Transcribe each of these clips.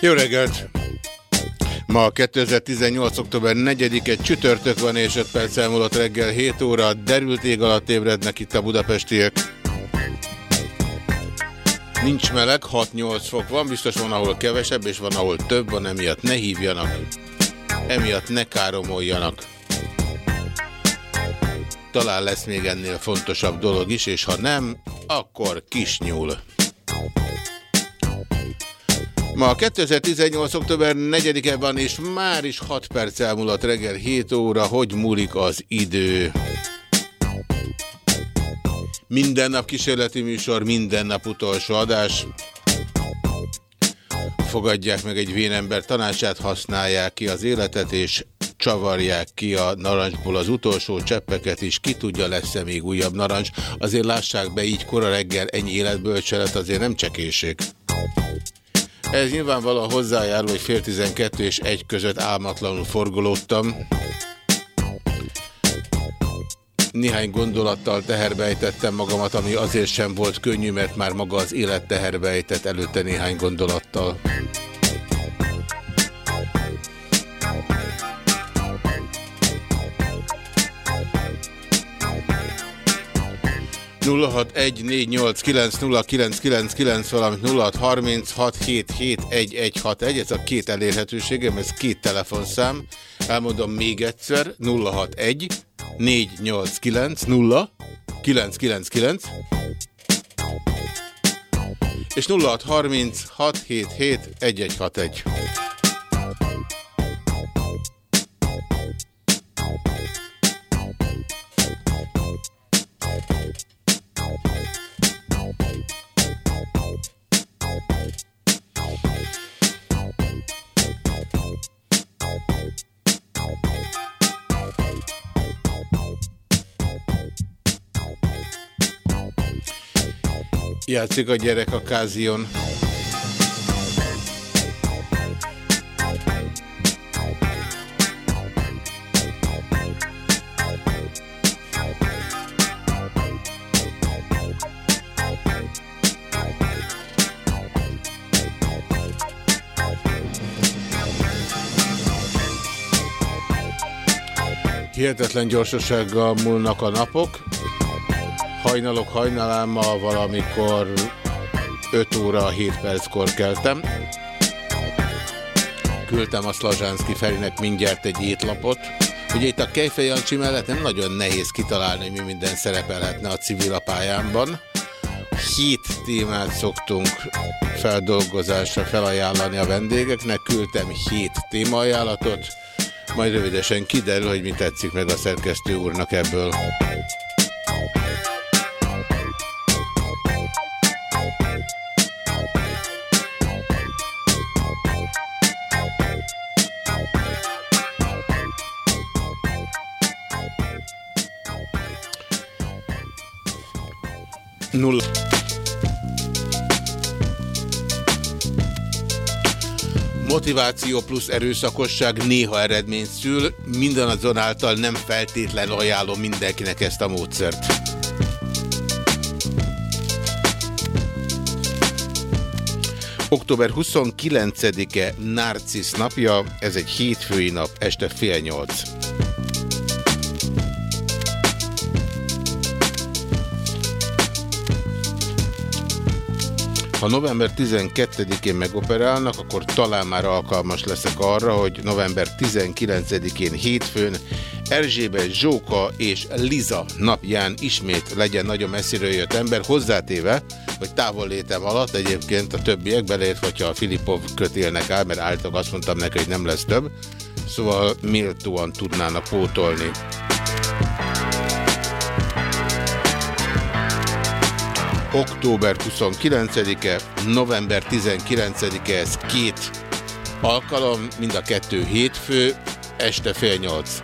Jó reggelt! Ma 2018. október 4-e csütörtök van, és 5 perc elmúlott reggel 7 óra. Derült ég alatt ébrednek itt a budapestiek. Nincs meleg, 6-8 fok van, biztos van, ahol kevesebb, és van, ahol több van, emiatt ne hívjanak. Emiatt ne káromoljanak. Talán lesz még ennél fontosabb dolog is, és ha nem, akkor kisnyúl. Ma 2018. október 4-e van, és már is 6 perc elmúlott reggel 7 óra, hogy múlik az idő. Minden nap kísérleti műsor, minden nap utolsó adás. Fogadják meg egy vénember tanácsát, használják ki az életet, és csavarják ki a narancsból az utolsó cseppeket is, ki tudja lesz-e még újabb narancs. Azért lássák be, így kora reggel ennyi életbölcselet azért nem csekéség. Ez nyilvánvalóan hozzájárul, hogy fél tizenkettő és egy között álmatlanul forgolódtam. Néhány gondolattal teherbejtettem magamat, ami azért sem volt könnyű, mert már maga az élet teherbejtett előtte néhány gondolattal. 0614890999, valamint 0636771161, ez a két elérhetőségem, ez két telefonszám. Elmondom még egyszer, 061 489 0 999 és 0636771161. Játszik a gyerek a kázion. Hihetetlen gyorsasággal múlnak a napok. Hajnalok hajnalámmal valamikor 5 óra 7 perckor keltem. Küldtem a Szlazsánszki Ferinek mindjárt egy étlapot. Ugye itt a Kejfej Jancsi mellett nem nagyon nehéz kitalálni, hogy mi minden szerepelhetne a civil pályámban. Hét témát szoktunk feldolgozásra felajánlani a vendégeknek. Küldtem hét témaajánlatot, majd rövidesen kiderül, hogy mi tetszik meg a szerkesztő úrnak ebből. Nulla. Motiváció plusz erőszakosság néha eredményt szül, minden azonáltal nem feltétlen ajánlom mindenkinek ezt a módszert. Október 29-e Narcisz napja, ez egy hétfői nap, este fél nyolc. Ha november 12-én megoperálnak, akkor talán már alkalmas leszek arra, hogy november 19-én hétfőn Erzsébet, Zsóka és Liza napján ismét legyen nagyon messziről jött ember, hozzátéve, hogy távol létem alatt egyébként a többiek, beleért, hogyha a Filipov kötélnek áll, mert állítok azt mondtam neki, hogy nem lesz több, szóval méltóan tudnának pótolni. Október 29-e, november 19-e, ez két alkalom, mind a kettő hétfő, este fél nyolc.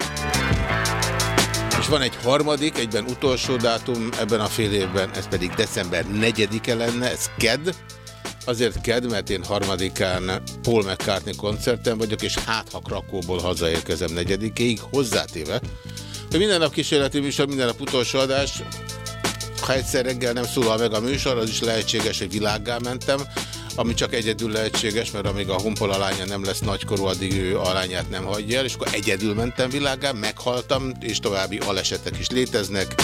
És van egy harmadik, egyben utolsó dátum ebben a fél évben, ez pedig december 4-e lenne, ez KED. Azért KED, mert én harmadikán Paul McCartney koncerten vagyok, és hát ha Krakóból hazaérkezem negyedikéig, hozzátéve, hogy minden nap kísérleti műsor, minden nap utolsó adás, ha egyszer reggel nem szólal meg a műsor, az is lehetséges, hogy világgá mentem, ami csak egyedül lehetséges, mert amíg a honpola lánya nem lesz nagykorú, addig ő a nem hagyja el, és akkor egyedül mentem világá, meghaltam, és további alesetek is léteznek.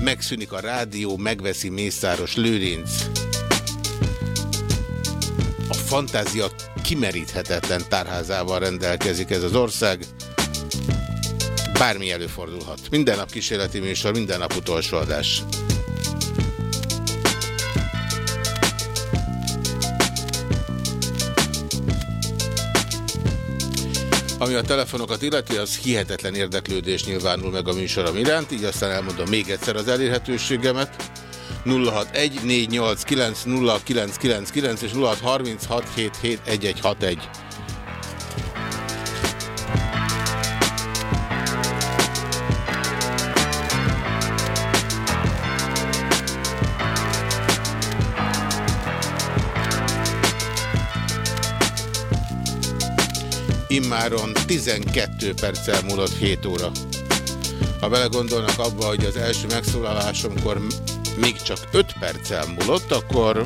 Megszűnik a rádió, megveszi Mészáros Lőrinc. A fantázia kimeríthetetlen tárházával rendelkezik ez az ország. Bármi előfordulhat. Minden nap kísérleti műsor, minden nap utolsó adás. Ami a telefonokat illeti, az hihetetlen érdeklődés nyilvánul meg a műsorom iránt, így aztán elmondom még egyszer az elérhetőségemet. 061 és 0636771161. immáron 12 perccel múlott 7 óra. Ha belegondolnak abba, hogy az első megszólalásomkor még csak 5 perccel múlott, akkor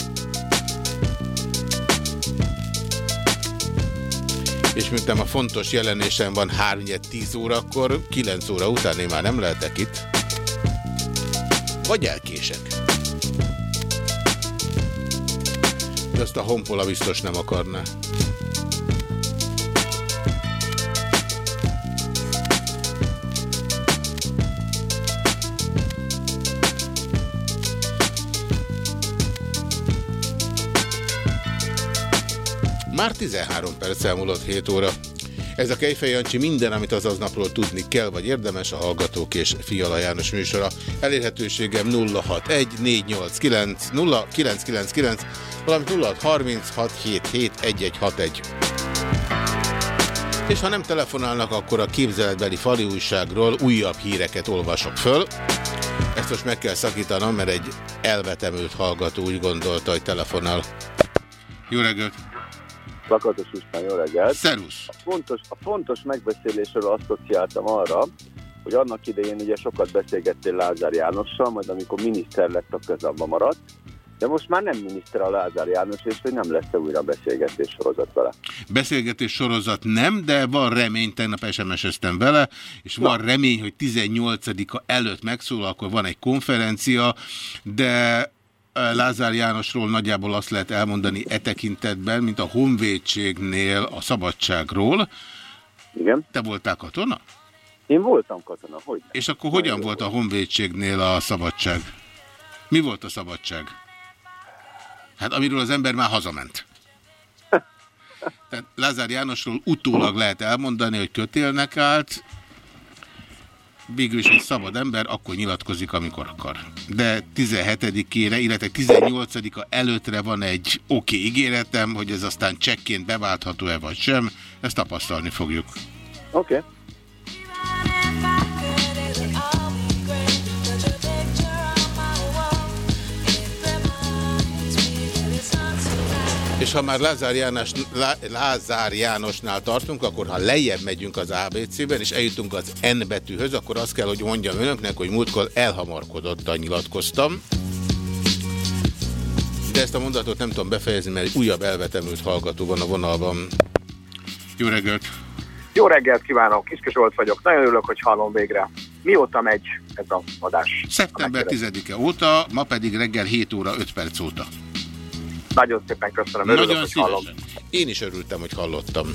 és miután a fontos jelenésem van 3-10 órakor, 9 óra után én már nem lehetek itt. Vagy elkések. De azt a honpola biztos nem akarná. Már 13 perc elmúlott 7 óra. Ez a Kejfej Jancsi minden, amit az aznapról tudni kell, vagy érdemes, a Hallgatók és Fiala János műsora. Elérhetőségem 061 489 0999, valamint 0636771161. És ha nem telefonálnak, akkor a képzeletbeli fali újságról újabb híreket olvasok föl. Ezt most meg kell szakítanom, mert egy elvetemült hallgató úgy gondolta, hogy telefonál. Jó reggelt! Lakatos István, jó reggelt! Szerusz! A fontos, a fontos megbeszélésről asszociáltam arra, hogy annak idején ugye sokat beszélgettél Lázár Jánossal, majd amikor miniszter lett, a közabba maradt, de most már nem miniszter a Lázár János, és hogy nem lesz-e újra beszélgetés sorozat vele. Beszélgetés sorozat nem, de van remény, tegnap SMS-eztem vele, és Na. van remény, hogy 18-a előtt megszólal, akkor van egy konferencia, de Lázár Jánosról nagyjából azt lehet elmondani e tekintetben, mint a honvédségnél a szabadságról. Igen. Te voltál katona? Én voltam katona, hogy nem. És akkor hogyan volt a honvédségnél a szabadság? Mi volt a szabadság? Hát amiről az ember már hazament. Tehát Lázár Jánosról utólag lehet elmondani, hogy kötélnek állt, végül is egy szabad ember akkor nyilatkozik, amikor akar. De 17-ére, illetve 18-a előttre van egy oké okay ígéretem, hogy ez aztán csekként beváltható-e vagy sem, ezt tapasztalni fogjuk. Oké. Okay. És ha már Lázár, János, Lázár Jánosnál tartunk, akkor ha lejjebb megyünk az ABC-ben, és eljutunk az N betűhöz, akkor azt kell, hogy mondjam önöknek, hogy múltkor elhamarkodottan nyilatkoztam. De ezt a mondatot nem tudom befejezni, mert egy újabb elvetemült hallgató van a vonalban. Jó reggelt! Jó reggelt kívánok, Kiske Zsolt vagyok. Nagyon örülök, hogy hallom végre. Mióta megy ez a adás? Szeptember 10-e óta, ma pedig reggel 7 óra 5 perc óta. Nagyon szépen köszönöm. Örülök, Nagyon szívesen. Hallom. Én is örültem, hogy hallottam.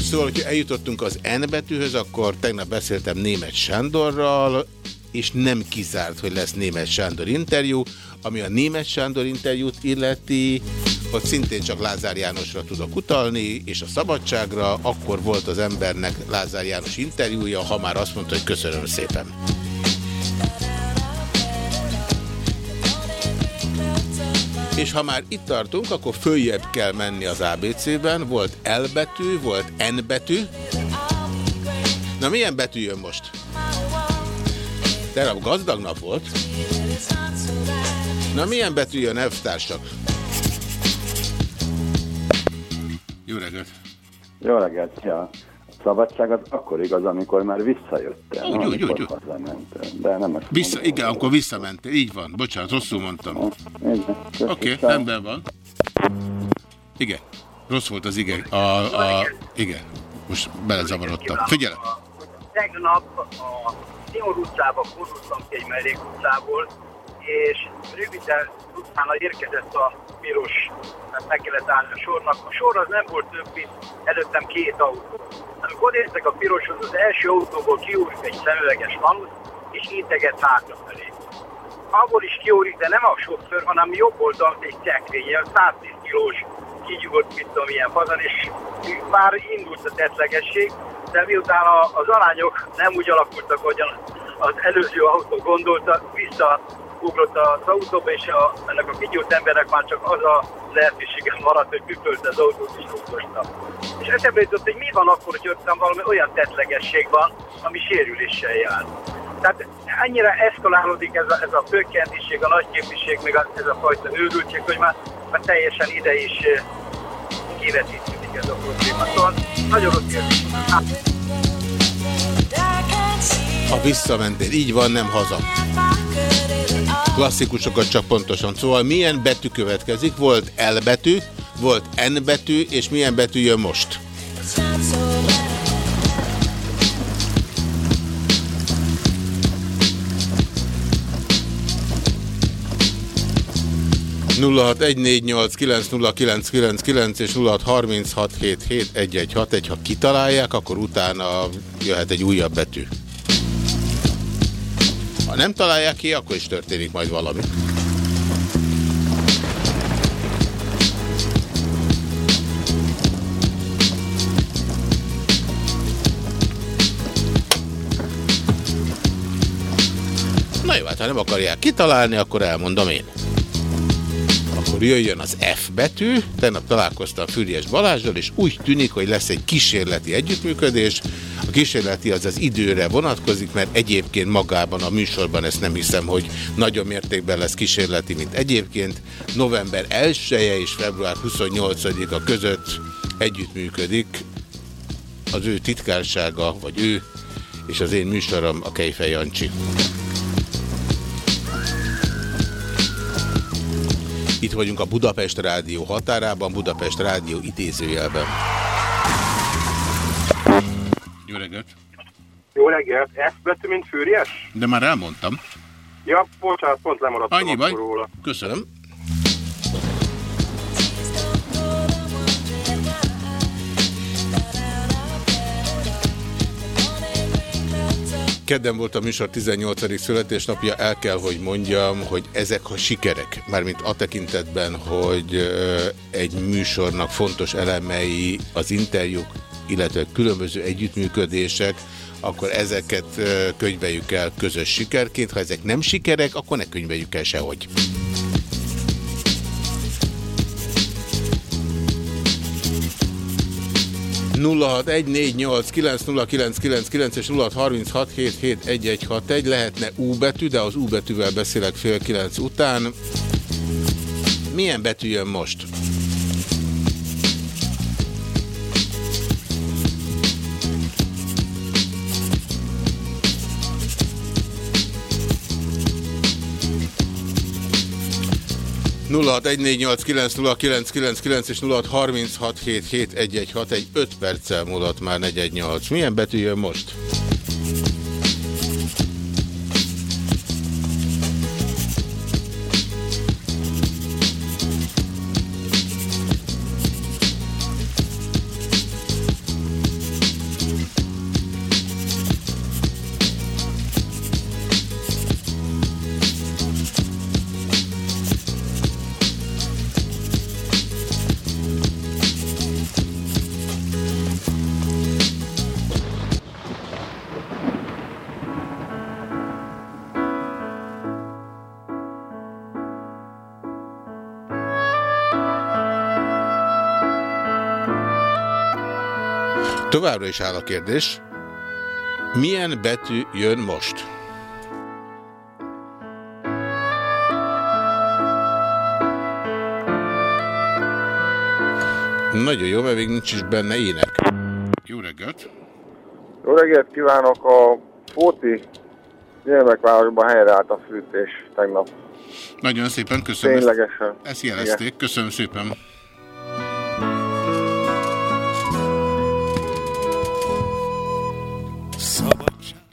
Szóval, hogyha eljutottunk az N betűhöz, akkor tegnap beszéltem német Sándorral, és nem kizárt, hogy lesz német Sándor interjú. Ami a német Sándor interjút illeti, ott szintén csak Lázár Jánosra tudok utalni, és a szabadságra akkor volt az embernek Lázár János interjúja, ha már azt mondta, hogy köszönöm szépen. És ha már itt tartunk, akkor följebb kell menni az ABC-ben. Volt L betű, volt N betű. Na milyen betű jön most? Tegnap gazdag nap volt. Na milyen betű jön F társak? Jó reggelt! Jó reggelt, ja. Szabadság az akkor igaz, amikor már visszajöttem. Úgy, úgy, úgy. De nem Vissza, igen, akkor visszamentél. Így van. Bocsánat, rosszul mondtam. Oké, okay, rendben van. Igen. Rossz volt az igen. A, a, igen. Most belezavarodtam. Figyelj! Tegnap a Timor utcába fordultam ki egy mellékutcából, és röviden utána érkezett a piros, mert meg kellett állni a sornak. A sor az nem volt több, mint előttem két autó. Amikor értek a piroshoz, az első autóból kiúrik egy szemüveges manusz, és integet hátrafelé. Abból is kiúrik, de nem a sofőr, hanem jobb oldalt egy tekvényel, 110 kilós kinyugodt, mit tudom, ilyen fazan, és már indult a tetlegesség, de miután az arányok nem úgy alakultak, ahogyan az előző autó gondolta, vissza ugrott az autóba, és a, ennek a kigyújt embernek már csak az a lehetősége maradt, hogy püpölte az autót és ugrosta. És eszembe jutott, hogy mi van akkor, hogy ott valami olyan tetlegesség van, ami sérüléssel jár. Tehát annyira eszkalálódik ez a, ez a pökkentiség, a nagyképviség, meg ez a fajta őrültség, hogy már, már teljesen ide is eh, kivetítődik ez a probléma. Szóval nagyon rossz érzés. Ha visszamentél, így van, nem haza klasszikusokat csak pontosan. Szóval milyen betű következik? Volt L betű, volt N betű, és milyen betű jön most? nulla és 0636771161. Ha kitalálják, akkor utána jöhet egy újabb betű. Ha nem találják ki, akkor is történik majd valami. Na jó, hát ha nem akarják kitalálni, akkor elmondom én akkor jöjjön az F betű. Tegnap találkoztam Füriás Balázsral, és úgy tűnik, hogy lesz egy kísérleti együttműködés. A kísérleti az az időre vonatkozik, mert egyébként magában a műsorban ezt nem hiszem, hogy nagyobb mértékben lesz kísérleti, mint egyébként. November 1 -e és február 28-a között együttműködik az ő titkársága, vagy ő, és az én műsorom a Kejfej Jancsi. Itt vagyunk a Budapest Rádió határában, Budapest Rádió idézőjelben. Jó reggelt! Jó reggelt! F betű, mint fűries? De már elmondtam. Ja, bocsánat, pont lemaradtam Annyi baj. róla. Köszönöm. Kedden volt a műsor 18. születésnapja, el kell, hogy mondjam, hogy ezek a sikerek, mármint a tekintetben, hogy egy műsornak fontos elemei az interjúk, illetve különböző együttműködések, akkor ezeket könyveljük el közös sikerként. Ha ezek nem sikerek, akkor ne könyveljük el sehogy. 0614890999 és 0636771161 lehetne U betű, de az U betűvel beszélek fél kilenc után. Milyen betű jön most? 0614890999 és 0636771161 5 perccel múlott már 418. Milyen betű jön most? Továbbra is áll a kérdés. Milyen betű jön most? Nagyon jó, mert még nincs is benne ének. Jó reggelt! Jó reggelt kívánok! A Fóti gyermekvárosban helyreállt a fűtés tegnap. Nagyon szépen köszönöm. Ténylegesen. Ezt jelezték. Igen. Köszönöm szépen.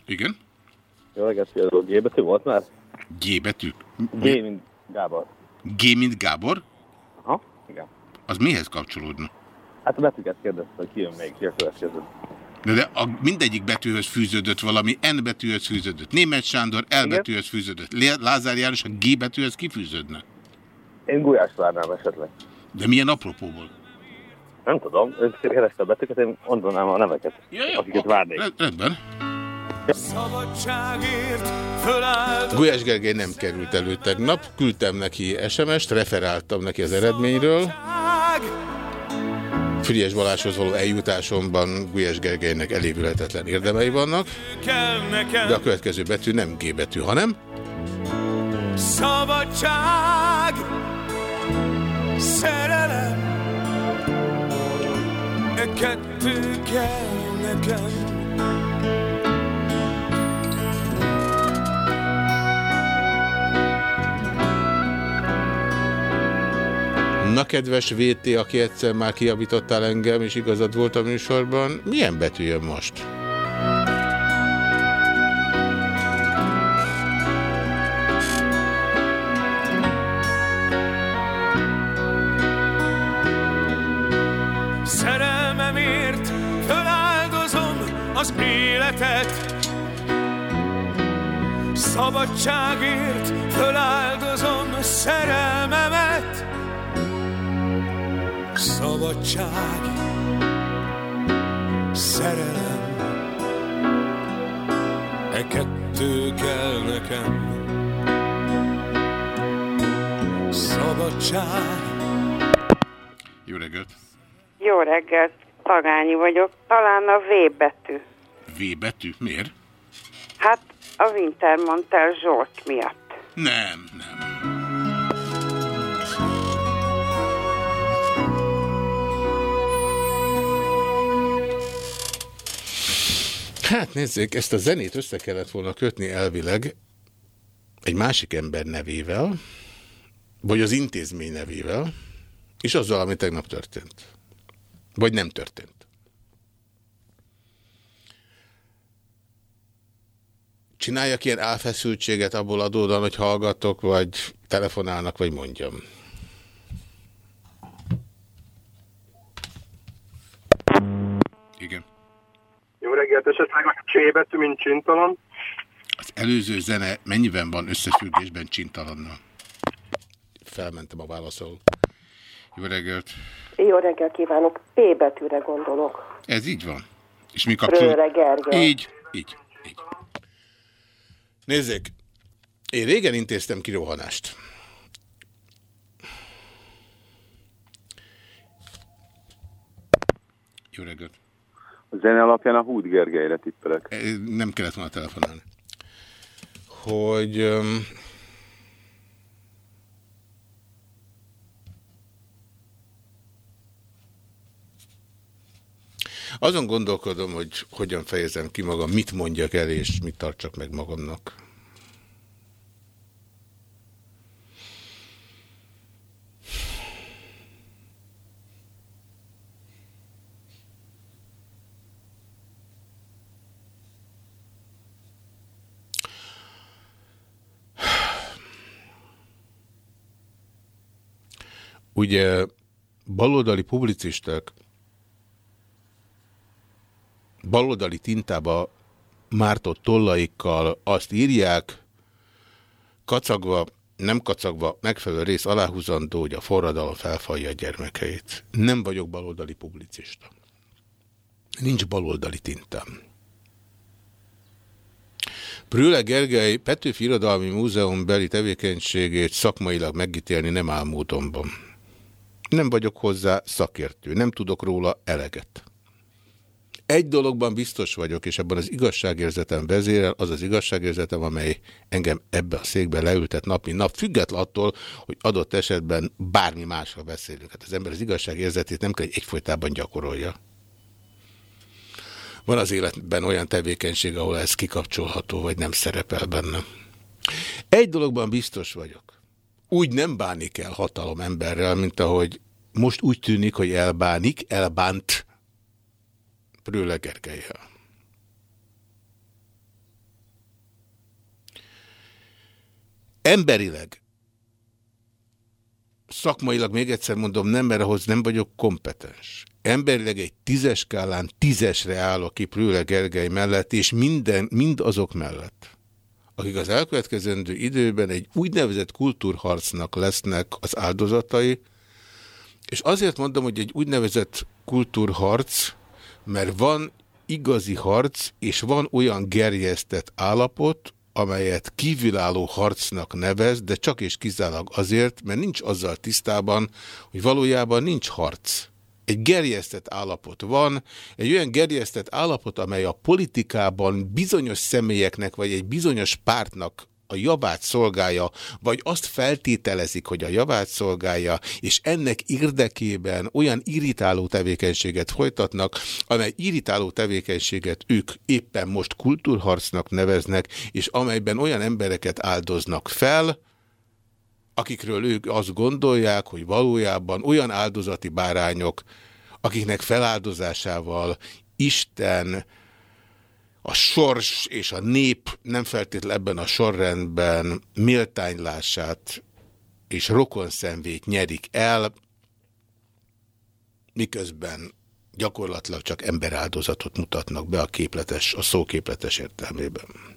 Igen? Jó reggelt, sziasztok. G betű volt már? G betű? G, mint Gábor. G, mint Gábor? Aha, igen. Az mihez kapcsolódna? Hát a betűket kérdezte, hogy ki jön még, ki a következő. De, de a, mindegyik betűhöz fűződött valami, N betűhöz fűződött. Német Sándor L igen? betűhöz fűződött. Lázár János a G betűhöz kifűződne? Én Gulyás várnám esetleg. De milyen apropóból? Nem tudom, ő kérdezte a betűket, én mondanám a neveket, ja, ja, akiket várnék. Rendben. Gulyás Gergely nem került elő tegnap, küldtem neki SMS-t, referáltam neki az eredményről. Frigyes Balázshoz való eljutásomban Gulyás Gergelynek elévületetlen érdemei vannak, de a következő betű nem G betű, hanem... Szabadság, szerelem, e kettő kell nekem. Na kedves VT, aki egyszer már kiavítottál engem, és igazad volt a műsorban, milyen betű jön most? Szerelmemért feláldozom az életet, Szabadságért feláldozom szerelmemet, Szabadság, szerelem, e kettő kell nekem. Szabadság. Jó reggelt! Jó reggelt, Tagányi vagyok. Talán a V betű. V betű? Miért? Hát a Wintermantel Zsolt miatt. Nem, nem. Hát nézzék, ezt a zenét össze kellett volna kötni elvileg egy másik ember nevével, vagy az intézmény nevével, és azzal, ami tegnap történt. Vagy nem történt. Csináljak ilyen álfeszültséget abból adódan, hogy hallgatok, vagy telefonálnak, vagy mondjam. Igen. Jó reggelt, esetleg a csébetű, mint csintalan. Az előző zene mennyiben van összefüggésben csintalannal? Felmentem a válaszol. Jó reggelt! Jó reggelt kívánok! P betűre gondolok. Ez így van. És mi kapcsolódik? Rőre Gergely. Így, így, így. Nézzék, én régen intéztem ki rohanást. Jó reggelt! A zene alapján a Húd Gergelyre tippelek. Nem kellett volna telefonálni. Hogy... Um, azon gondolkodom, hogy hogyan fejezem ki magam, mit mondjak el, és mit tartsak meg magamnak. Ugye baloldali publicisták baloldali tintába mártott tollaikkal azt írják, kacagva, nem kacagva, megfelelő rész aláhúzandó, hogy a forradalom felfalja a gyermekeit. Nem vagyok baloldali publicista. Nincs baloldali tintám. Prüle Gergely Petőfi Irodalmi Múzeum beli tevékenységét szakmailag megítélni nem áll módonban. Nem vagyok hozzá szakértő, nem tudok róla eleget. Egy dologban biztos vagyok, és ebben az igazságérzetem vezérel, az az igazságérzetem, amely engem ebbe a székbe leültet nap, mint nap, független attól, hogy adott esetben bármi másra beszélünk. Hát az ember az igazságérzetét nem kell, egyfolytában gyakorolja. Van az életben olyan tevékenység, ahol ez kikapcsolható, vagy nem szerepel benne. Egy dologban biztos vagyok. Úgy nem bánik el hatalom emberrel, mint ahogy most úgy tűnik, hogy elbánik, elbánt Prőle Gergelyel. Emberileg, szakmailag még egyszer mondom, nem, mert ahhoz nem vagyok kompetens. Emberileg egy tízes skálán tízesre állok ki Prőle Gergely mellett, és minden, mind azok mellett, akik az elkövetkezendő időben egy úgynevezett kultúrharcnak lesznek az áldozatai, és azért mondom, hogy egy úgynevezett kultúrharc, mert van igazi harc, és van olyan gerjesztett állapot, amelyet kívülálló harcnak nevez, de csak és kizárólag azért, mert nincs azzal tisztában, hogy valójában nincs harc. Egy gerjesztett állapot van, egy olyan gerjesztett állapot, amely a politikában bizonyos személyeknek, vagy egy bizonyos pártnak a javát szolgálja, vagy azt feltételezik, hogy a javát szolgálja, és ennek érdekében olyan irritáló tevékenységet folytatnak, amely irritáló tevékenységet ők éppen most kultúrharcnak neveznek, és amelyben olyan embereket áldoznak fel, akikről ők azt gondolják, hogy valójában olyan áldozati bárányok, akiknek feláldozásával Isten a sors és a nép nem feltétlenül ebben a sorrendben méltánylását és rokonszenvét nyerik el, miközben gyakorlatilag csak emberáldozatot mutatnak be a képletes, a szóképletes értelmében.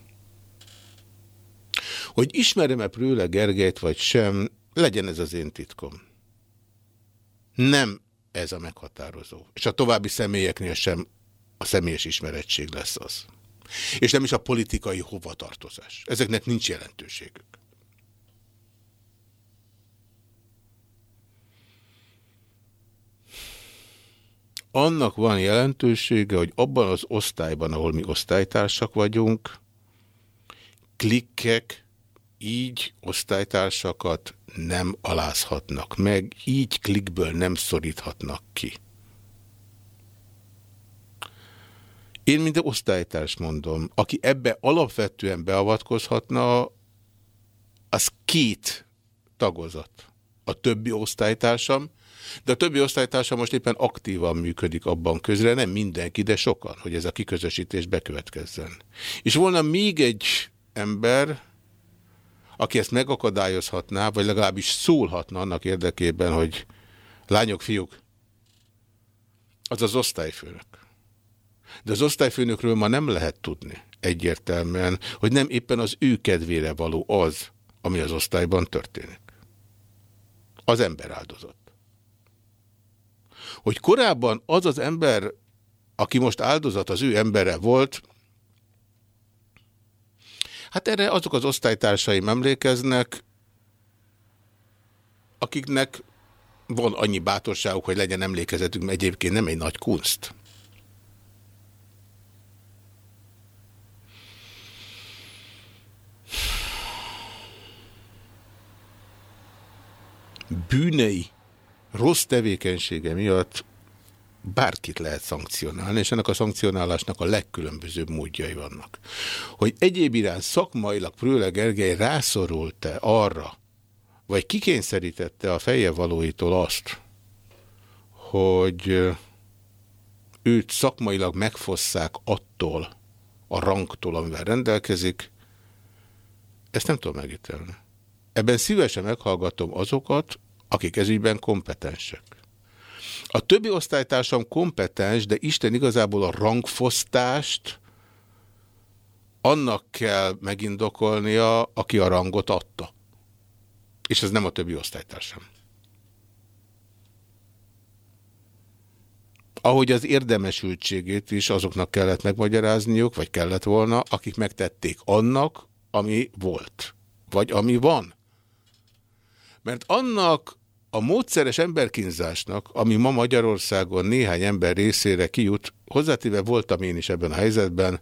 Hogy ismerem-e Prőle Gergelyt vagy sem, legyen ez az én titkom. Nem ez a meghatározó. És a további személyeknél sem a személyes ismerettség lesz az. És nem is a politikai hovatartozás. Ezeknek nincs jelentőségük. Annak van jelentősége, hogy abban az osztályban, ahol mi osztálytársak vagyunk, klikkek így osztálytársakat nem alázhatnak meg, így klikből nem szoríthatnak ki. Én minden osztálytárs mondom, aki ebbe alapvetően beavatkozhatna, az két tagozat. A többi osztálytársam, de a többi osztálytársam most éppen aktívan működik abban közre, nem mindenki, de sokan, hogy ez a kiközösítés bekövetkezzen. És volna még egy ember, aki ezt megakadályozhatná, vagy legalábbis szólhatna annak érdekében, hogy lányok, fiúk, az az osztályfőnök. De az osztályfőnökről ma nem lehet tudni egyértelműen, hogy nem éppen az ő kedvére való az, ami az osztályban történik. Az ember áldozat. Hogy korábban az az ember, aki most áldozat, az ő embere volt, hát erre azok az osztálytársaim emlékeznek, akiknek van annyi bátorságuk, hogy legyen emlékezetünk, mert egyébként nem egy nagy kunst. bűnei, rossz tevékenysége miatt bárkit lehet szankcionálni, és ennek a szankcionálásnak a legkülönbözőbb módjai vannak. Hogy egyéb iránt szakmailag Prőle Gergely rászorult-e arra, vagy kikényszerítette a feje valóitól azt, hogy őt szakmailag megfosszák attól a rangtól, amivel rendelkezik, ezt nem tudom megítélni. Ebben szívesen meghallgatom azokat, akik ezügyben kompetensek. A többi osztálytársam kompetens, de Isten igazából a rangfosztást annak kell megindokolnia, aki a rangot adta. És ez nem a többi osztálytársam. Ahogy az érdemesültségét is azoknak kellett megmagyarázniuk, vagy kellett volna, akik megtették annak, ami volt, vagy ami van. Mert annak a módszeres emberkínzásnak, ami ma Magyarországon néhány ember részére kijut, hozzátéve voltam én is ebben a helyzetben,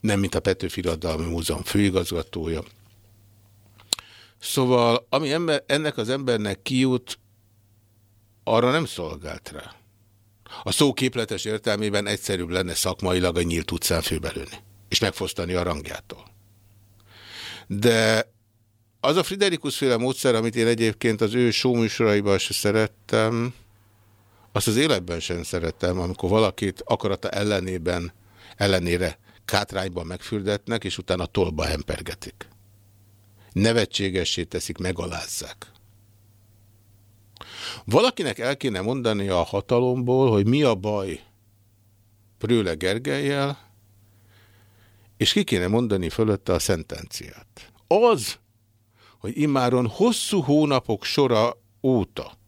nem mint a Petőfi Radalmi Múzeum főigazgatója. Szóval, ami ember, ennek az embernek kijut, arra nem szolgált rá. A szó képletes értelmében egyszerűbb lenne szakmailag a nyílt utcán főbelőni, és megfosztani a rangjától. De az a Friderikus féle módszer, amit én egyébként az ő showműsoraiban se szerettem, azt az életben sem szeretem, amikor valakit akarata ellenében, ellenére kátrányban megfürdetnek, és utána tolba hempergetik. Nevetségessé teszik, megalázzák. Valakinek el kéne mondani a hatalomból, hogy mi a baj Prőle Gergelyel, és ki kéne mondani fölötte a szentenciát. Az, hogy immáron hosszú hónapok sora óta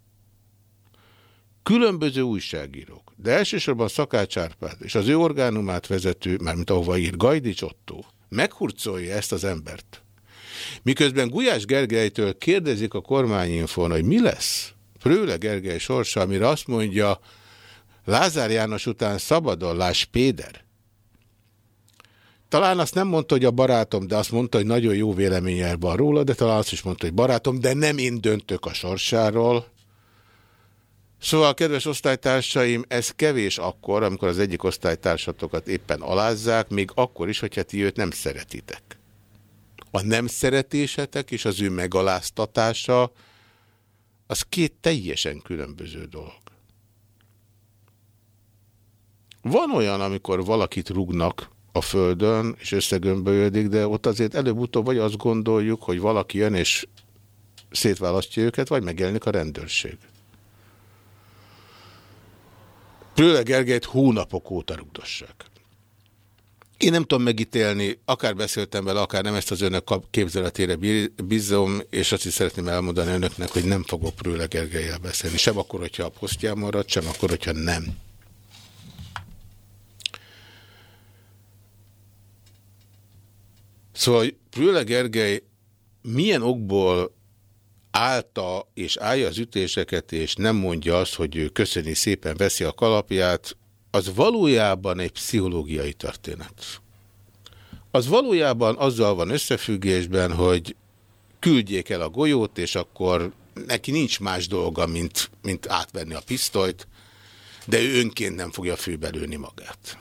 különböző újságírók, de elsősorban Szakács Árpád és az ő orgánumát vezető, mármint ahova ír Gajdics Otto, meghurcolja ezt az embert. Miközben Gulyás Gergelytől kérdezik a kormányinfon, hogy mi lesz Prőle Gergely sorsa, amire azt mondja, Lázár János után szabadon Péder. Talán azt nem mondta, hogy a barátom, de azt mondta, hogy nagyon jó véleménye van róla, de talán azt is mondta, hogy barátom, de nem én döntök a sorsáról. Szóval, kedves osztálytársaim, ez kevés akkor, amikor az egyik osztálytársatokat éppen alázzák, még akkor is, hogyha ti őt nem szeretitek. A nem szeretésetek és az ő megaláztatása az két teljesen különböző dolog. Van olyan, amikor valakit rugnak, a földön, és összegömbölyödik, de ott azért előbb-utóbb vagy azt gondoljuk, hogy valaki jön és szétválasztja őket, vagy megjelenik a rendőrség. Prőle Gergelyt hónapok óta rugdossák. Én nem tudom megítélni, akár beszéltem vele, akár nem ezt az önök képzeletére bízom, és azt is szeretném elmondani önöknek, hogy nem fogok Prőle beszélni. Sem akkor, hogyha a posztján marad, sem akkor, hogyha nem. Szóval Prőle Gergely milyen okból állta és állja az ütéseket, és nem mondja azt, hogy ő köszöni szépen veszi a kalapját, az valójában egy pszichológiai történet. Az valójában azzal van összefüggésben, hogy küldjék el a golyót, és akkor neki nincs más dolga, mint, mint átvenni a pisztolyt, de ő önként nem fogja főbelőni magát.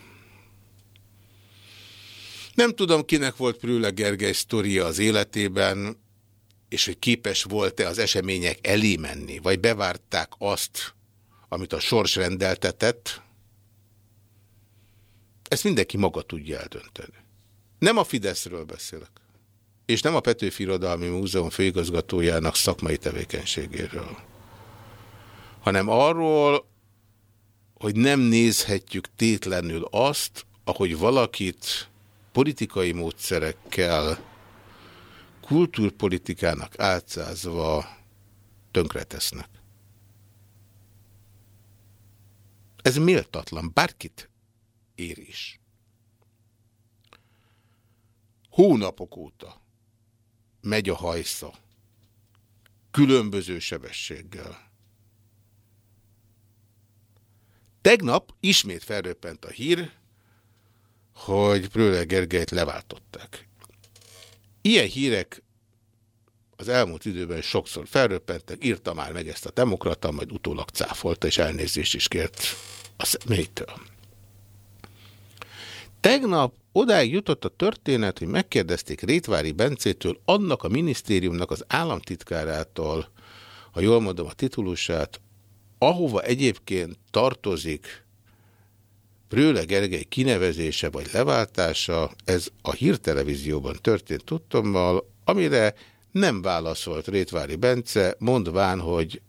Nem tudom, kinek volt Prüle Gergely sztoria az életében, és hogy képes volt-e az események elé menni, vagy bevárták azt, amit a sors rendeltetett, ezt mindenki maga tudja eldönteni. Nem a Fideszről beszélek, és nem a Petőfi Irodalmi Múzeum főigazgatójának szakmai tevékenységéről, hanem arról, hogy nem nézhetjük tétlenül azt, ahogy valakit politikai módszerekkel kultúrpolitikának átszázva tönkretesznek. Ez méltatlan, bárkit ér is. Hónapok óta megy a hajsza, különböző sebességgel. Tegnap ismét felröppent a hír, hogy Prőle Gergelyt leváltották. Ilyen hírek az elmúlt időben sokszor felröppentek, írta már meg ezt a demokrata, majd utólag cáfolta, és elnézést is kért a személytől. Tegnap odáig jutott a történet, hogy megkérdezték Rétvári Bencétől, annak a minisztériumnak az államtitkárától, ha jól mondom a titulusát, ahova egyébként tartozik Prőle Gergely kinevezése vagy leváltása, ez a hírtelevízióban történt tudtommal, amire nem válaszolt Rétvári Bence, mondván, hogy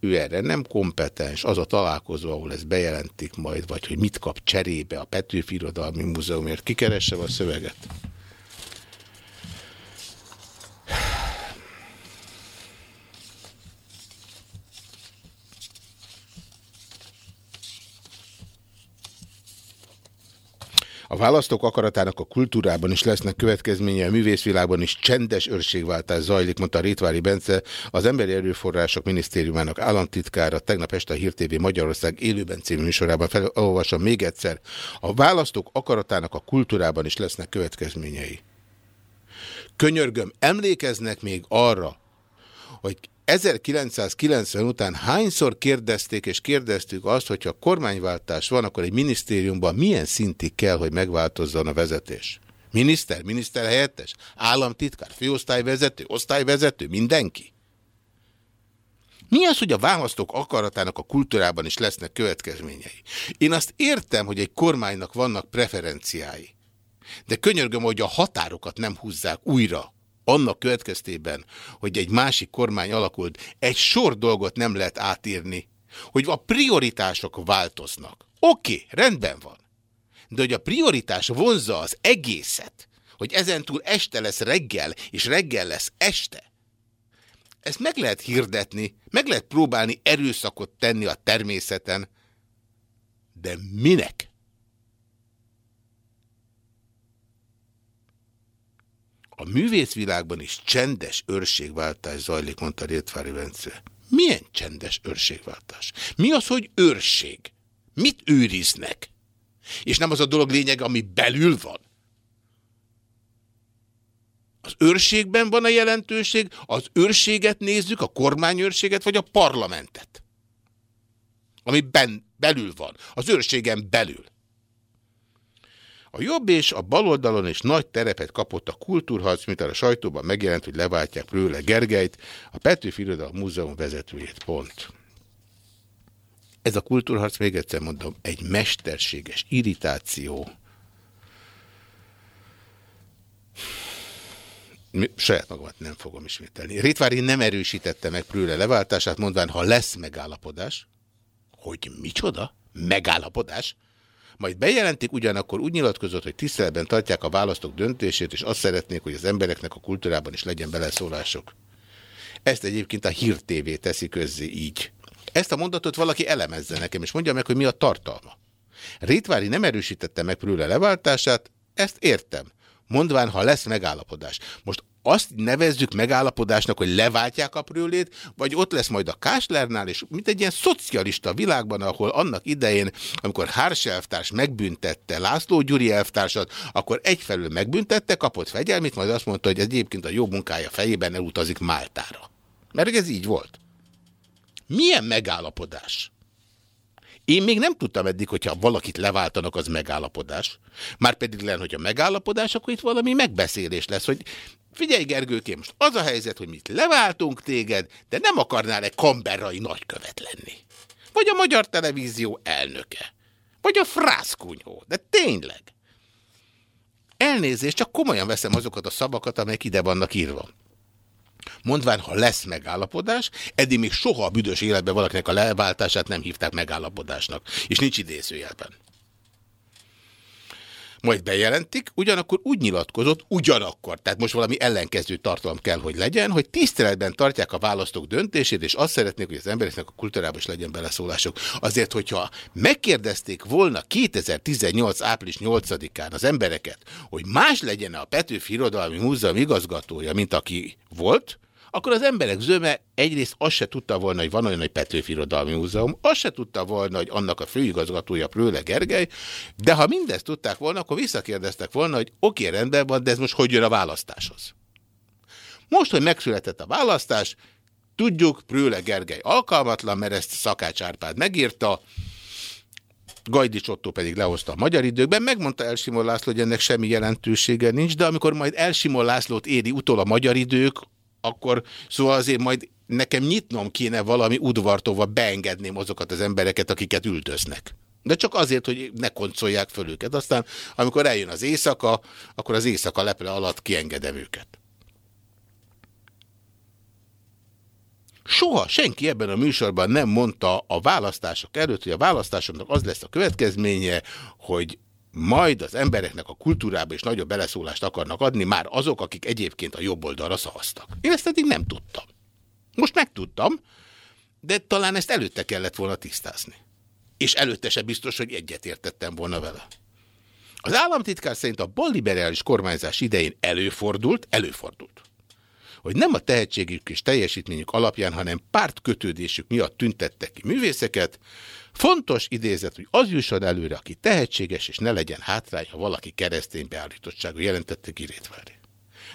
ő erre nem kompetens, az a találkozó, ahol ezt bejelentik majd, vagy hogy mit kap cserébe a Petőfi Irodalmi Múzeumért. Kikeressem a szöveget. A választók akaratának a kultúrában is lesznek következménye, a művészvilágban is csendes őrségváltás zajlik, mondta Rétvári Bence, az Emberi Erőforrások Minisztériumának államtitkára tegnap este a Hír TV Magyarország élőben című műsorában felolvasom még egyszer. A választók akaratának a kultúrában is lesznek következményei. Könyörgöm, emlékeznek még arra, hogy 1990 után hányszor kérdezték és kérdeztük azt, hogyha kormányváltás van, akkor egy minisztériumban milyen szintig kell, hogy megváltozzon a vezetés? Miniszter, miniszterhelyettes, államtitkár, főosztályvezető, osztályvezető, mindenki? Mi az, hogy a választók akaratának a kultúrában is lesznek következményei? Én azt értem, hogy egy kormánynak vannak preferenciái. De könyörgöm, hogy a határokat nem húzzák újra annak következtében, hogy egy másik kormány alakult, egy sor dolgot nem lehet átírni, hogy a prioritások változnak. Oké, okay, rendben van. De hogy a prioritás vonzza az egészet, hogy ezentúl este lesz reggel, és reggel lesz este, ezt meg lehet hirdetni, meg lehet próbálni erőszakot tenni a természeten, de minek? A művészvilágban is csendes őrségváltás zajlik, mondta Rétvári Bence. Milyen csendes őrségváltás? Mi az, hogy őrség? Mit őriznek? És nem az a dolog lényeg, ami belül van? Az őrségben van a jelentőség, az őrséget nézzük, a kormányőrséget, vagy a parlamentet? Ami ben, belül van, az őrségen belül. A jobb és a baloldalon is nagy terepet kapott a kultúrharc, mint a sajtóban megjelent, hogy leváltják Prőle Gergelyt, a Petőfi Irodalom Múzeum vezetőjét. Pont. Ez a kultúrharc, még egyszer mondom, egy mesterséges irritáció. Saját magamat nem fogom ismételni. Rétvári nem erősítette meg Prőle leváltását, mondván, ha lesz megállapodás, hogy micsoda? Megállapodás? Majd bejelentik, ugyanakkor úgy nyilatkozott, hogy tiszteletben tartják a választók döntését, és azt szeretnék, hogy az embereknek a kultúrában is legyen beleszólások. Ezt egyébként a Hír TV teszi közzé így. Ezt a mondatot valaki elemezze nekem, és mondja meg, hogy mi a tartalma. Rétvári nem erősítette meg Prüle leváltását, ezt értem. Mondván, ha lesz megállapodás. Most azt nevezzük megállapodásnak, hogy leváltják a prőlét, vagy ott lesz majd a Káslernál, és mint egy ilyen szocialista világban, ahol annak idején, amikor Hárs elvtárs megbüntette László Gyuri elvtársat, akkor egyfelől megbüntette, kapott fegyelmét, majd azt mondta, hogy egyébként a jó munkája fejében elutazik Máltára. Mert ez így volt. Milyen megállapodás? Én még nem tudtam eddig, hogyha valakit leváltanak, az megállapodás. Már pedig hogy a megállapodás, akkor itt valami megbeszélés lesz, hogy Figyelj, Gergőkém, most az a helyzet, hogy mit leváltunk téged, de nem akarnál egy kamberai nagykövet lenni. Vagy a Magyar Televízió elnöke. Vagy a frászkunyhó. De tényleg. Elnézést, csak komolyan veszem azokat a szavakat, amelyek ide vannak írva. Mondván, ha lesz megállapodás, eddig még soha a büdös életben valakinek a leváltását nem hívták megállapodásnak. És nincs idézőjelben majd bejelentik, ugyanakkor úgy nyilatkozott, ugyanakkor, tehát most valami ellenkező tartalom kell, hogy legyen, hogy tiszteletben tartják a választók döntését, és azt szeretnék, hogy az embereknek a kultúrában is legyen beleszólások. Azért, hogyha megkérdezték volna 2018. április 8-án az embereket, hogy más legyen a Petőfi Irodalmi Múzeum igazgatója, mint aki volt, akkor az emberek zöme egyrészt azt se tudta volna, hogy van olyan, hogy Petőfi Irodalmi Múzeum, azt se tudta volna, hogy annak a főigazgatója Prőle Gergely, de ha mindezt tudták volna, akkor visszakérdeztek volna, hogy oké, okay, rendben van, de ez most hogy jön a választáshoz. Most, hogy megszületett a választás, tudjuk, Prőle Gergely alkalmatlan, mert ezt Szakács Árpád megírta, Gajdics Otto pedig lehozta a magyar időkben, megmondta Elsimon László, hogy ennek semmi jelentősége nincs, de amikor majd Elsimon Lászlót éri utol a magyar idők, akkor szóval azért majd nekem nyitnom kéne valami udvartóval beengedném azokat az embereket, akiket üldöznek. De csak azért, hogy ne koncolják föl őket. Aztán, amikor eljön az éjszaka, akkor az éjszaka leple alatt kiengedem őket. Soha senki ebben a műsorban nem mondta a választások előtt, hogy a választásoknak az lesz a következménye, hogy majd az embereknek a kultúrába is nagyobb beleszólást akarnak adni, már azok, akik egyébként a jobb oldalra szavaztak. Én ezt eddig nem tudtam. Most megtudtam, de talán ezt előtte kellett volna tisztázni. És előtte se biztos, hogy egyetértettem volna vele. Az államtitkár szerint a balliberális kormányzás idején előfordult, előfordult, hogy nem a tehetségük és teljesítményük alapján, hanem pártkötődésük miatt tüntettek ki művészeket. Fontos idézet, hogy az jusson előre, aki tehetséges, és ne legyen hátrány, ha valaki keresztény beállítottságú jelentette Girétvári.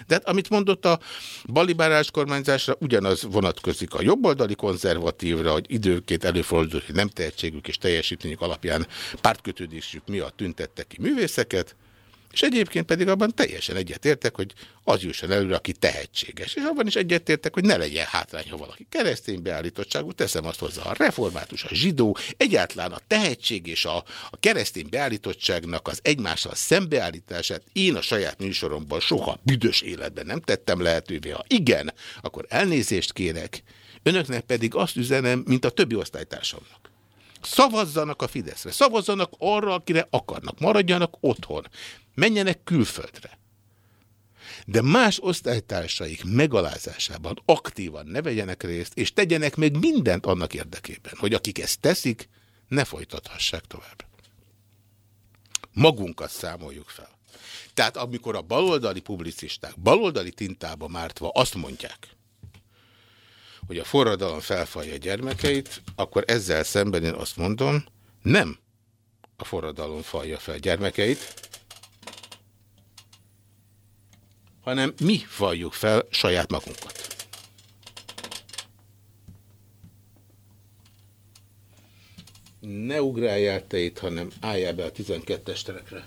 De hát, amit mondott a balibárás kormányzásra, ugyanaz vonatkozik a jobboldali konzervatívra, hogy időként előfordul, hogy nem tehetségük és teljesítményük alapján pártkötődésük miatt tüntettek ki művészeket, és egyébként pedig abban teljesen egyetértek, hogy az jusson előre, aki tehetséges. És abban is egyetértek, hogy ne legyen hátrány, ha valaki keresztény beállítottságú, teszem azt hozzá, a református, a zsidó, egyáltalán a tehetség és a, a keresztény beállítottságnak az egymással szembeállítását én a saját műsoromban soha büdös életben nem tettem lehetővé. Ha igen, akkor elnézést kérek, önöknek pedig azt üzenem, mint a többi osztálytársamnak. Szavazzanak a Fideszre, szavazzanak arra, akire akarnak, maradjanak otthon menjenek külföldre. De más osztálytársaik megalázásában aktívan ne vegyenek részt, és tegyenek meg mindent annak érdekében, hogy akik ezt teszik, ne folytathassák tovább. Magunkat számoljuk fel. Tehát amikor a baloldali publicisták baloldali tintába mártva azt mondják, hogy a forradalom felfalja gyermekeit, akkor ezzel szemben én azt mondom, nem a forradalom falja fel gyermekeit, hanem mi valljuk fel saját magunkat. Ne ugráljál te itt, hanem álljál be a 12-es terekre.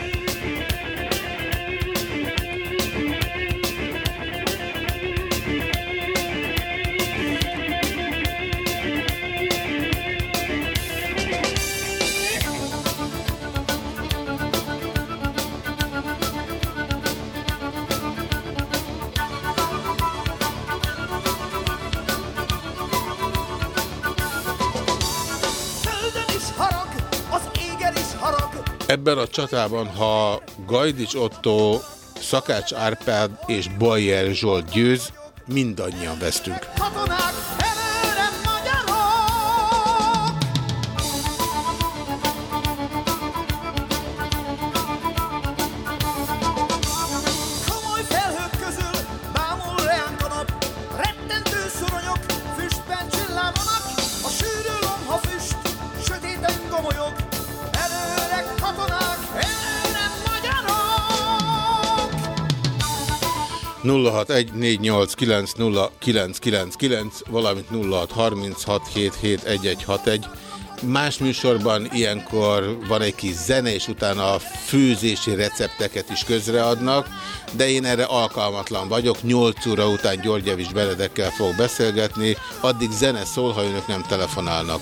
Ebben a csatában, ha Gajdics Otto, Szakács Árpád és Bajer Zsolt győz, mindannyian vesztünk. Katonák! ...061-489-0999, valamint 0636771161. Más műsorban ilyenkor van egy kis zene, és utána a főzési recepteket is közreadnak, de én erre alkalmatlan vagyok. 8 óra után Györgyevics Benedekkel fog beszélgetni, addig zene szól, ha önök nem telefonálnak.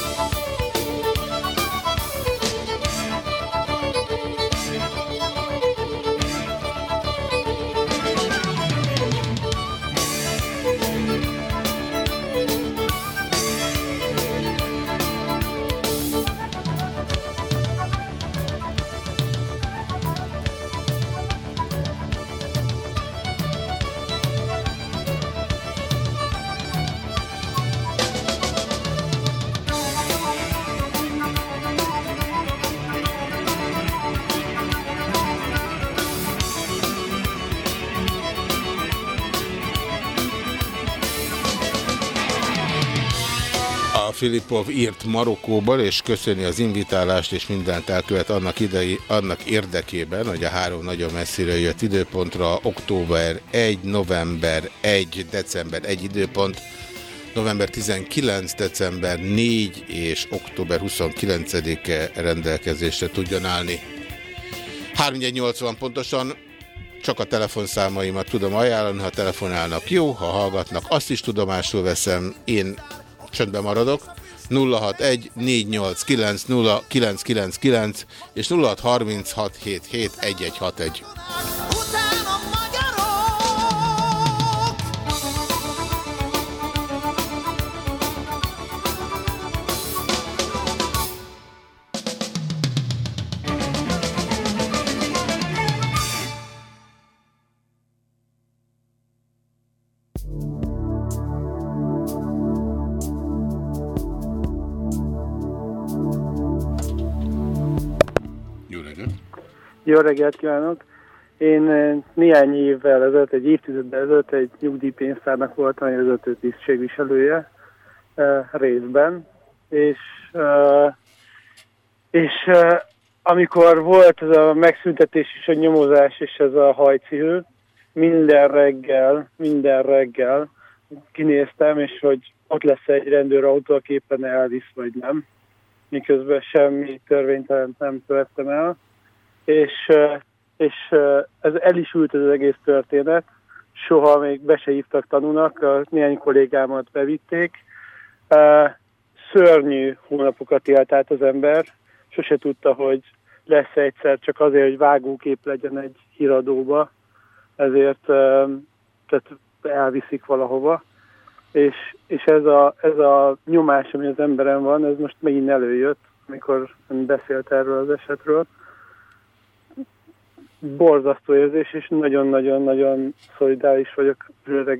Filipov írt Marokkóból, és köszöni az invitálást, és mindent elkövet annak, idei, annak érdekében, hogy a három nagyon messzire jött időpontra, október 1, november 1, december 1 időpont, november 19, december 4 és október 29-e rendelkezésre tudjon állni. 380 pontosan csak a telefonszámaimat tudom ajánlani, ha telefonálnak jó, ha hallgatnak, azt is tudomásul veszem, én csöndben maradok. 061 489 0999 és 0636771161. Jó reggelt kívánok! Én eh, néhány évvel ezelőtt, egy évtizeddel ezelőtt egy nyugdíjpénztárnak voltam egy vezető tisztségviselője eh, részben, és, eh, és amikor volt ez a megszüntetés és a nyomozás és ez a hajcihő, minden reggel, minden reggel kinéztem, és hogy ott lesz egy rendőrautó, aki éppen elvisz, vagy nem. Miközben semmi törvénytelent nem követtem el és, és ez el is ült az egész történet, soha még be se hívtak tanúnak, néhány kollégámat bevitték. Szörnyű hónapokat élt át az ember, sose tudta, hogy lesz egyszer csak azért, hogy vágókép legyen egy híradóba, ezért tehát elviszik valahova. És, és ez, a, ez a nyomás, ami az emberen van, ez most megint előjött, amikor beszélt erről az esetről borzasztó érzés, és nagyon-nagyon-nagyon szolidáris vagyok Röde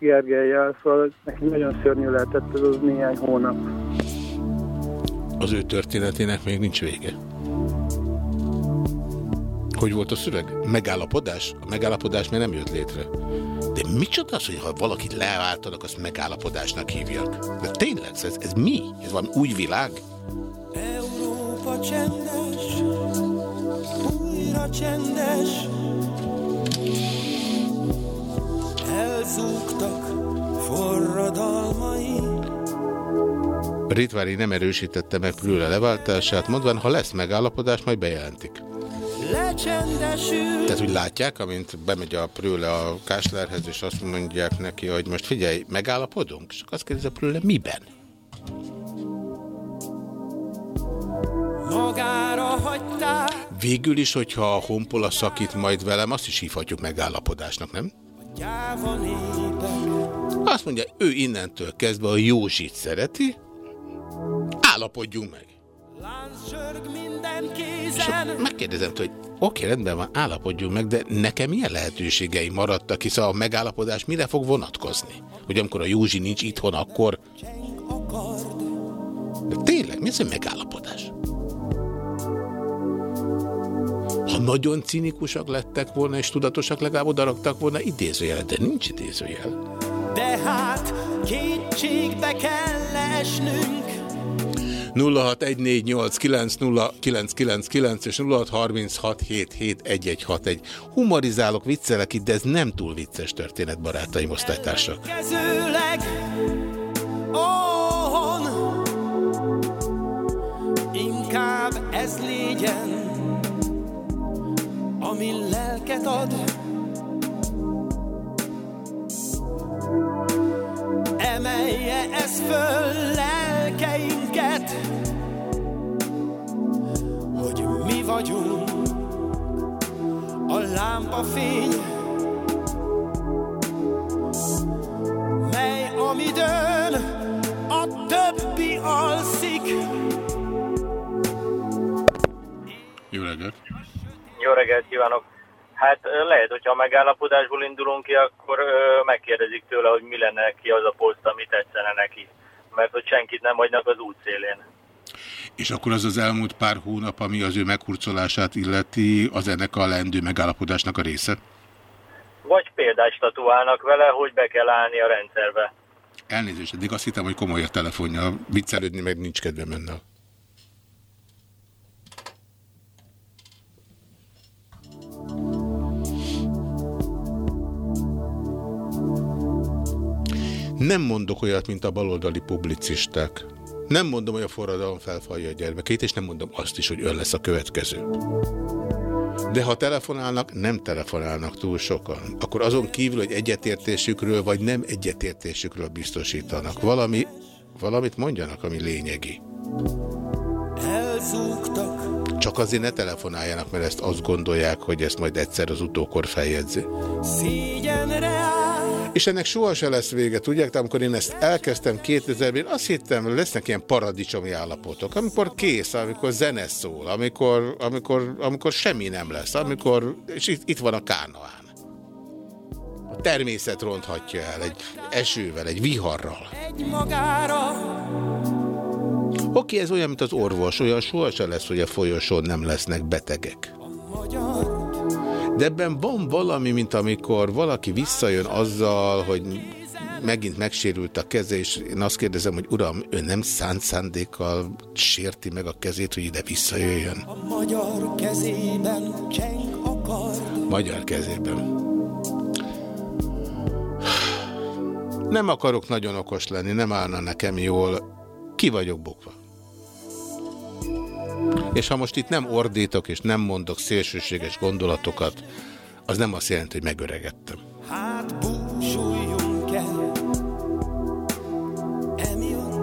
Gergelyel, szóval neki nagyon szörnyű lehetett ez az néhány hónap. Az ő történetének még nincs vége. Hogy volt a szöveg? Megállapodás? A megállapodás még nem jött létre. De micsoda az, hogy ha valakit leálltanak, azt megállapodásnak hívják? De tényleg, ez, ez mi? Ez van új világ? Európa csendes, annyira csendes Elzúgtak forradalmai Ritvári nem erősítette meg Prüle leváltását, mondván, ha lesz megállapodás, majd bejelentik. Tehát úgy látják, amint bemegy a Prüle a Káslerhez, és azt mondják neki, hogy most figyelj, megállapodunk? És azt kérdezi a Prüle, miben? Magára hagyták Végül is, hogyha a honpola szakít majd velem, azt is hívhatjuk megállapodásnak, nem? Azt mondja, ő innentől kezdve a Józsit szereti, állapodjunk meg. És megkérdezem, hogy oké, rendben van, állapodjunk meg, de nekem milyen lehetőségei maradtak, hisz a megállapodás mire fog vonatkozni? Hogy amikor a Józsi nincs itthon, akkor... De tényleg, mi ez a megállapodás? Ha nagyon cinikusak lettek volna, és tudatosak, legalább odaraktak volna idézőjelet, de nincs idézőjel. De hát kétségbe kell esnünk. 0614890999 és 0636771161. Humorizálok, viccelek itt, de ez nem túl vicces történet, barátaim, osztálytársak. inkább ez légyen ami lelket ad. Emelje ez föl lelkeinket, hogy mi vagyunk a lámpa fény, mely amidőn a többi alszik. Jó reggelt! Jó reggelt kívánok! Hát lehet, hogyha a megállapodásból indulunk ki, akkor ö, megkérdezik tőle, hogy mi lenne neki az a poszt, ami tetszene neki. Mert hogy senkit nem hagynak az útszélén. És akkor az az elmúlt pár hónap, ami az ő meghurcolását illeti, az ennek a lendő megállapodásnak a része? Vagy példát statuálnak vele, hogy be kell állni a rendszerbe. Elnézést, eddig azt hittem, hogy komoly a telefonja. Viccelődni meg nincs kedvem önnel. Nem mondok olyat, mint a baloldali publicisták. Nem mondom, hogy a forradalom felfalja a gyermekeit, és nem mondom azt is, hogy ön lesz a következő. De ha telefonálnak, nem telefonálnak túl sokan. Akkor azon kívül, hogy egyetértésükről vagy nem egyetértésükről biztosítanak. Valami, valamit mondjanak, ami lényegi. Elzúgtak. Csak azért ne telefonáljanak, mert ezt azt gondolják, hogy ezt majd egyszer az utókor feljegyzi. És ennek soha se lesz vége, tudják? De amikor én ezt elkezdtem 2000-ben, azt hittem, lesznek ilyen paradicsomi állapotok, amikor kész, amikor zene szól, amikor, amikor, amikor semmi nem lesz, amikor, és itt, itt van a kánoán. A természet ronthatja el egy esővel, egy viharral. Egy magára. Oké, ez olyan, mint az orvos, olyan sohasem lesz, hogy a folyosón nem lesznek betegek. De ebben van valami, mint amikor valaki visszajön azzal, hogy megint megsérült a keze, és én azt kérdezem, hogy uram, ő nem szánt szándékkal sérti meg a kezét, hogy ide visszajöjjön? A magyar kezében cseng akar. Magyar kezében. Nem akarok nagyon okos lenni, nem állna nekem jól. Ki vagyok bukva. És ha most itt nem ordítok, és nem mondok szélsőséges gondolatokat, az nem azt jelenti, hogy megöregettem. Hát búsuljunk el. Emiatt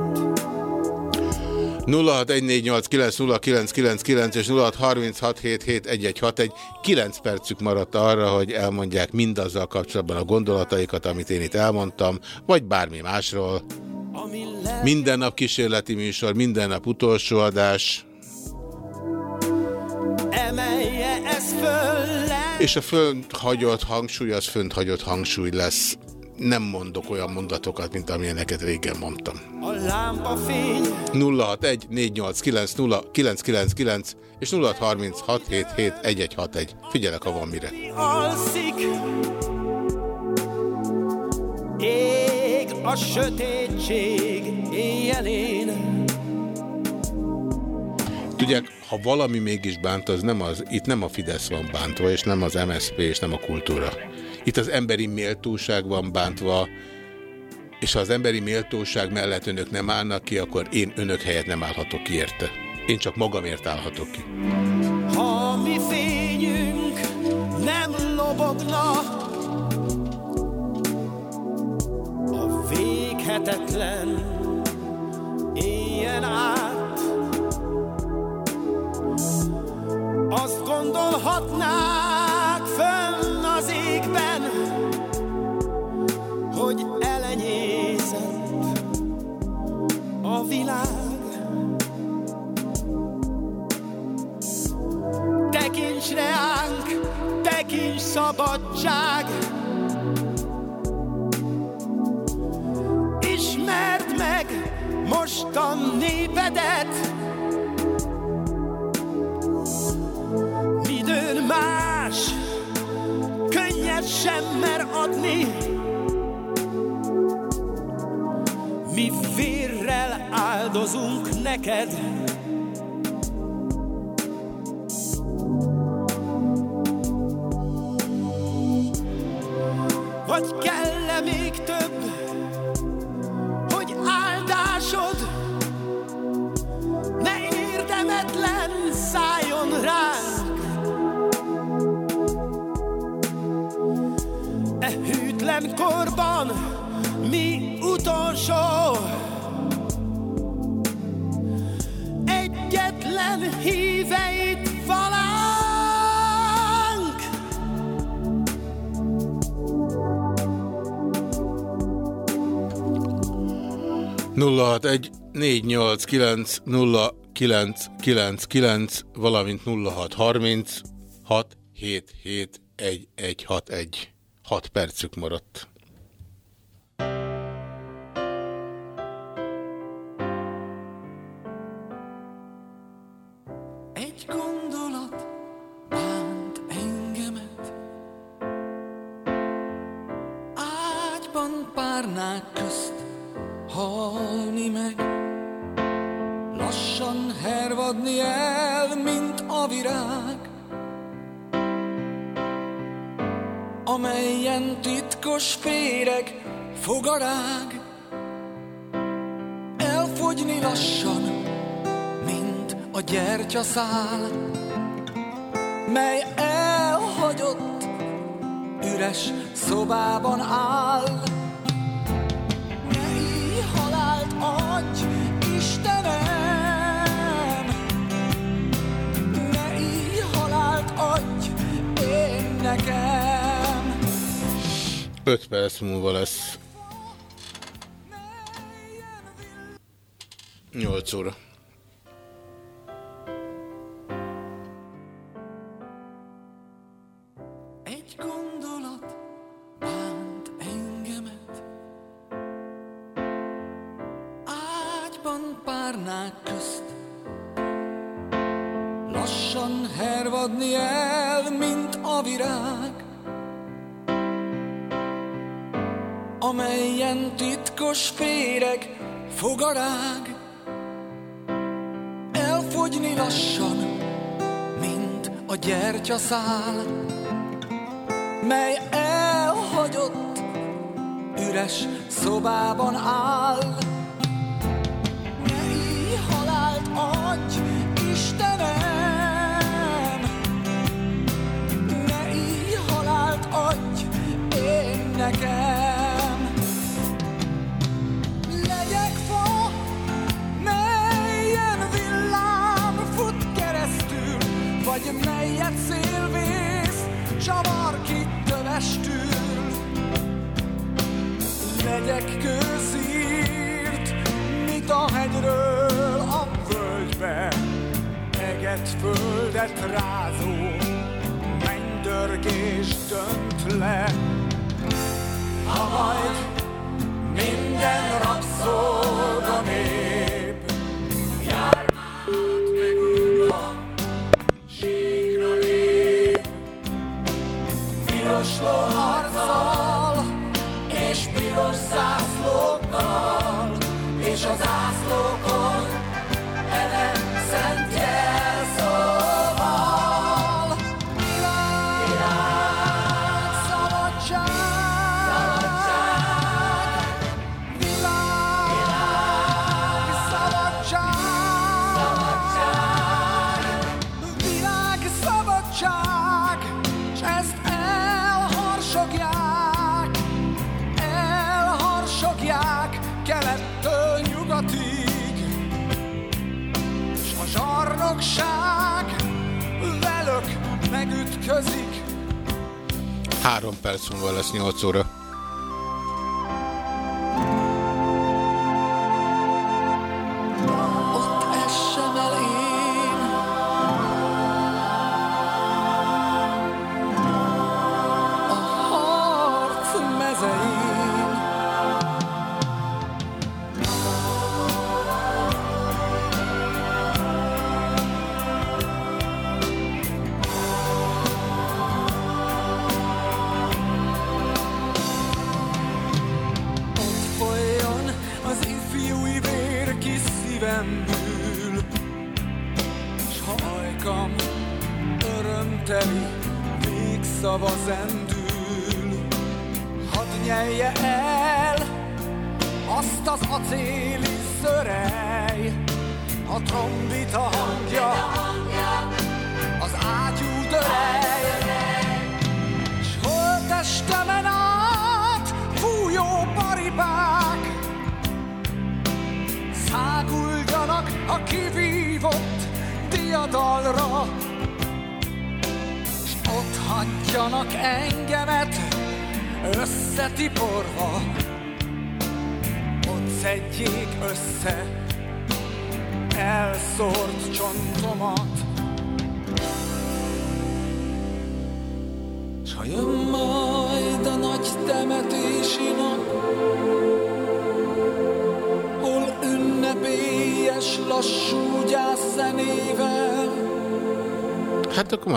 0614890999 és 0636771161 9 percük maradt arra, hogy elmondják mindazzal kapcsolatban a gondolataikat, amit én itt elmondtam, vagy bármi másról. Minden nap kísérleti műsor, minden nap utolsó adás. És a fönt hagyott hangsúly, az fönt hagyott hangsúly lesz. Nem mondok olyan mondatokat, mint amilyeneket régen mondtam. A lámpa fény 061 489 és 0636771161. Figyelek, ha van mire. alszik. Ég a sötétség éjjelén. Tudják, ha valami mégis bánt, az nem az, itt nem a Fidesz van bántva, és nem az MSZP, és nem a kultúra. Itt az emberi méltóság van bántva, és ha az emberi méltóság mellett önök nem állnak ki, akkor én önök helyett nem állhatok ki érte. Én csak magamért állhatok ki. Ha mi fényünk nem lobogna, véghetetlen éljen át. Azt gondolhatnák fönn az égben, hogy elenyészett a világ. Tekints reánk, tekints szabadság. Ismerd meg mostan népedet. Midőn más, könnyet sem mer adni. Mi vérrel áldozunk neked. Vagy kell-e még több, érdemetlen szálljon ránk? E hűtlen korban mi utolsó egyetlen híveit falánk. 061 489 0999, valamint 0630 677 1161. 6 percük maradt. Párnák közt halni meg hervadni el, mint a virág Amelyen titkos féreg fogarág elfogyni lassan, mint a gyertyaszál, mely elhagyott, üres szobában áll. Ne halált adj, nekem. 5 perc múlva lesz. 8 óra. Lassan hervadni el, mint a virág Amelyen titkos féreg fogarág Elfogyni lassan, mint a gyertyaszál mely elhagyott, üres szobában áll. Vagy melyet szélvész, csavar ki tövestül. Legyek közírt, mint a hegyről a völgybe, eget földet rázó, mennydörgés dönt le. Ha majd minden rabszolga nép slow heart. 3 perc múlva lesz 8 óra.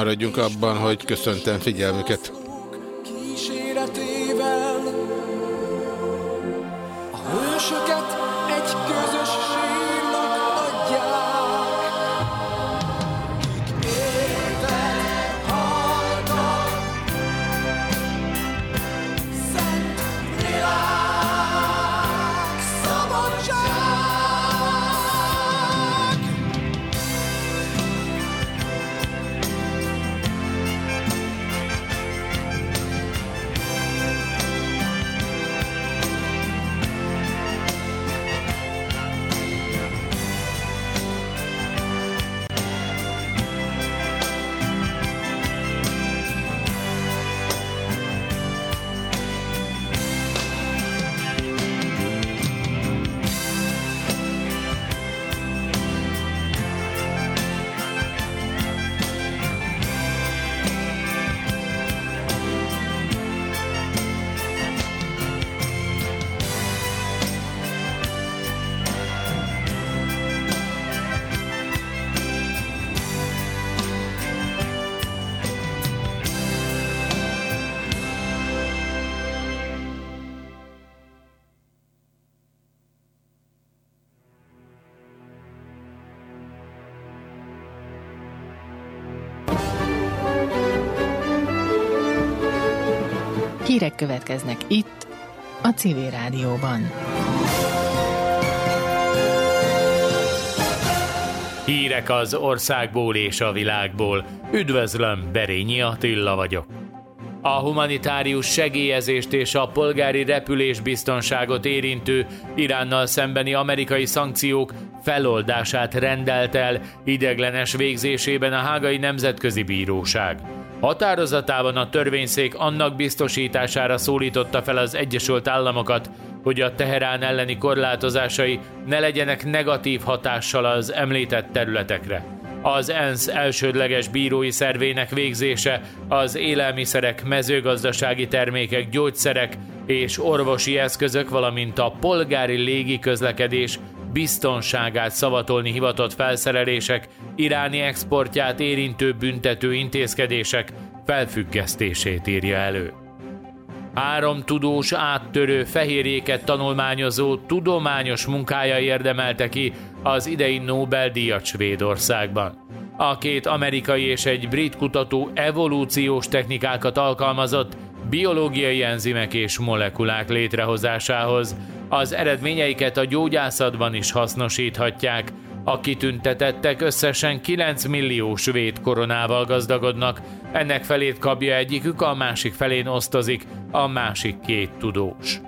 Maradjunk abban, hogy köszöntem figyelmüket. Hírek következnek itt, a Civil Rádióban. Hírek az országból és a világból. Üdvözlöm, Berényi Attila vagyok. A humanitárius segélyezést és a polgári repülés biztonságot érintő Iránnal szembeni amerikai szankciók feloldását rendelt el ideglenes végzésében a Hágai Nemzetközi Bíróság. Határozatában a törvényszék annak biztosítására szólította fel az Egyesült Államokat, hogy a Teherán elleni korlátozásai ne legyenek negatív hatással az említett területekre. Az ENSZ elsődleges bírói szervének végzése az élelmiszerek, mezőgazdasági termékek, gyógyszerek és orvosi eszközök, valamint a polgári légi közlekedés biztonságát szavatolni hivatott felszerelések, iráni exportját érintő büntető intézkedések felfüggesztését írja elő. Három tudós áttörő fehérjéket tanulmányozó tudományos munkája érdemelte ki az idei Nobel-díjat Svédországban. A két amerikai és egy brit kutató evolúciós technikákat alkalmazott biológiai enzimek és molekulák létrehozásához. Az eredményeiket a gyógyászatban is hasznosíthatják. A kitüntetettek összesen 9 millió svéd koronával gazdagodnak, ennek felét kapja egyikük, a másik felén osztozik a másik két tudós.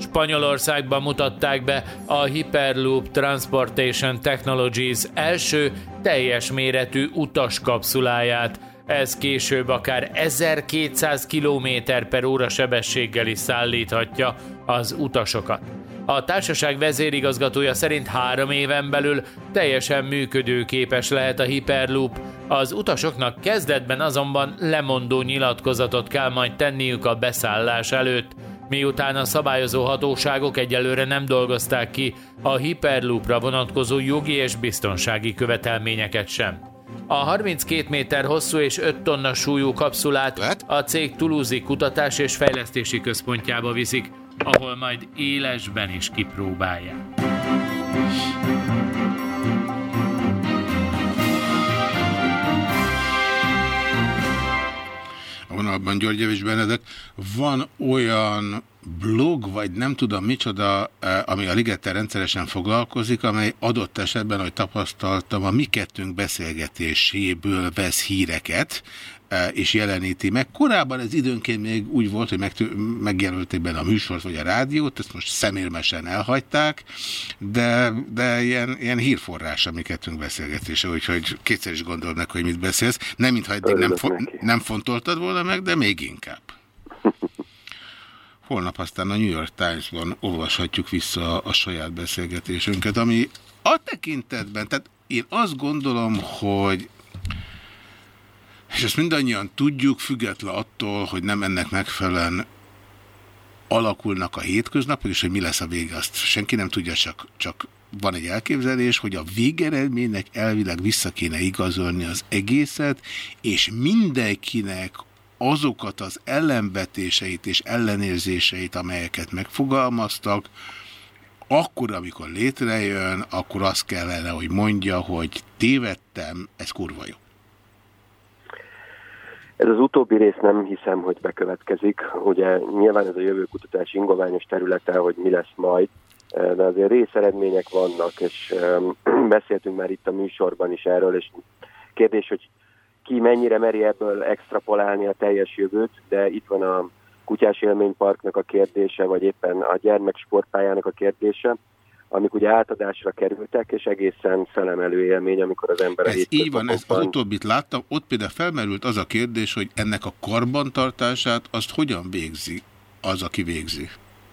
Spanyolországban mutatták be a Hyperloop Transportation Technologies első teljes méretű utaskapszuláját. Ez később akár 1200 km per óra sebességgel is szállíthatja az utasokat. A társaság vezérigazgatója szerint három éven belül teljesen működőképes lehet a Hyperloop. Az utasoknak kezdetben azonban lemondó nyilatkozatot kell majd tenniük a beszállás előtt. Miután a szabályozó hatóságok egyelőre nem dolgozták ki a Hyperloopra vonatkozó jogi és biztonsági követelményeket sem. A 32 méter hosszú és 5 tonna súlyú kapszulát a cég Toulouse kutatás és fejlesztési központjába viszik, ahol majd élesben is kipróbálják. A vonalban György Javis Benedek. Van olyan blog, vagy nem tudom micsoda, eh, ami a Ligettel rendszeresen foglalkozik, amely adott esetben, hogy tapasztaltam, a mi kettőnk beszélgetéséből vesz híreket, E, és jeleníti meg. Korábban ez időnként még úgy volt, hogy megjelölték benne a műsort vagy a rádiót, ezt most szemérmesen elhagyták, de, de ilyen, ilyen hírforrás a mi kettőnk beszélgetése, úgyhogy kétszer is gondold meg, hogy mit beszélsz. Nem, mintha eddig nem, fo nem fontoltad volna meg, de még inkább. Holnap aztán a New York Times-ban olvashatjuk vissza a saját beszélgetésünket, ami a tekintetben, tehát én azt gondolom, hogy és ezt mindannyian tudjuk, független attól, hogy nem ennek megfelelően alakulnak a hétköznapok, és hogy mi lesz a vége, azt senki nem tudja, csak, csak van egy elképzelés, hogy a végeredménynek elvileg vissza kéne igazolni az egészet, és mindenkinek azokat az ellenvetéseit és ellenérzéseit, amelyeket megfogalmaztak, akkor, amikor létrejön, akkor azt kellene, hogy mondja, hogy tévedtem, ez kurva jó. Ez az utóbbi rész nem hiszem, hogy bekövetkezik. Ugye nyilván ez a jövőkutatás ingoványos területe, hogy mi lesz majd, de azért részeredmények vannak, és beszéltünk már itt a műsorban is erről, és kérdés, hogy ki mennyire meri ebből extrapolálni a teljes jövőt, de itt van a Kutyás Élményparknak a kérdése, vagy éppen a gyermeksportpályának a kérdése, amik ugye átadásra kerültek, és egészen felemelő élmény, amikor az ember... Ez így van, ez az utóbbit láttam, ott például felmerült az a kérdés, hogy ennek a karbantartását azt hogyan végzi az, aki végzi?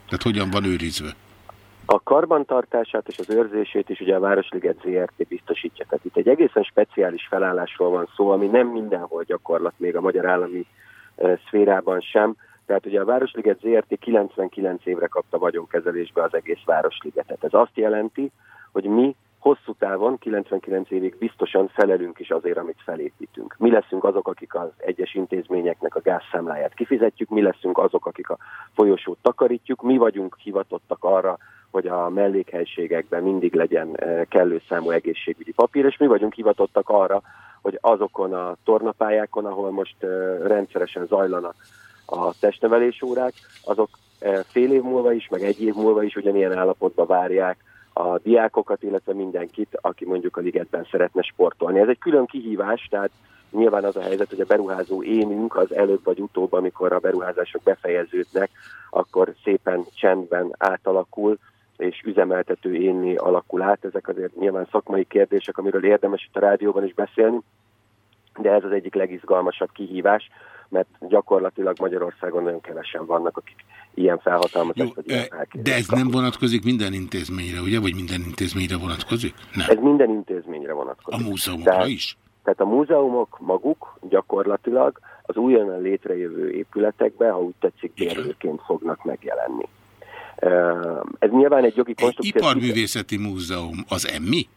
Tehát hogyan van őrizve? A karbantartását és az őrzését is ugye a Városliget ZRT biztosítja. Tehát itt egy egészen speciális felállásról van szó, ami nem mindenhol gyakorlat, még a magyar állami szférában sem. Tehát ugye a Városliget ZRT 99 évre kapta vagyonkezelésbe az egész Városligetet. Ez azt jelenti, hogy mi hosszú távon, 99 évig biztosan felelünk is azért, amit felépítünk. Mi leszünk azok, akik az egyes intézményeknek a gázszámláját kifizetjük, mi leszünk azok, akik a folyosót takarítjuk, mi vagyunk hivatottak arra, hogy a mellékhelységekben mindig legyen eh, kellő számú egészségügyi papír, és mi vagyunk hivatottak arra, hogy azokon a tornapályákon, ahol most eh, rendszeresen zajlanak a testnevelés órák, azok fél év múlva is, meg egy év múlva is ugyanilyen állapotba várják a diákokat, illetve mindenkit, aki mondjuk a ligetben szeretne sportolni. Ez egy külön kihívás, tehát nyilván az a helyzet, hogy a beruházó énünk az előbb vagy utóbb, amikor a beruházások befejeződnek, akkor szépen csendben átalakul, és üzemeltető énni alakul át. Ezek azért nyilván szakmai kérdések, amiről érdemes itt a rádióban is beszélni, de ez az egyik legizgalmasabb kihívás, mert gyakorlatilag Magyarországon nagyon kevesen vannak, akik ilyen felhatalmazást vagy ilyen De ez nem vonatkozik minden intézményre, ugye? Vagy minden intézményre vonatkozik? Nem. Ez minden intézményre vonatkozik. A múzeumokra Tehát- is? Tehát a múzeumok maguk gyakorlatilag az újonnan létrejövő épületekben, ha úgy tetszik, bérlőként fognak megjelenni. Ez nyilván egy jogi konstrukció. Iparművészeti Múzeum az emmi?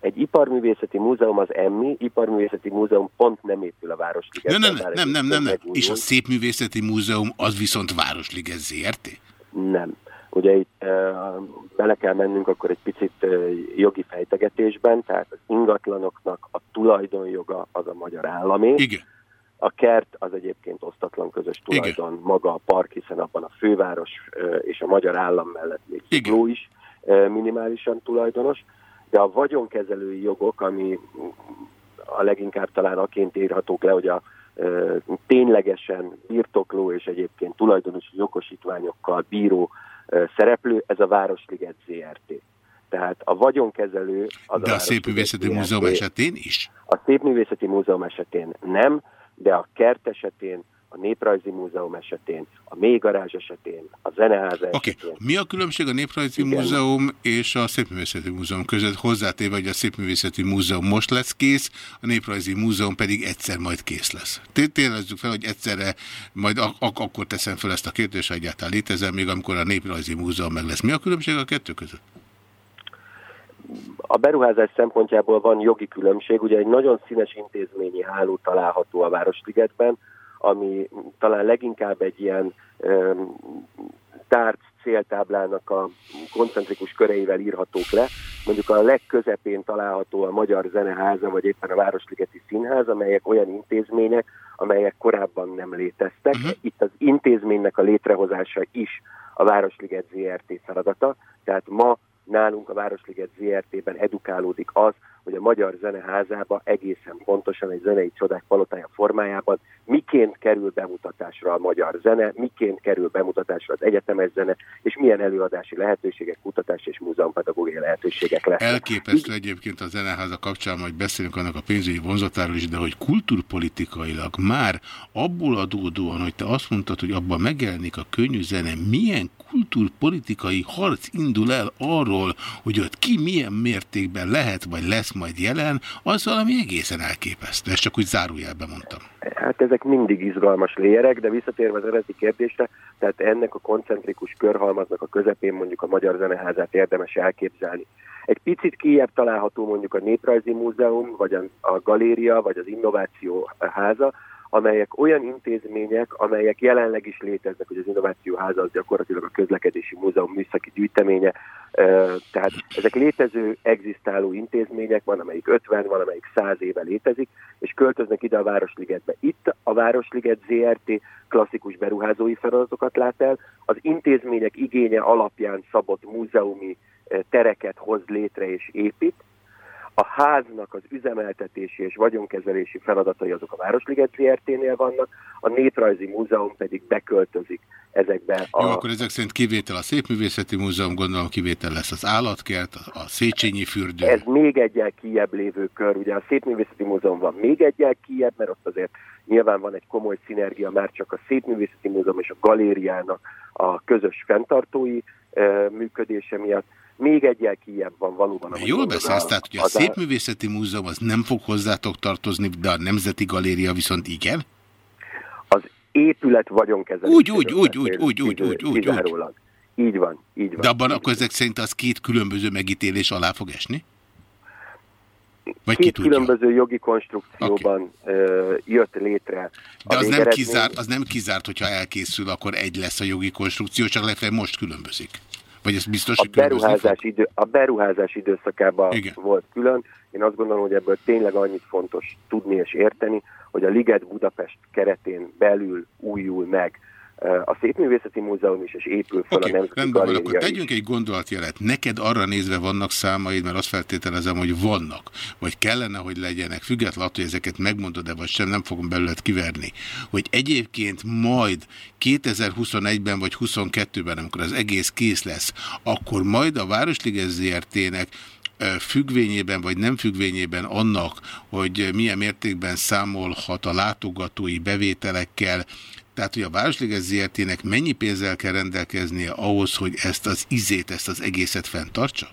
Egy iparművészeti múzeum az EMMI, iparművészeti múzeum pont nem épül a Városligetben. Nem, nem, nem, nem, nem, nem. És a Szépművészeti Múzeum az viszont Városliget ZRT? Nem. Ugye itt bele kell mennünk akkor egy picit jogi fejtegetésben, tehát az ingatlanoknak a tulajdonjoga az a magyar állami. Igen. A kert az egyébként osztatlan közös tulajdon, Igen. maga a park, hiszen abban a főváros és a magyar állam mellett még Zugló is minimálisan tulajdonos, de a vagyonkezelői jogok, ami a leginkább talán aként írhatók le, hogy a ténylegesen birtokló és egyébként tulajdonosi jogosítványokkal bíró szereplő, ez a Városliget ZRT. Tehát a vagyonkezelő az De a Városliget Szépművészeti. Múzeum esetén is? A Szépművészeti Múzeum esetén nem, de a kert esetén, a Néprajzi Múzeum esetén, a Mélygarázs esetén, a Zeneháza Oké, esetén. mi a különbség a Néprajzi Igen. Múzeum és a Szépművészeti Múzeum között? Hozzátéve, hogy a Szépművészeti Múzeum most lesz kész, a Néprajzi Múzeum pedig egyszer majd kész lesz. Té- Ténylezzük fel, hogy egyszerre majd ak- ak- akkor teszem fel ezt a kérdést, ha egyáltalán létezem, még amikor a Néprajzi Múzeum meg lesz. Mi a különbség a kettő között? A beruházás szempontjából van jogi különbség, ugye egy nagyon színes intézményi háló található a Városligetben, ami talán leginkább egy ilyen um, tárc céltáblának a koncentrikus köreivel írhatók le. Mondjuk a legközepén található a Magyar Zeneháza, vagy éppen a Városligeti Színház, amelyek olyan intézmények, amelyek korábban nem léteztek. Uh-huh. Itt az intézménynek a létrehozása is a Városliget ZRT feladata, tehát ma nálunk a Városliget ZRT-ben edukálódik az, hogy a Magyar Zeneházába egészen pontosan egy zenei csodák palotája formájában miként kerül bemutatásra a magyar zene, miként kerül bemutatásra az egyetemes zene, és milyen előadási lehetőségek, kutatási és múzeumpedagógiai lehetőségek lesznek. Elképesztő egyébként a Zeneháza kapcsán, majd beszélünk annak a pénzügyi vonzatáról is, de hogy kulturpolitikailag már abból adódóan, hogy te azt mondtad, hogy abban megjelenik a könnyű zene, milyen kulturpolitikai harc indul el arról, hogy ott ki milyen mértékben lehet, vagy lesz majd jelen, az valami egészen elképesztő. Ezt csak úgy zárójelben mondtam. Hát ezek mindig izgalmas léjerek, de visszatérve az eredeti kérdésre, tehát ennek a koncentrikus körhalmaznak a közepén mondjuk a Magyar Zeneházát érdemes elképzelni. Egy picit kijebb található mondjuk a Néprajzi Múzeum, vagy a Galéria, vagy az Innováció Háza, amelyek olyan intézmények, amelyek jelenleg is léteznek, hogy az Innováció Háza az gyakorlatilag a közlekedési múzeum műszaki gyűjteménye, tehát ezek létező, egzisztáló intézmények, van amelyik 50, van amelyik 100 éve létezik, és költöznek ide a Városligetbe. Itt a Városliget ZRT klasszikus beruházói feladatokat lát el, az intézmények igénye alapján szabott múzeumi tereket hoz létre és épít, a háznak az üzemeltetési és vagyonkezelési feladatai azok a Városliget ZRT-nél vannak, a Néprajzi Múzeum pedig beköltözik ezekbe A... Jó, akkor ezek szerint kivétel a Szépművészeti Múzeum, gondolom kivétel lesz az állatkert, a Széchenyi fürdő. Ez még egyel kijebb lévő kör. Ugye a Szépművészeti Múzeum van még egyel kijebb, mert ott azért nyilván van egy komoly szinergia már csak a Szépművészeti Múzeum és a galériának a közös fenntartói működése miatt. Még egyel kijebb van valóban. Jól beszélsz, tehát hogy a az Szépművészeti Múzeum az nem fog hozzátok tartozni, de a Nemzeti Galéria viszont igen? Az épület vagyonkezelés. Úgy, úgy, úgy, úgy, úgy, úgy, úgy, úgy, úgy. Így van, így van. De abban akkor ezek szerint az két különböző megítélés alá fog esni? Vagy Két különböző jogi konstrukcióban okay. jött létre De az nem, kizárt, az nem kizárt, hogyha elkészül, akkor egy lesz a jogi konstrukció, csak legfeljebb most különbözik. Vagy ez biztos, a hogy beruházás, idő, a beruházás időszakában Igen. volt külön, Én azt gondolom, hogy ebből tényleg annyit fontos tudni és érteni, hogy a Liget Budapest keretén belül újul meg a Szépművészeti Múzeum is, és épül fel okay, a Nemzeti rendben van, akkor tegyünk egy gondolatjelet. Neked arra nézve vannak számaid, mert azt feltételezem, hogy vannak, vagy kellene, hogy legyenek, függetlenül hogy ezeket megmondod-e, vagy sem, nem fogom belőled kiverni, hogy egyébként majd 2021-ben vagy 2022-ben, amikor az egész kész lesz, akkor majd a Városliges ZRT-nek függvényében vagy nem függvényében annak, hogy milyen mértékben számolhat a látogatói bevételekkel, tehát, hogy a Városliges ZRT-nek mennyi pénzzel kell rendelkeznie ahhoz, hogy ezt az izét, ezt az egészet fenntartsa?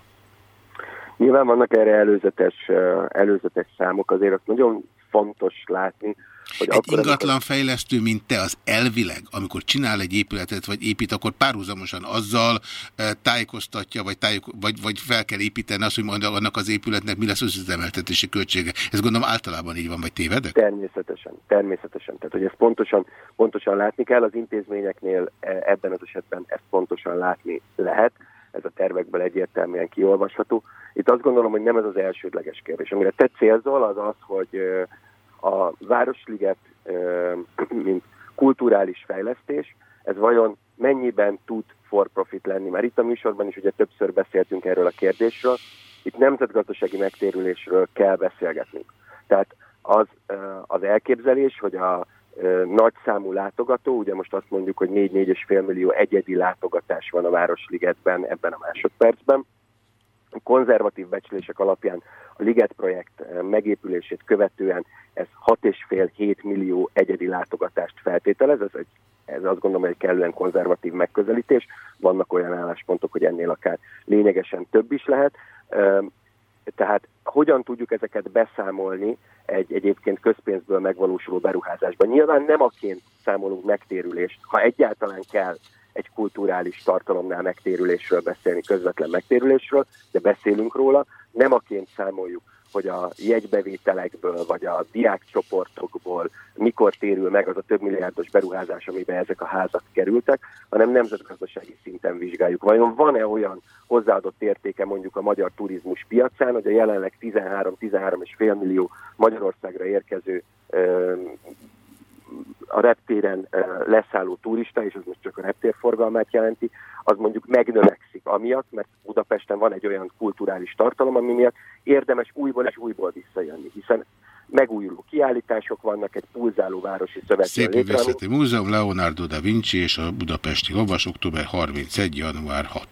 Nyilván vannak erre előzetes, előzetes számok, azért azt nagyon fontos látni, hogy egy ingatlan amikor... fejlesztő, mint te, az elvileg, amikor csinál egy épületet, vagy épít, akkor párhuzamosan azzal e, tájékoztatja, vagy, tájék, vagy, vagy fel kell építeni azt, hogy majd annak az épületnek mi lesz az üzemeltetési költsége. Ez gondolom általában így van, vagy tévedek? Természetesen, természetesen. Tehát, hogy ezt pontosan, pontosan látni kell, az intézményeknél e, ebben az esetben ezt pontosan látni lehet ez a tervekből egyértelműen kiolvasható. Itt azt gondolom, hogy nem ez az elsődleges kérdés. Amire te célzol, az az, hogy a Városliget, mint kulturális fejlesztés, ez vajon mennyiben tud for profit lenni? Már itt a műsorban is ugye többször beszéltünk erről a kérdésről, itt nemzetgazdasági megtérülésről kell beszélgetnünk. Tehát az, az elképzelés, hogy a nagy számú látogató, ugye most azt mondjuk, hogy 4-4,5 millió egyedi látogatás van a Városligetben ebben a másodpercben, konzervatív becslések alapján a Liget projekt eh, megépülését követően ez 6,5-7 millió egyedi látogatást feltételez, ez, egy, ez azt gondolom egy kellően konzervatív megközelítés, vannak olyan álláspontok, hogy ennél akár lényegesen több is lehet, tehát hogyan tudjuk ezeket beszámolni egy egyébként közpénzből megvalósuló beruházásban? Nyilván nem aként számolunk megtérülést, ha egyáltalán kell egy kulturális tartalomnál megtérülésről beszélni, közvetlen megtérülésről, de beszélünk róla, nem aként számoljuk, hogy a jegybevételekből, vagy a diákcsoportokból mikor térül meg az a több milliárdos beruházás, amiben ezek a házak kerültek, hanem nemzetgazdasági szinten vizsgáljuk. Vajon van-e olyan hozzáadott értéke mondjuk a magyar turizmus piacán, hogy a jelenleg 13-13,5 millió Magyarországra érkező a reptéren leszálló turista, és az most csak a reptérforgalmát jelenti, az mondjuk megnövekszik amiatt, mert Budapesten van egy olyan kulturális tartalom, ami miatt érdemes újból és újból visszajönni, hiszen megújuló kiállítások vannak, egy pulzáló városi szövetségen Szépművészeti Múzeum, Leonardo da Vinci és a Budapesti Lovas, október 31. január 6.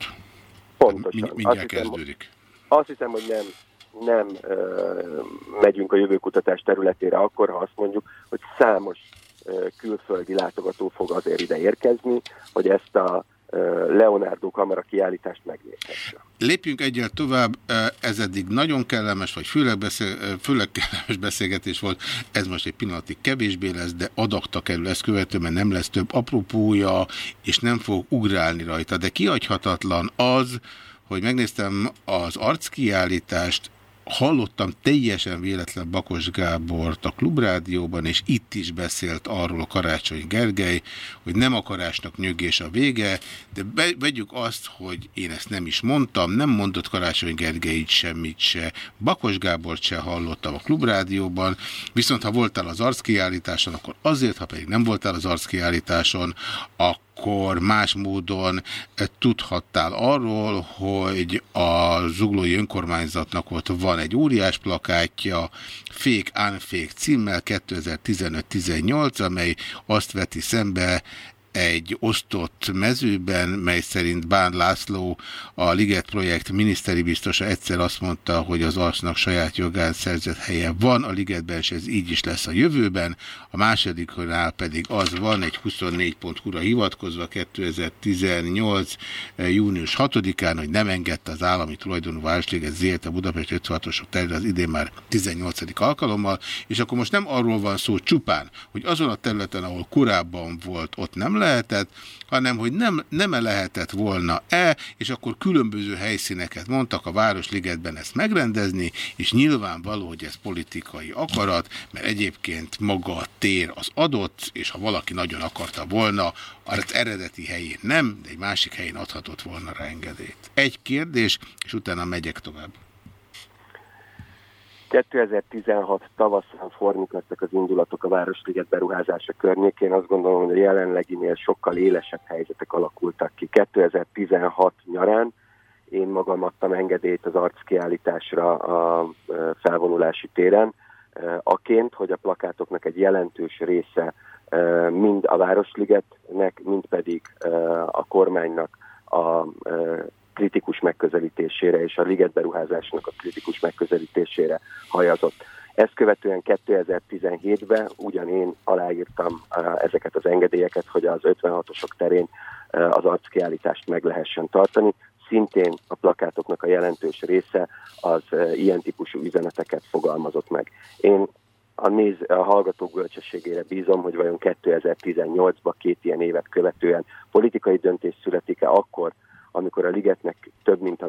Pontosan. Mi, mindjárt azt kezdődik. Hiszem, azt hiszem, hogy nem, nem ö, megyünk a jövőkutatás területére akkor, ha azt mondjuk, hogy számos külföldi látogató fog azért ide érkezni, hogy ezt a Leonardo kamera kiállítást megnézhesse. Lépjünk egyel tovább, ez eddig nagyon kellemes, vagy főleg, beszél, főleg kellemes beszélgetés volt, ez most egy pillanatig kevésbé lesz, de adakta kerül. Ezt követően, mert nem lesz több apropója, és nem fog ugrálni rajta, de kihagyhatatlan az, hogy megnéztem az arckiállítást, hallottam teljesen véletlen Bakos Gábort a Klubrádióban, és itt is beszélt arról Karácsony Gergely, hogy nem akarásnak nyögés a vége, de be, vegyük azt, hogy én ezt nem is mondtam, nem mondott Karácsony Gergely így semmit se, Bakos Gábort se hallottam a Klubrádióban, viszont ha voltál az arckiállításon, akkor azért, ha pedig nem voltál az arckiállításon, akkor akkor más módon eh, tudhattál arról, hogy a zuglói önkormányzatnak ott van egy óriás plakátja, Fake Unfake címmel 2015-18, amely azt veti szembe egy osztott mezőben, mely szerint Bán László, a Liget projekt miniszteri biztosa egyszer azt mondta, hogy az arcnak saját jogán szerzett helye van a Ligetben, és ez így is lesz a jövőben. A másodiknál pedig az van, egy 24.hu-ra hivatkozva 2018. június 6-án, hogy nem engedte az állami tulajdonú Városliget ZRT a Budapest 56-osok terület az idén már 18. alkalommal, és akkor most nem arról van szó csupán, hogy azon a területen, ahol korábban volt, ott nem lehet, lehetett, hanem hogy nem, nem -e lehetett volna-e, és akkor különböző helyszíneket mondtak a Városligetben ezt megrendezni, és nyilvánvaló, hogy ez politikai akarat, mert egyébként maga a tér az adott, és ha valaki nagyon akarta volna, az eredeti helyén nem, de egy másik helyén adhatott volna rá engedélyt. Egy kérdés, és utána megyek tovább. 2016 tavaszán formítottak az indulatok a Városliget beruházása környékén. Azt gondolom, hogy a jelenleginél sokkal élesebb helyzetek alakultak ki. 2016 nyarán én magam adtam engedélyt az arckiállításra a felvonulási téren, aként, hogy a plakátoknak egy jelentős része mind a Városligetnek, mind pedig a kormánynak a kritikus megközelítésére és a ligetberuházásnak a kritikus megközelítésére hajazott. Ezt követően 2017-ben ugyan én aláírtam ezeket az engedélyeket, hogy az 56-osok terén az arckiállítást meg lehessen tartani. Szintén a plakátoknak a jelentős része az ilyen típusú üzeneteket fogalmazott meg. Én a, néz, a hallgatók bölcsességére bízom, hogy vajon 2018-ban két ilyen évet követően politikai döntés születik-e akkor, amikor a ligetnek több mint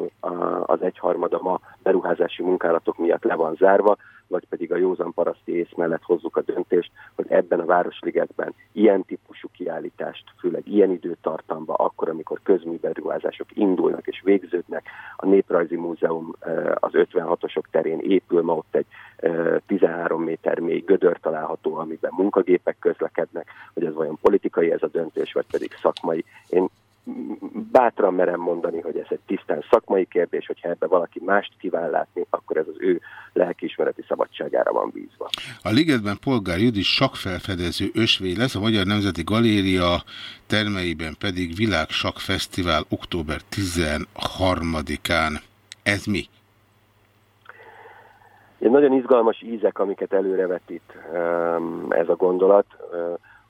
az egyharmada ma beruházási munkálatok miatt le van zárva, vagy pedig a józan paraszti ész mellett hozzuk a döntést, hogy ebben a Városligetben ilyen típusú kiállítást, főleg ilyen időtartamban, akkor, amikor közműberuházások indulnak és végződnek, a Néprajzi Múzeum az 56-osok terén épül, ma ott egy 13 méter mély gödör található, amiben munkagépek közlekednek, hogy ez vajon politikai ez a döntés, vagy pedig szakmai. Én bátran merem mondani, hogy ez egy tisztán szakmai kérdés, hogyha ebbe valaki mást kíván látni, akkor ez az ő lelkiismereti szabadságára van bízva. A Ligetben Polgár Judit sakfelfedező ösvény lesz, a Magyar Nemzeti Galéria termeiben pedig Világ Fesztivál október 13-án. Ez mi? Egy nagyon izgalmas ízek, amiket előrevetít ez a gondolat.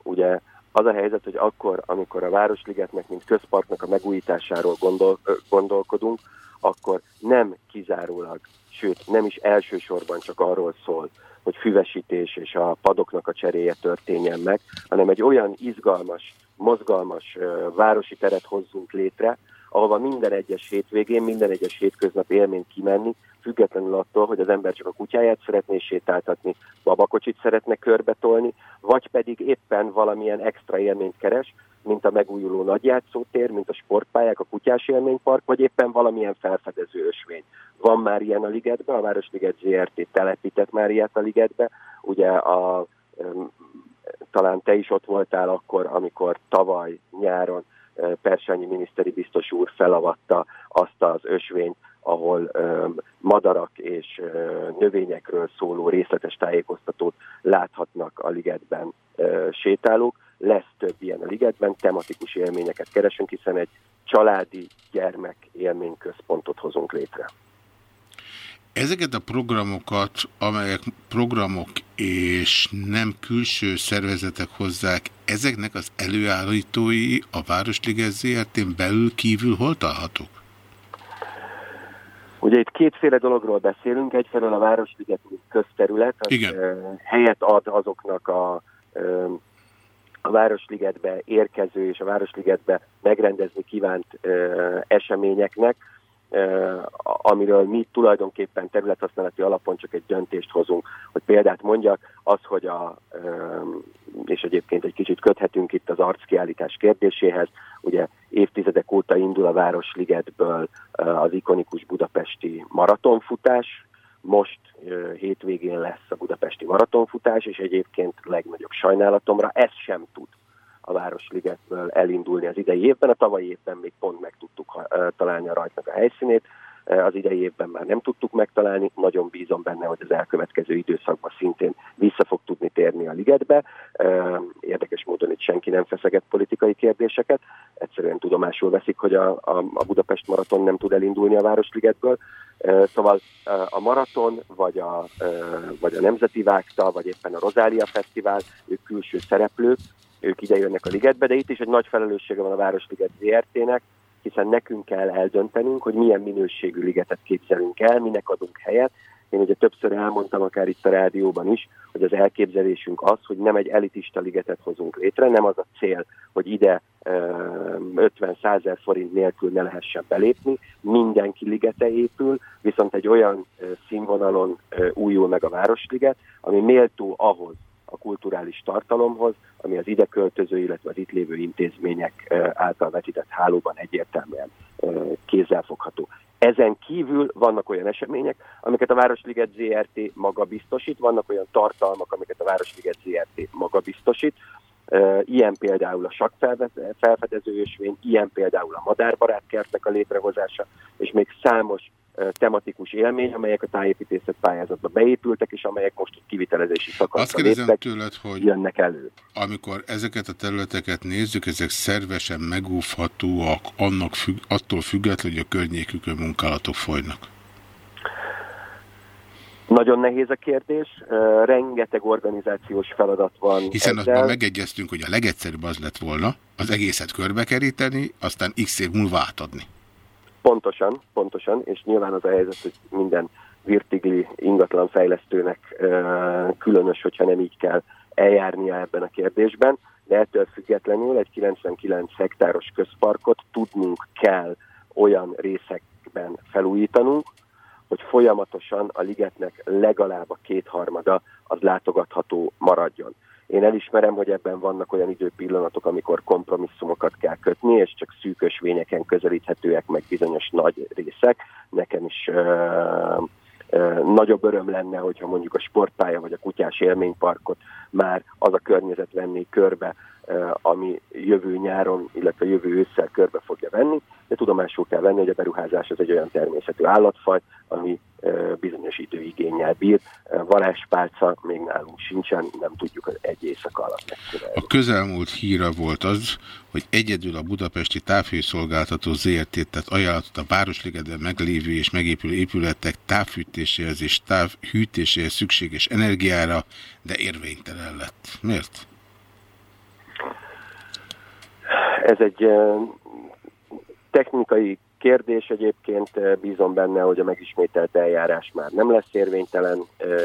Ugye az a helyzet, hogy akkor, amikor a Városligetnek, mint közparknak a megújításáról gondol, gondolkodunk, akkor nem kizárólag, sőt nem is elsősorban csak arról szól, hogy füvesítés és a padoknak a cseréje történjen meg, hanem egy olyan izgalmas, mozgalmas városi teret hozzunk létre, ahova minden egyes hétvégén, minden egyes hétköznap élményt kimenni, függetlenül attól, hogy az ember csak a kutyáját szeretné sétáltatni, babakocsit szeretne körbetolni, vagy pedig éppen valamilyen extra élményt keres, mint a megújuló nagyjátszótér, mint a sportpályák, a kutyás élménypark, vagy éppen valamilyen felfedező ösvény. Van már ilyen a ligetben, a Városliget ZRT telepített már ilyet a ligetbe, ugye a, talán te is ott voltál akkor, amikor tavaly nyáron Persányi miniszteri biztos úr felavatta azt az ösvényt, ahol madarak és növényekről szóló részletes tájékoztatót láthatnak a ligetben sétálók. Lesz több ilyen a ligetben, tematikus élményeket keresünk, hiszen egy családi gyermek élményközpontot hozunk létre. Ezeket a programokat, amelyek programok és nem külső szervezetek hozzák, ezeknek az előállítói a Városliget ZRT-n belül kívül hol találhatók? Ugye itt kétféle dologról beszélünk, egyfelől a Városliget közterület, az Igen. helyet ad azoknak a, a Városligetbe érkező és a Városligetbe megrendezni kívánt eseményeknek, amiről mi tulajdonképpen területhasználati alapon csak egy döntést hozunk. Hogy példát mondjak, az, hogy a, és egyébként egy kicsit köthetünk itt az arckiállítás kérdéséhez, ugye évtizedek óta indul a Városligetből az ikonikus budapesti maratonfutás, most hétvégén lesz a budapesti maratonfutás, és egyébként legnagyobb sajnálatomra ez sem tud a Városligetből elindulni az idei évben. A tavalyi évben még pont meg tudtuk találni a rajtnak a helyszínét, az idei évben már nem tudtuk megtalálni, nagyon bízom benne, hogy az elkövetkező időszakban szintén vissza fog tudni térni a ligetbe. Érdekes módon itt senki nem feszeget politikai kérdéseket, egyszerűen tudomásul veszik, hogy a, a, a Budapest maraton nem tud elindulni a Városligetből. Szóval a maraton, vagy a, vagy a Nemzeti Vágta, vagy éppen a Rozália Fesztivál, ők külső szereplők, ők ide jönnek a ligetbe, de itt is egy nagy felelőssége van a Városliget ZRT-nek, hiszen nekünk kell eldöntenünk, hogy milyen minőségű ligetet képzelünk el, minek adunk helyet. Én ugye többször elmondtam, akár itt a rádióban is, hogy az elképzelésünk az, hogy nem egy elitista ligetet hozunk létre, nem az a cél, hogy ide 50-100 forint nélkül ne lehessen belépni, mindenki ligete épül, viszont egy olyan színvonalon újul meg a Városliget, ami méltó ahhoz, a kulturális tartalomhoz, ami az ide költöző, illetve az itt lévő intézmények által vetített hálóban egyértelműen kézzelfogható. Ezen kívül vannak olyan események, amiket a Városliget ZRT maga biztosít, vannak olyan tartalmak, amiket a Városliget ZRT maga biztosít, Ilyen például a sakfelfedező ösvény, ilyen például a madárbarát kertek a létrehozása, és még számos tematikus élmény, amelyek a tájépítészet pályázatba beépültek, és amelyek most a kivitelezési szakaszra léptek, tőled, hogy jönnek elő. Amikor ezeket a területeket nézzük, ezek szervesen megúfhatóak annak függ, attól függetlenül, hogy a környékükön munkálatok folynak. Nagyon nehéz a kérdés, rengeteg organizációs feladat van. Hiszen ezzel. megegyeztünk, hogy a legegyszerűbb az lett volna az egészet körbekeríteni, aztán x év múlva átadni. Pontosan, pontosan, és nyilván az a helyzet, hogy minden virtigli ingatlan fejlesztőnek különös, hogyha nem így kell eljárnia ebben a kérdésben, de ettől függetlenül egy 99 hektáros közparkot tudnunk kell olyan részekben felújítanunk, hogy folyamatosan a ligetnek legalább a kétharmada az látogatható maradjon. Én elismerem, hogy ebben vannak olyan időpillanatok, amikor kompromisszumokat kell kötni, és csak szűkös vényeken közelíthetőek meg bizonyos nagy részek. Nekem is uh, uh, nagyobb öröm lenne, hogyha mondjuk a sportpálya vagy a kutyás élményparkot már az a környezet venné körbe, ami jövő nyáron, illetve jövő ősszel körbe fogja venni, de tudomásul kell venni, hogy a beruházás az egy olyan természetű állatfaj, ami bizonyos időigényel bír. Valáspálca még nálunk sincsen, nem tudjuk az egy éjszaka alatt megszülelni. A közelmúlt híra volt az, hogy egyedül a budapesti távhőszolgáltató ZRT, tehát ajánlatot a Városligetben meglévő és megépülő épületek távfűtéséhez és távhűtéséhez szükséges energiára, de érvénytelen lett. Miért? Ez egy technikai kérdés egyébként, bízom benne, hogy a megismételt eljárás már nem lesz érvénytelen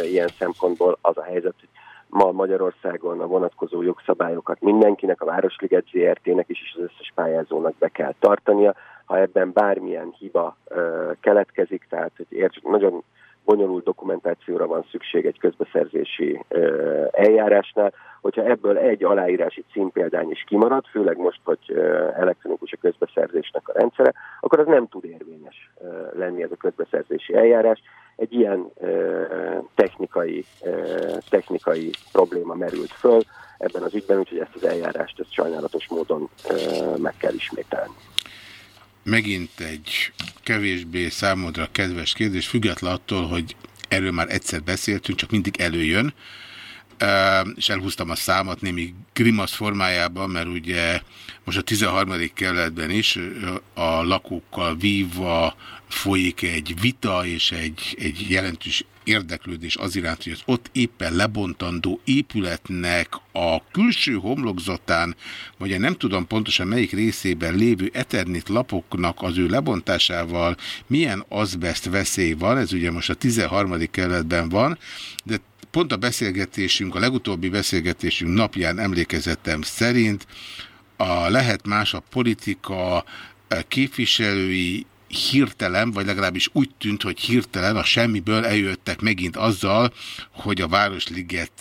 ilyen szempontból. Az a helyzet, hogy ma Magyarországon a vonatkozó jogszabályokat mindenkinek, a Városliget ZRT-nek is, és az összes pályázónak be kell tartania. Ha ebben bármilyen hiba keletkezik, tehát hogy érts, nagyon bonyolult dokumentációra van szükség egy közbeszerzési eljárásnál, hogyha ebből egy aláírási címpéldány is kimarad, főleg most, hogy elektronikus a közbeszerzésnek a rendszere, akkor az nem tud érvényes lenni ez a közbeszerzési eljárás. Egy ilyen technikai, technikai probléma merült föl ebben az ügyben, úgyhogy ezt az eljárást ezt sajnálatos módon meg kell ismételni. Megint egy kevésbé számodra kedves kérdés, független attól, hogy erről már egyszer beszéltünk, csak mindig előjön, és elhúztam a számot némi grimasz formájában, mert ugye most a 13. kerületben is a lakókkal vívva folyik egy vita és egy, egy jelentős érdeklődés az iránt, hogy az ott éppen lebontandó épületnek a külső homlokzatán, vagy nem tudom pontosan melyik részében lévő eternit lapoknak az ő lebontásával milyen azbest veszély van, ez ugye most a 13. kerületben van, de pont a beszélgetésünk, a legutóbbi beszélgetésünk napján emlékezetem szerint a lehet más a politika képviselői hirtelen, vagy legalábbis úgy tűnt, hogy hirtelen a semmiből eljöttek megint azzal, hogy a Városliget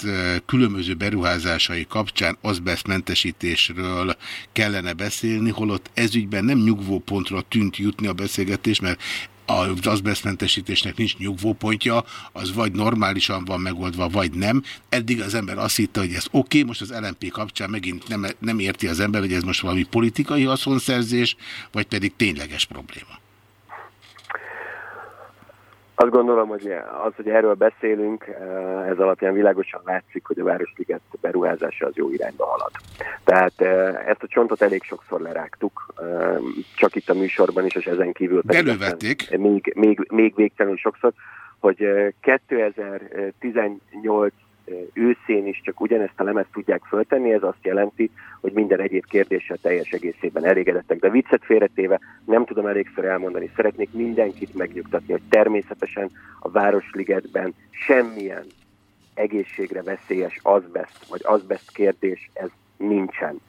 különböző beruházásai kapcsán azbesztmentesítésről kellene beszélni, holott ezügyben nem nyugvó pontra tűnt jutni a beszélgetés, mert az azbesztmentesítésnek nincs nyugvópontja, az vagy normálisan van megoldva, vagy nem. Eddig az ember azt hitte, hogy ez oké, okay, most az LNP kapcsán megint nem, nem érti az ember, hogy ez most valami politikai haszonszerzés, vagy pedig tényleges probléma. Azt gondolom, hogy az, hogy erről beszélünk, eh, ez alapján világosan látszik, hogy a Városliget beruházása az jó irányba halad. Tehát eh, ezt a csontot elég sokszor lerágtuk, eh, csak itt a műsorban is, és ezen kívül pedig még, még, még végtelenül sokszor, hogy 2018 őszén is csak ugyanezt a lemezt tudják föltenni, ez azt jelenti, hogy minden egyéb kérdéssel teljes egészében elégedettek. De viccet félretéve nem tudom elégszer elmondani. Szeretnék mindenkit megnyugtatni, hogy természetesen a Városligetben semmilyen egészségre veszélyes azbest, vagy azbest kérdés ez nincsen.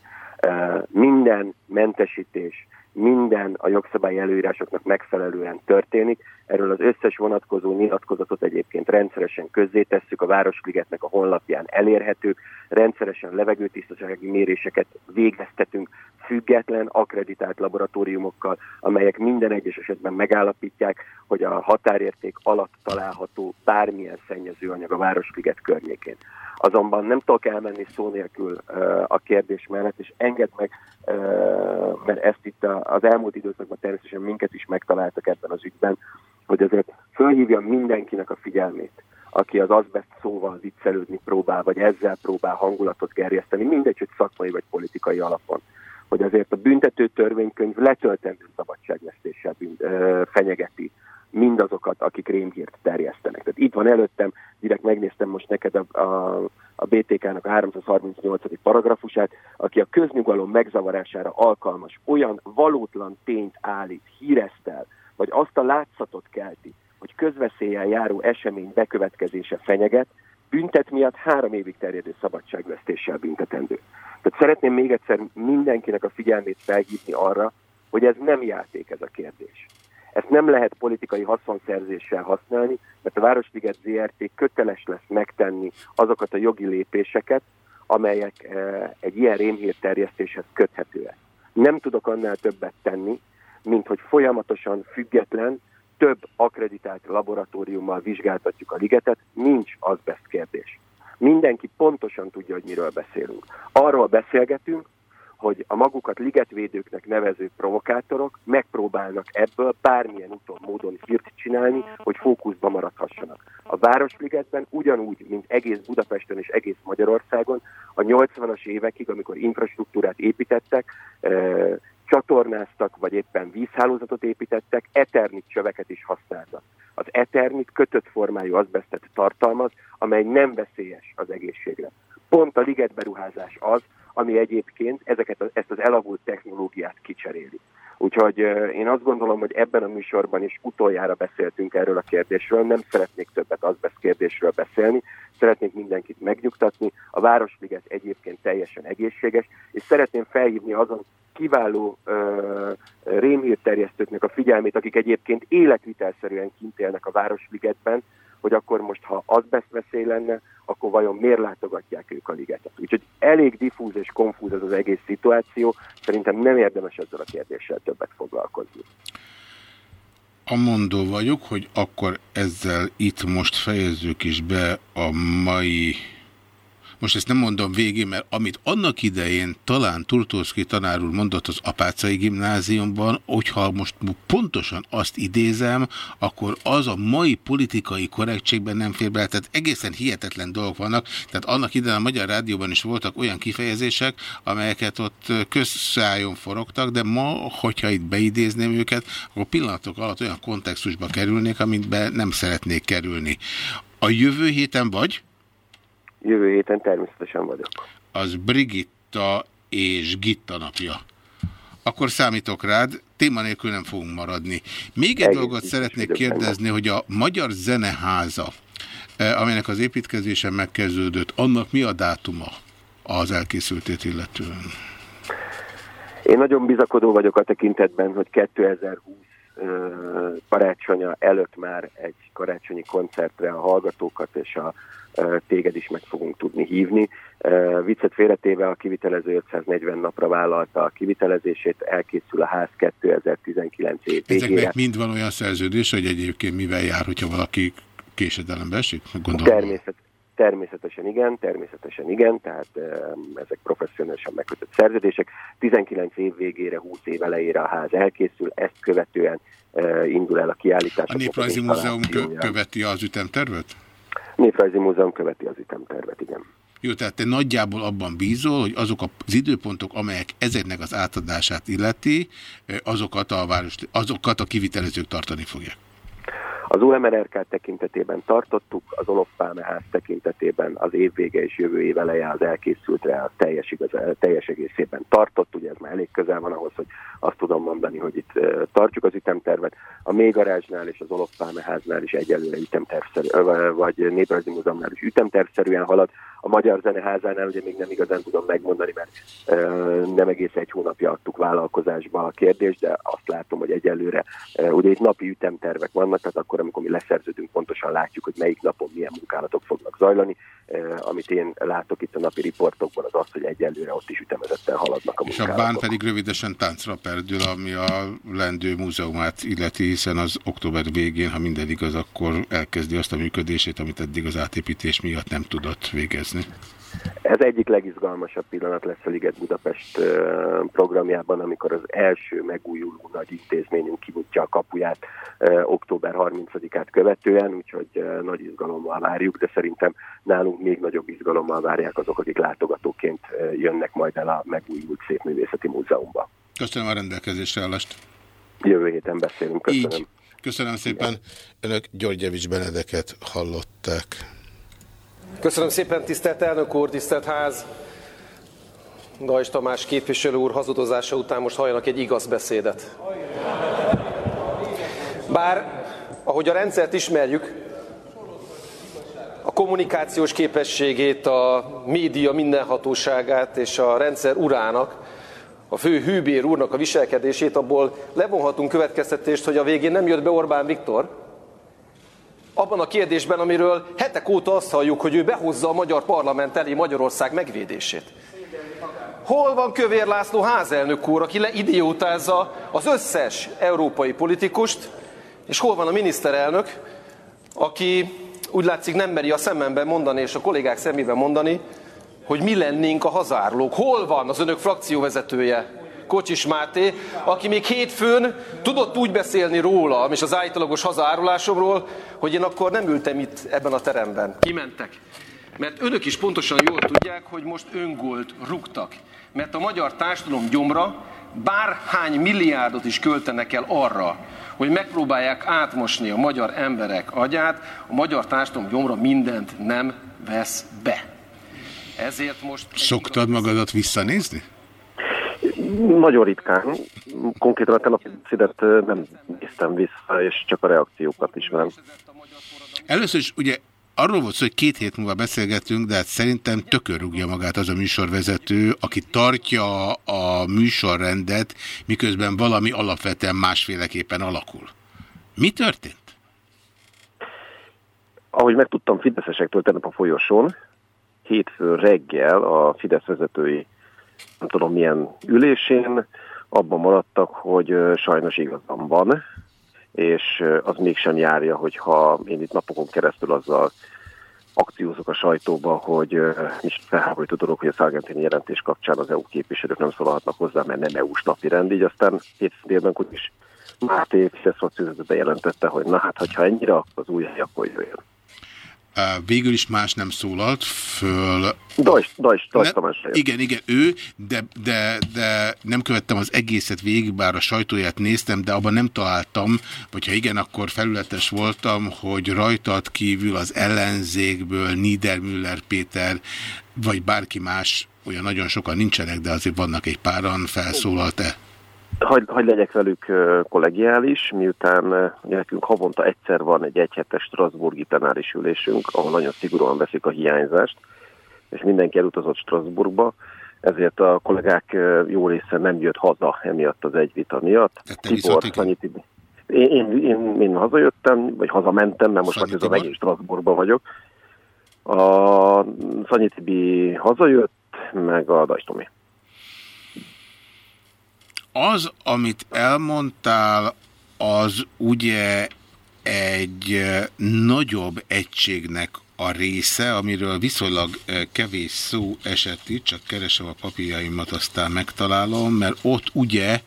Minden mentesítés minden a jogszabályi előírásoknak megfelelően történik. Erről az összes vonatkozó nyilatkozatot egyébként rendszeresen közzétesszük, a Városligetnek a honlapján elérhetők, rendszeresen levegőtisztasági méréseket végeztetünk független, akreditált laboratóriumokkal, amelyek minden egyes esetben megállapítják, hogy a határérték alatt található bármilyen szennyezőanyag a Városliget környékén. Azonban nem tudok elmenni szó nélkül a kérdés mellett, és enged meg, mert ezt itt az elmúlt időszakban természetesen minket is megtaláltak ebben az ügyben, hogy azért fölhívja mindenkinek a figyelmét, aki az azbest szóval viccelődni próbál, vagy ezzel próbál hangulatot gerjeszteni, mindegy, hogy szakmai vagy politikai alapon. Hogy azért a büntető törvénykönyv letöltendő szabadságvesztéssel fenyegeti mindazokat, akik rémhírt terjesztenek. Tehát itt van előttem, direkt megnéztem most neked a, a, a BTK-nak a 338. paragrafusát, aki a köznyugalom megzavarására alkalmas olyan valótlan tényt állít, híresztel, vagy azt a látszatot kelti, hogy közveszélyen járó esemény bekövetkezése fenyeget, büntet miatt három évig terjedő szabadságvesztéssel büntetendő. Tehát szeretném még egyszer mindenkinek a figyelmét felhívni arra, hogy ez nem játék ez a kérdés. Ezt nem lehet politikai haszonszerzéssel használni, mert a Városliget ZRT köteles lesz megtenni azokat a jogi lépéseket, amelyek eh, egy ilyen rémhír terjesztéshez köthetőek. Nem tudok annál többet tenni, mint hogy folyamatosan független, több akreditált laboratóriummal vizsgáltatjuk a ligetet, nincs azbest kérdés. Mindenki pontosan tudja, hogy miről beszélünk. Arról beszélgetünk, hogy a magukat ligetvédőknek nevező provokátorok megpróbálnak ebből bármilyen úton, módon hírt csinálni, hogy fókuszba maradhassanak. A Városligetben ugyanúgy, mint egész Budapesten és egész Magyarországon, a 80-as évekig, amikor infrastruktúrát építettek, csatornáztak, vagy éppen vízhálózatot építettek, eternit csöveket is használtak. Az eternit kötött formájú azbestet tartalmaz, amely nem veszélyes az egészségre. Pont a ligetberuházás az, ami egyébként ezeket, ezt az elavult technológiát kicseréli. Úgyhogy én azt gondolom, hogy ebben a műsorban is utoljára beszéltünk erről a kérdésről, nem szeretnék többet azbest kérdésről beszélni, szeretnék mindenkit megnyugtatni, a Városliget egyébként teljesen egészséges, és szeretném felhívni azon kiváló uh, rémhírterjesztőknek a figyelmét, akik egyébként életvitelszerűen kint élnek a Városligetben, hogy akkor most, ha azbest veszély lenne, akkor vajon miért látogatják ők a ligetet. Úgyhogy elég diffúz és konfúz ez az egész szituáció, szerintem nem érdemes ezzel a kérdéssel többet foglalkozni. Amondó vagyok, hogy akkor ezzel itt most fejezzük is be a mai most ezt nem mondom végén, mert amit annak idején talán Turtószki tanár úr mondott az Apácai gimnáziumban, hogyha most pontosan azt idézem, akkor az a mai politikai korrektségben nem fér bele, tehát egészen hihetetlen dolgok vannak, tehát annak idején a Magyar Rádióban is voltak olyan kifejezések, amelyeket ott közszájon forogtak, de ma, hogyha itt beidézném őket, akkor pillanatok alatt olyan kontextusba kerülnék, amit be nem szeretnék kerülni. A jövő héten vagy? Jövő héten természetesen vagyok. Az Brigitta és Gitta napja. Akkor számítok rád, téma nélkül nem fogunk maradni. Még egy dolgot szeretnék kérdezni, hogy a Magyar Zeneháza, eh, amelynek az építkezése megkezdődött, annak mi a dátuma az elkészültét illetően? Én nagyon bizakodó vagyok a tekintetben, hogy 2020 karácsonya előtt már egy karácsonyi koncertre a hallgatókat és a téged is meg fogunk tudni hívni. Viccet félretéve a kivitelező 540 napra vállalta a kivitelezését, elkészül a ház 2019 év végére. Ezeknek mind van olyan szerződés, hogy egyébként mivel jár, hogyha valaki késedelembe esik? Gondolom. Természet, Természetesen igen, természetesen igen, tehát ezek professzionálisan megkötött szerződések. 19 év végére, 20 év elejére a ház elkészül, ezt követően indul el a kiállítás. A Néprajzi Múzeum követi az ütemtervet? Néprajzi Múzeum követi az ütemtervet, igen. Jó, tehát te nagyjából abban bízol, hogy azok az időpontok, amelyek ezeknek az átadását illeti, azokat a, város, azokat a kivitelezők tartani fogják. Az UMRK tekintetében tartottuk, az Olof Pálmeház tekintetében az év vége és jövő év eleje az elkészültre a teljes, igaz, teljes egészében tartott, ugye ez már elég közel van ahhoz, hogy azt tudom mondani, hogy itt tartjuk az ütemtervet. A Mégarázsnál és az Olof Pálmeháznál is egyelőre ütemtervszerű, vagy Néprajzi Múzeumnál is ütemtervszerűen halad. A Magyar Zeneházánál ugye még nem igazán tudom megmondani, mert nem egész egy hónapja adtuk vállalkozásba a kérdést, de azt látom, hogy egyelőre ugye itt napi ütemtervek vannak, tehát akkor, amikor mi leszerződünk, pontosan látjuk, hogy melyik napon milyen munkálatok fognak zajlani. Amit én látok itt a napi riportokban, az az, hogy egyelőre ott is ütemezetten haladnak a munkálatok. És a bán pedig rövidesen táncra perdül, ami a Lendő Múzeumát illeti, hiszen az október végén, ha minden igaz, akkor elkezdi azt a működését, amit eddig az átépítés miatt nem tudott végezni. Ez egyik legizgalmasabb pillanat lesz a Liget Budapest programjában, amikor az első megújuló nagy intézményünk kinyitja a kapuját október 30-át követően, úgyhogy nagy izgalommal várjuk, de szerintem nálunk még nagyobb izgalommal várják azok, akik látogatóként jönnek majd el a megújult Szépművészeti Múzeumba. Köszönöm a rendelkezésre állást. Jövő héten beszélünk. Köszönöm. Így. Köszönöm szépen. Önök Györgyevics Benedeket hallották. Köszönöm szépen, tisztelt elnök úr, tisztelt ház. Dajs Tamás képviselő úr hazudozása után most halljanak egy igaz beszédet. Bár, ahogy a rendszert ismerjük, a kommunikációs képességét, a média mindenhatóságát és a rendszer urának, a fő hűbér úrnak a viselkedését, abból levonhatunk következtetést, hogy a végén nem jött be Orbán Viktor, abban a kérdésben, amiről hetek óta azt halljuk, hogy ő behozza a magyar parlament elé Magyarország megvédését. Hol van Kövér László házelnök úr, aki leidiótázza az összes európai politikust, és hol van a miniszterelnök, aki úgy látszik nem meri a szememben mondani, és a kollégák szemében mondani, hogy mi lennénk a hazárlók. Hol van az önök frakcióvezetője, Kocsis Máté, aki még hétfőn tudott úgy beszélni róla, és az állítólagos hazárulásomról, hogy én akkor nem ültem itt ebben a teremben. Kimentek. Mert önök is pontosan jól tudják, hogy most öngolt rúgtak. Mert a magyar társadalom gyomra bárhány milliárdot is költenek el arra, hogy megpróbálják átmosni a magyar emberek agyát, a magyar társadalom gyomra mindent nem vesz be. Ezért most... Szoktad magadat visszanézni? Nagyon ritkán. Konkrétan a tenapi szidet nem néztem vissza, és csak a reakciókat ismerem. Először is ugye arról volt szó, hogy két hét múlva beszélgetünk, de hát szerintem tökörrúgja magát az a műsorvezető, aki tartja a műsorrendet, miközben valami alapvetően másféleképpen alakul. Mi történt? Ahogy megtudtam Fideszesektől tegnap a folyosón, hétfő reggel a Fidesz vezetői nem tudom milyen ülésén, abban maradtak, hogy sajnos igazam van, és az mégsem járja, hogyha én itt napokon keresztül azzal akciózok a sajtóba, hogy is felháborító dolog, hogy a szargentini jelentés kapcsán az EU képviselők nem szólhatnak hozzá, mert nem EU-s napi rend, így aztán két délben is Máté Fidesz bejelentette, hogy na hát, hogyha ennyire, az új akkor jöjjön. Végül is más nem szólalt föl. Dajs, Dajs, Dajs Tamás. Igen, igen, ő, de, de, de nem követtem az egészet végig, bár a sajtóját néztem, de abban nem találtam, vagy ha igen, akkor felületes voltam, hogy rajtad kívül az ellenzékből Niedermüller Péter, vagy bárki más, olyan nagyon sokan nincsenek, de azért vannak egy páran, felszólalt-e? Hagy, hagy legyek velük kollegiális, miután nekünk havonta egyszer van egy egyhetes Strasburgi plenáris ülésünk, ahol nagyon szigorúan veszik a hiányzást, és mindenki elutazott Strasbourgba, ezért a kollégák jó része nem jött haza emiatt az egy vita miatt. Tibor, Szanyiti, én, én, én, én hazajöttem, vagy hazamentem, mert most már megint Strasbourgba vagyok. A Szanyi Tibi hazajött, meg a Dajstomi. Az, amit elmondtál, az ugye egy nagyobb egységnek a része, amiről viszonylag kevés szó esett itt, csak keresem a papírjaimat, aztán megtalálom, mert ott ugye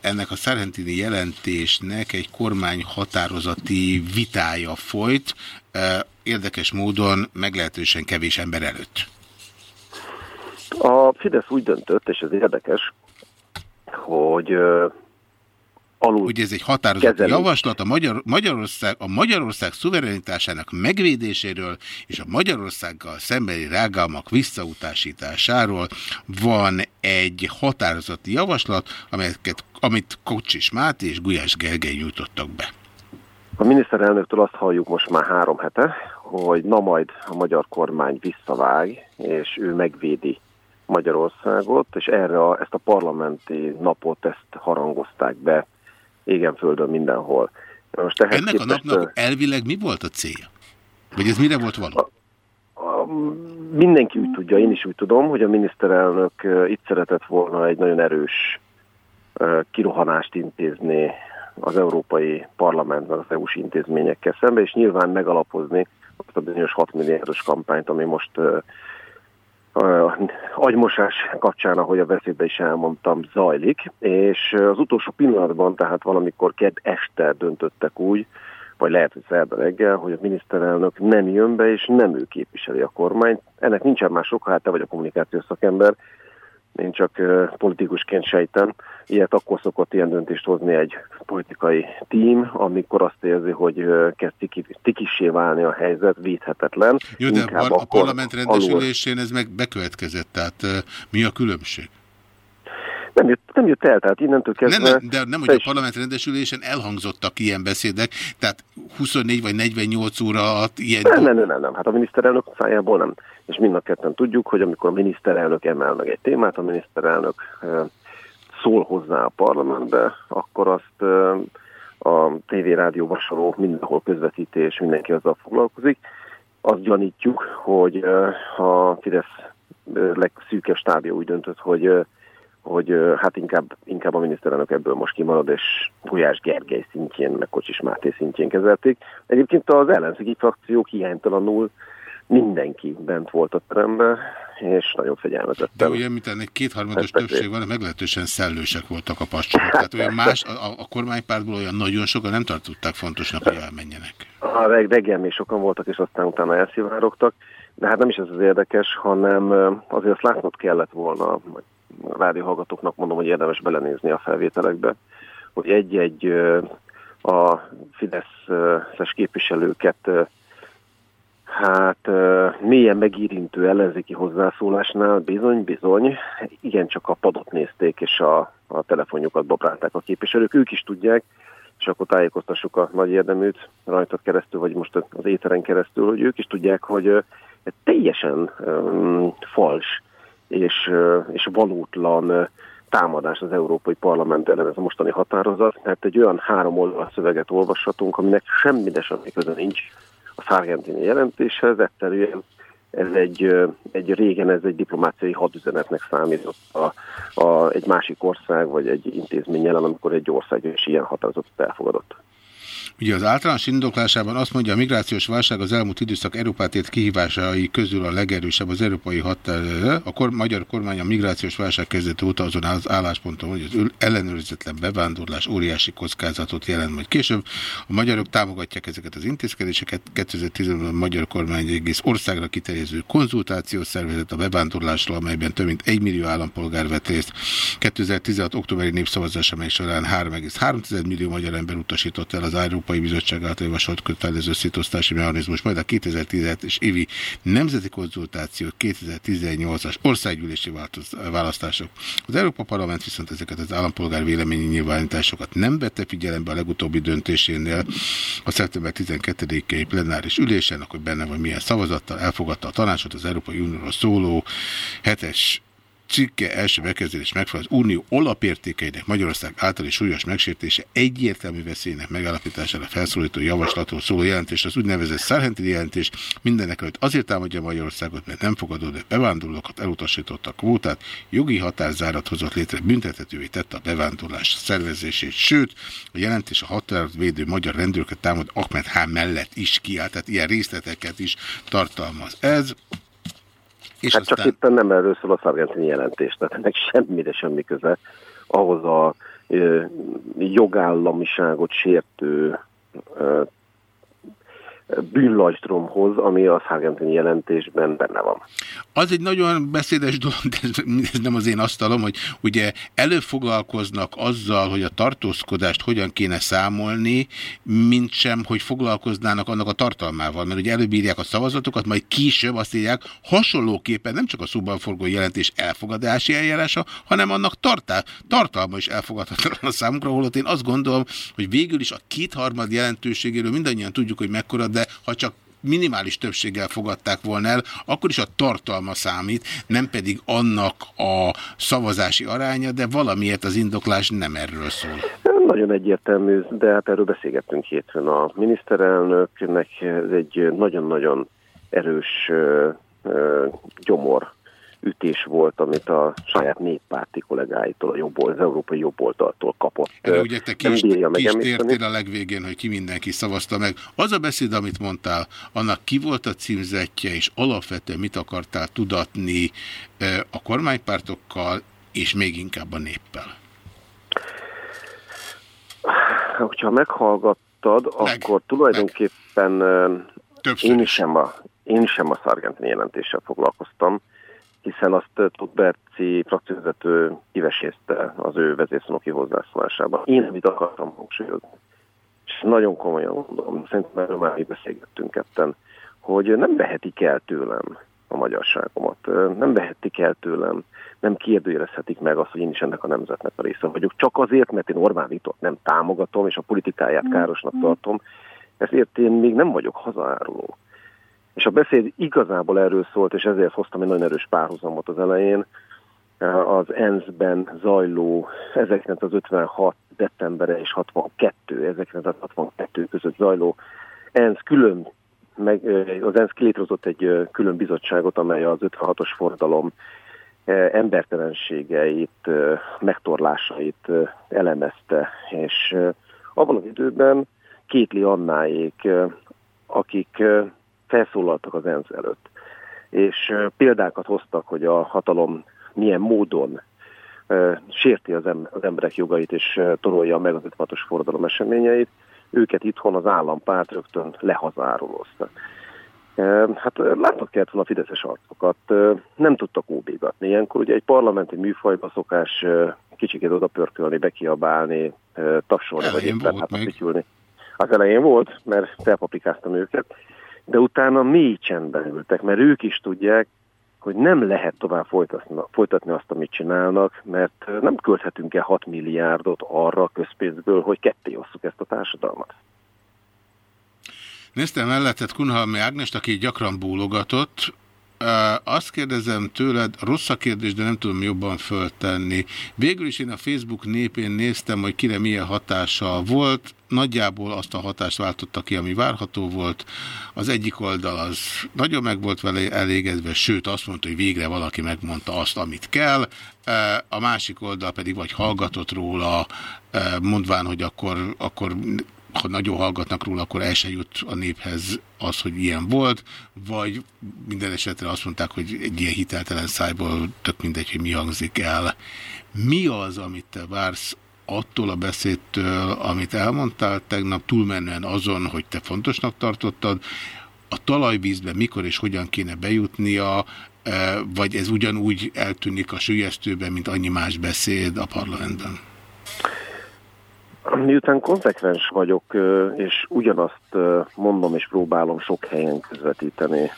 ennek a szerentini jelentésnek egy kormány határozati vitája folyt, érdekes módon meglehetősen kevés ember előtt. A Fidesz úgy döntött, és ez érdekes, hogy alul Ugye ez egy határozott kezelés. javaslat a Magyar, Magyarország, a Magyarország szuverenitásának megvédéséről és a Magyarországgal szembeni rágalmak visszautasításáról van egy határozott javaslat, amelyeket, amit Kocsis Máté és Gulyás Gergely nyújtottak be. A miniszterelnöktől azt halljuk most már három hete, hogy na majd a magyar kormány visszavág, és ő megvédi Magyarországot, és erre a, ezt a parlamenti napot ezt harangozták be égen földön mindenhol. Most Ennek képest, a napnak elvileg mi volt a célja? Vagy ez mire volt való? A, a, mindenki úgy tudja, én is úgy tudom, hogy a miniszterelnök itt szeretett volna egy nagyon erős kirohanást intézni az Európai Parlamentben, az EU-s intézményekkel szembe, és nyilván megalapozni azt a bizonyos 6 milliárdos kampányt, ami most agymosás kapcsán, ahogy a beszédben is elmondtam, zajlik, és az utolsó pillanatban, tehát valamikor kedd este döntöttek úgy, vagy lehet, hogy szerda reggel, hogy a miniszterelnök nem jön be, és nem ő képviseli a kormányt. Ennek nincsen más oka, hát te vagy a kommunikációs szakember, én csak politikusként sejtem. Ilyet akkor szokott ilyen döntést hozni egy politikai tím, amikor azt érzi, hogy kezd tikissé válni a helyzet, védhetetlen. Jó, de a, a parlament rendesülésén ez meg bekövetkezett, tehát mi a különbség? nem jött, nem jött el, tehát innentől kezdve... Nem, nem, de nem, hogy a parlament rendesülésen elhangzottak ilyen beszédek, tehát 24 vagy 48 óra alatt ilyen... Nem, nem, nem, nem, hát a miniszterelnök szájából nem. És mind a ketten tudjuk, hogy amikor a miniszterelnök emel meg egy témát, a miniszterelnök szól hozzá a parlamentbe, akkor azt a tévé, rádió, vasaló mindenhol közvetítés, mindenki azzal foglalkozik. Azt gyanítjuk, hogy a Fidesz legszűkebb stábja úgy döntött, hogy hogy hát inkább, inkább a miniszterelnök ebből most kimarad, és Gulyás Gergely szintjén, meg Kocsis Máté szintjén kezelték. Egyébként az ellenzéki frakciók hiánytalanul mindenki bent volt a teremben, és nagyon fegyelmezettem. De ugye, mint ennek kétharmados többség van, meglehetősen szellősek voltak a pascsok. Tehát olyan más, a, a kormánypártból olyan nagyon sokan nem tartották fontosnak, hogy elmenjenek. A reggel még sokan voltak, és aztán utána elszivárogtak. De hát nem is ez az érdekes, hanem azért azt látnod kellett volna, rádióhallgatóknak mondom, hogy érdemes belenézni a felvételekbe, hogy egy-egy a Fideszes képviselőket hát mélyen megírintő ellenzéki hozzászólásnál bizony-bizony, igencsak a padot nézték, és a, a telefonjukat babrálták a képviselők. Ők is tudják, és akkor tájékoztassuk a nagy érdeműt rajtad keresztül, vagy most az éteren keresztül, hogy ők is tudják, hogy teljesen um, fals és, és valótlan támadás az Európai Parlament ellen ez a mostani határozat, mert egy olyan három oldal szöveget olvashatunk, aminek semmi de semmi köze nincs a szargentini jelentéshez, egyszerűen ez egy, egy régen ez egy diplomáciai hadüzenetnek számított a, a, egy másik ország vagy egy intézmény ellen, amikor egy ország is ilyen határozatot elfogadott. Ugye az általános indoklásában azt mondja, a migrációs válság az elmúlt időszak Európát ért kihívásai közül a legerősebb az európai határ. A kor, magyar kormány a migrációs válság kezdete óta azon az állásponton, hogy az ellenőrizetlen bevándorlás óriási kockázatot jelent majd később. A magyarok támogatják ezeket az intézkedéseket. 2010-ben a magyar kormány egész országra kiterjedő konzultáció szervezett a bevándorlásról, amelyben több mint 1 millió állampolgár vett részt. 2016. októberi népszavazás, amely során 3,3 millió magyar ember utasított el az Európai Európai Bizottság által javasolt kötelező szétosztási mechanizmus, majd a 2017-es évi nemzeti konzultáció 2018-as országgyűlési választások. Az Európa Parlament viszont ezeket az állampolgár véleményi nyilvánításokat nem vette figyelembe a legutóbbi döntésénél a szeptember 12-i plenáris ülésen, akkor benne van milyen szavazattal elfogadta a tanácsot az Európai Unióról szóló hetes cikke első bekezdés megfelel az unió alapértékeinek Magyarország általi súlyos megsértése egyértelmű veszélynek megállapítására felszólító javaslatról szóló jelentés, az úgynevezett Szárhenti jelentés mindenek előtt azért támadja Magyarországot, mert nem fogadott bevándorlókat, elutasította a kvótát, jogi határzárat hozott létre, büntethetővé tette a bevándorlás szervezését, sőt, a jelentés a határt védő magyar rendőröket támad Ahmed H. mellett is kiállt, tehát ilyen részleteket is tartalmaz. Ez és hát aztán... csak éppen nem erről szól a szargentini jelentés, tehát ennek semmi, de semmi köze ahhoz a ö, jogállamiságot sértő ö, bűnlajstromhoz, ami a szárgenteni jelentésben benne van. Az egy nagyon beszédes dolog, de ez, nem az én asztalom, hogy ugye előfoglalkoznak azzal, hogy a tartózkodást hogyan kéne számolni, mint sem, hogy foglalkoznának annak a tartalmával, mert ugye előbírják a szavazatokat, majd később azt írják, hasonlóképpen nem csak a szóban forgó jelentés elfogadási eljárása, hanem annak tartá, tartalma is elfogadhatatlan a számunkra, holott én azt gondolom, hogy végül is a kétharmad jelentőségéről mindannyian tudjuk, hogy mekkora, de ha csak minimális többséggel fogadták volna el, akkor is a tartalma számít, nem pedig annak a szavazási aránya, de valamiért az indoklás nem erről szól. Nagyon egyértelmű, de hát erről beszélgettünk hétfőn a miniszterelnöknek, ez egy nagyon-nagyon erős gyomor ütés volt, amit a saját néppárti kollégáitól, a jobb, az európai jobboldaltól kapott. Erre ugye te ki is, ki is tértél a legvégén, hogy ki mindenki szavazta meg. Az a beszéd, amit mondtál, annak ki volt a címzetje, és alapvetően mit akartál tudatni a kormánypártokkal, és még inkább a néppel? Hogyha meghallgattad, meg, akkor tulajdonképpen meg. én sem a, én sem a Sargentini jelentéssel foglalkoztam, hiszen azt Tudberci frakcióvezető kivesézte az ő vezérszónoki hozzászólásában. Én nem itt akartam hangsúlyozni. És nagyon komolyan mondom, szerintem erről már beszélgettünk ketten, hogy nem vehetik el tőlem a magyarságomat. Nem vehetik el tőlem, nem kérdőjelezhetik meg azt, hogy én is ennek a nemzetnek a része vagyok. Csak azért, mert én Orbán Vitot nem támogatom, és a politikáját károsnak tartom, ezért én még nem vagyok hazaáruló. És a beszéd igazából erről szólt, és ezért hoztam egy nagyon erős párhuzamot az elején, az ENSZ-ben zajló 1956. decembere és 62, 1962 között zajló ENSZ külön, meg, az ENSZ kilétrozott egy külön bizottságot, amely az 56-os fordalom embertelenségeit, megtorlásait elemezte, és abban az időben Kétli Annáék, akik felszólaltak az ENSZ előtt, és példákat hoztak, hogy a hatalom milyen módon sérti az, az emberek jogait, és torolja meg az 56-os forradalom eseményeit, őket itthon az állampárt rögtön lehazárolózta. Hát látnak kellett volna a fideszes arcokat, nem tudtak óbégatni. Ilyenkor ugye egy parlamenti műfajba szokás kicsikét oda pörkölni, bekiabálni, tapsolni, vagy éppen hát Az elején volt, mert felpaprikáztam őket de utána mély csendben ültek, mert ők is tudják, hogy nem lehet tovább folytatni, azt, amit csinálnak, mert nem költhetünk el 6 milliárdot arra a közpénzből, hogy ketté osszuk ezt a társadalmat. Néztem mellettet Kunhalmi Ágnest, aki gyakran bólogatott, azt kérdezem tőled, rossz a kérdés, de nem tudom jobban föltenni. Végül is én a Facebook népén néztem, hogy kire milyen hatása volt. Nagyjából azt a hatást váltotta ki, ami várható volt. Az egyik oldal az nagyon meg volt vele elégedve, sőt azt mondta, hogy végre valaki megmondta azt, amit kell. A másik oldal pedig vagy hallgatott róla, mondván, hogy akkor, akkor ha nagyon hallgatnak róla, akkor el se jut a néphez az, hogy ilyen volt, vagy minden esetre azt mondták, hogy egy ilyen hiteltelen szájból tök mindegy, hogy mi hangzik el. Mi az, amit te vársz attól a beszédtől, amit elmondtál tegnap, túlmenően azon, hogy te fontosnak tartottad, a talajvízbe mikor és hogyan kéne bejutnia, e, vagy ez ugyanúgy eltűnik a sülyeztőben, mint annyi más beszéd a parlamentben? Miután konzekvens vagyok, és ugyanazt mondom és próbálom sok helyen közvetíteni,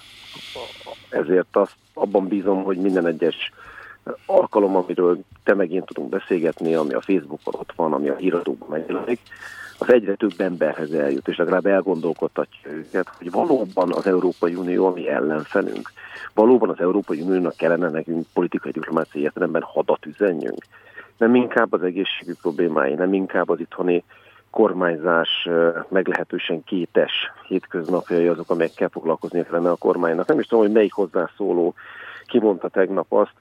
ezért azt abban bízom, hogy minden egyes alkalom, amiről te meg én tudunk beszélgetni, ami a Facebookon ott van, ami a híradóban megjelenik, az egyre több emberhez eljut, és legalább elgondolkodtatja őket, hogy valóban az Európai Unió a mi ellenfelünk. Valóban az Európai Uniónak kellene nekünk politikai diplomáciai értelemben hadat üzenjünk nem inkább az egészségügyi problémái, nem inkább az itthoni kormányzás meglehetősen kétes hétköznapjai azok, amelyekkel foglalkozni kellene a kormánynak. Nem is tudom, hogy melyik hozzászóló kimondta tegnap azt,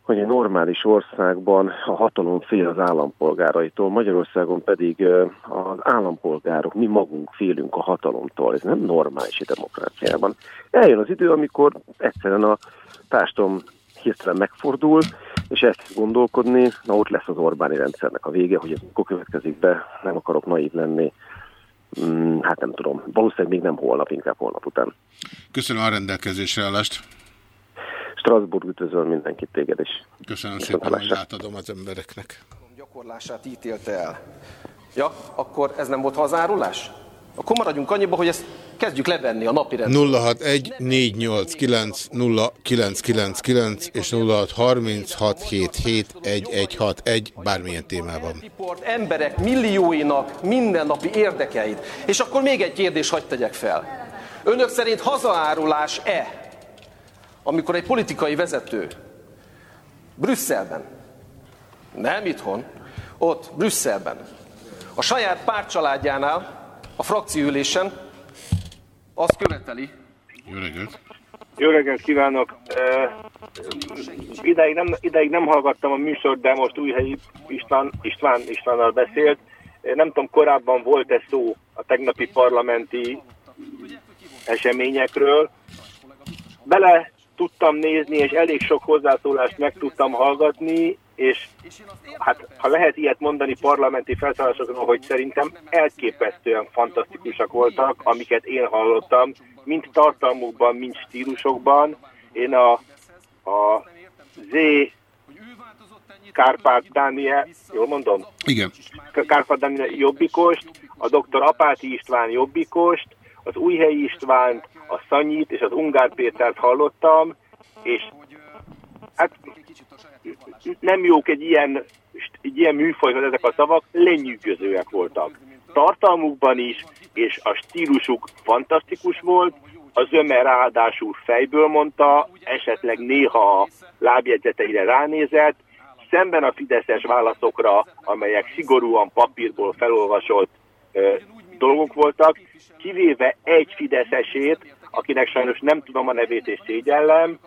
hogy egy normális országban a hatalom fél az állampolgáraitól, Magyarországon pedig az állampolgárok, mi magunk félünk a hatalomtól. Ez nem normális a demokráciában. Eljön az idő, amikor egyszerűen a társadalom hirtelen megfordul, és el kell gondolkodni, na ott lesz az Orbáni rendszernek a vége, hogy ez mikor következik be, nem akarok naív lenni. mm, hát nem tudom, valószínűleg még nem holnap, inkább holnap után. Köszönöm a rendelkezésre állást. Strasbourg üdvözöl mindenkit téged is. Köszönöm szépen, hogy átadom az embereknek. Gyakorlását ítélte el. Ja, akkor ez nem volt hazárulás? Akkor maradjunk annyiba, hogy ezt kezdjük levenni a napi rendről. 061 489 0999 és 0636771161 bármilyen témában. Emberek millióinak mindennapi érdekeit. És akkor még egy kérdés hagyd tegyek fel. Önök szerint hazaárulás-e, amikor egy politikai vezető Brüsszelben, nem itthon, ott Brüsszelben, a saját pártcsaládjánál, a frakcióülésen azt követeli. Jó reggelt! Jó reggelt kívánok! Uh, ideig, nem, ideig nem hallgattam a műsort, de most Újhelyi István, István Istvánnal beszélt. Nem tudom, korábban volt-e szó a tegnapi parlamenti eseményekről. Bele tudtam nézni, és elég sok hozzászólást meg tudtam hallgatni, és hát ha lehet ilyet mondani parlamenti felszállásokról, hogy szerintem elképesztően fantasztikusak voltak, amiket én hallottam, mind tartalmukban, mind stílusokban. Én a, a Z Kárpát Dániel, jól mondom? Igen. Kárpát Dániel Jobbikost, a dr. Apáti István Jobbikost, az Újhelyi Istvánt, a Szanyit és az Ungár Pétert hallottam, és hát nem jók egy ilyen, egy ilyen műfajhoz ezek a szavak, lenyűgözőek voltak. Tartalmukban is, és a stílusuk fantasztikus volt, az ömer ráadásul fejből mondta, esetleg néha a lábjegyzeteire ránézett, szemben a fideszes válaszokra, amelyek szigorúan papírból felolvasott ö, dolgok voltak, kivéve egy fideszesét, akinek sajnos nem tudom a nevét és szégyellem,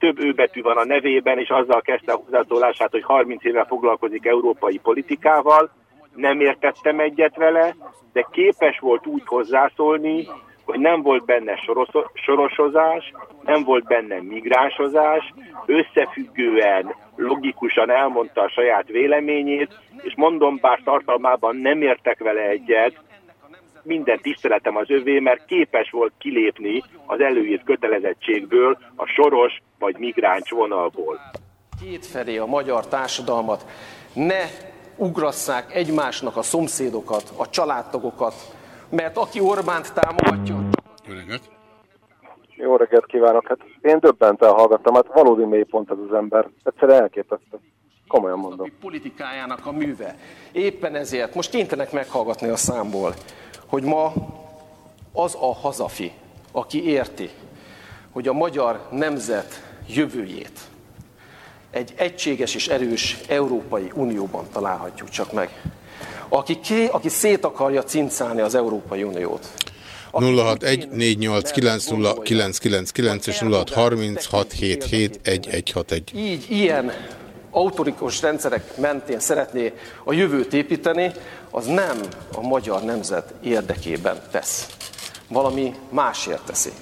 több őbetű van a nevében, és azzal kezdte a hozzászólását, hogy 30 éve foglalkozik európai politikával. Nem értettem egyet vele, de képes volt úgy hozzászólni, hogy nem volt benne sorosozás, nem volt benne migránsozás, összefüggően, logikusan elmondta a saját véleményét, és mondom, bár tartalmában nem értek vele egyet, minden tiszteletem az övé, mert képes volt kilépni az előírt kötelezettségből, a soros vagy migráns vonalból. Kétfelé a magyar társadalmat ne ugrasszák egymásnak a szomszédokat, a családtagokat, mert aki Orbánt támogatja... Jó reggelt! Jó reggelt kívánok! Hát én döbbenten hallgattam, hát valódi mélypont az az ember. Egyszerűen elképesztő. Komolyan mondom. Politikájának a műve. Éppen ezért most kénytelenek meghallgatni a számból, hogy ma az a hazafi, aki érti, hogy a magyar nemzet jövőjét egy egységes és erős Európai Unióban találhatjuk csak meg. Aki, ké, aki szét akarja cincálni az Európai Uniót. 061 489 és 0636771161. Így, ilyen autorikus rendszerek mentén szeretné a jövőt építeni, az nem a magyar nemzet érdekében tesz. Valami másért teszi.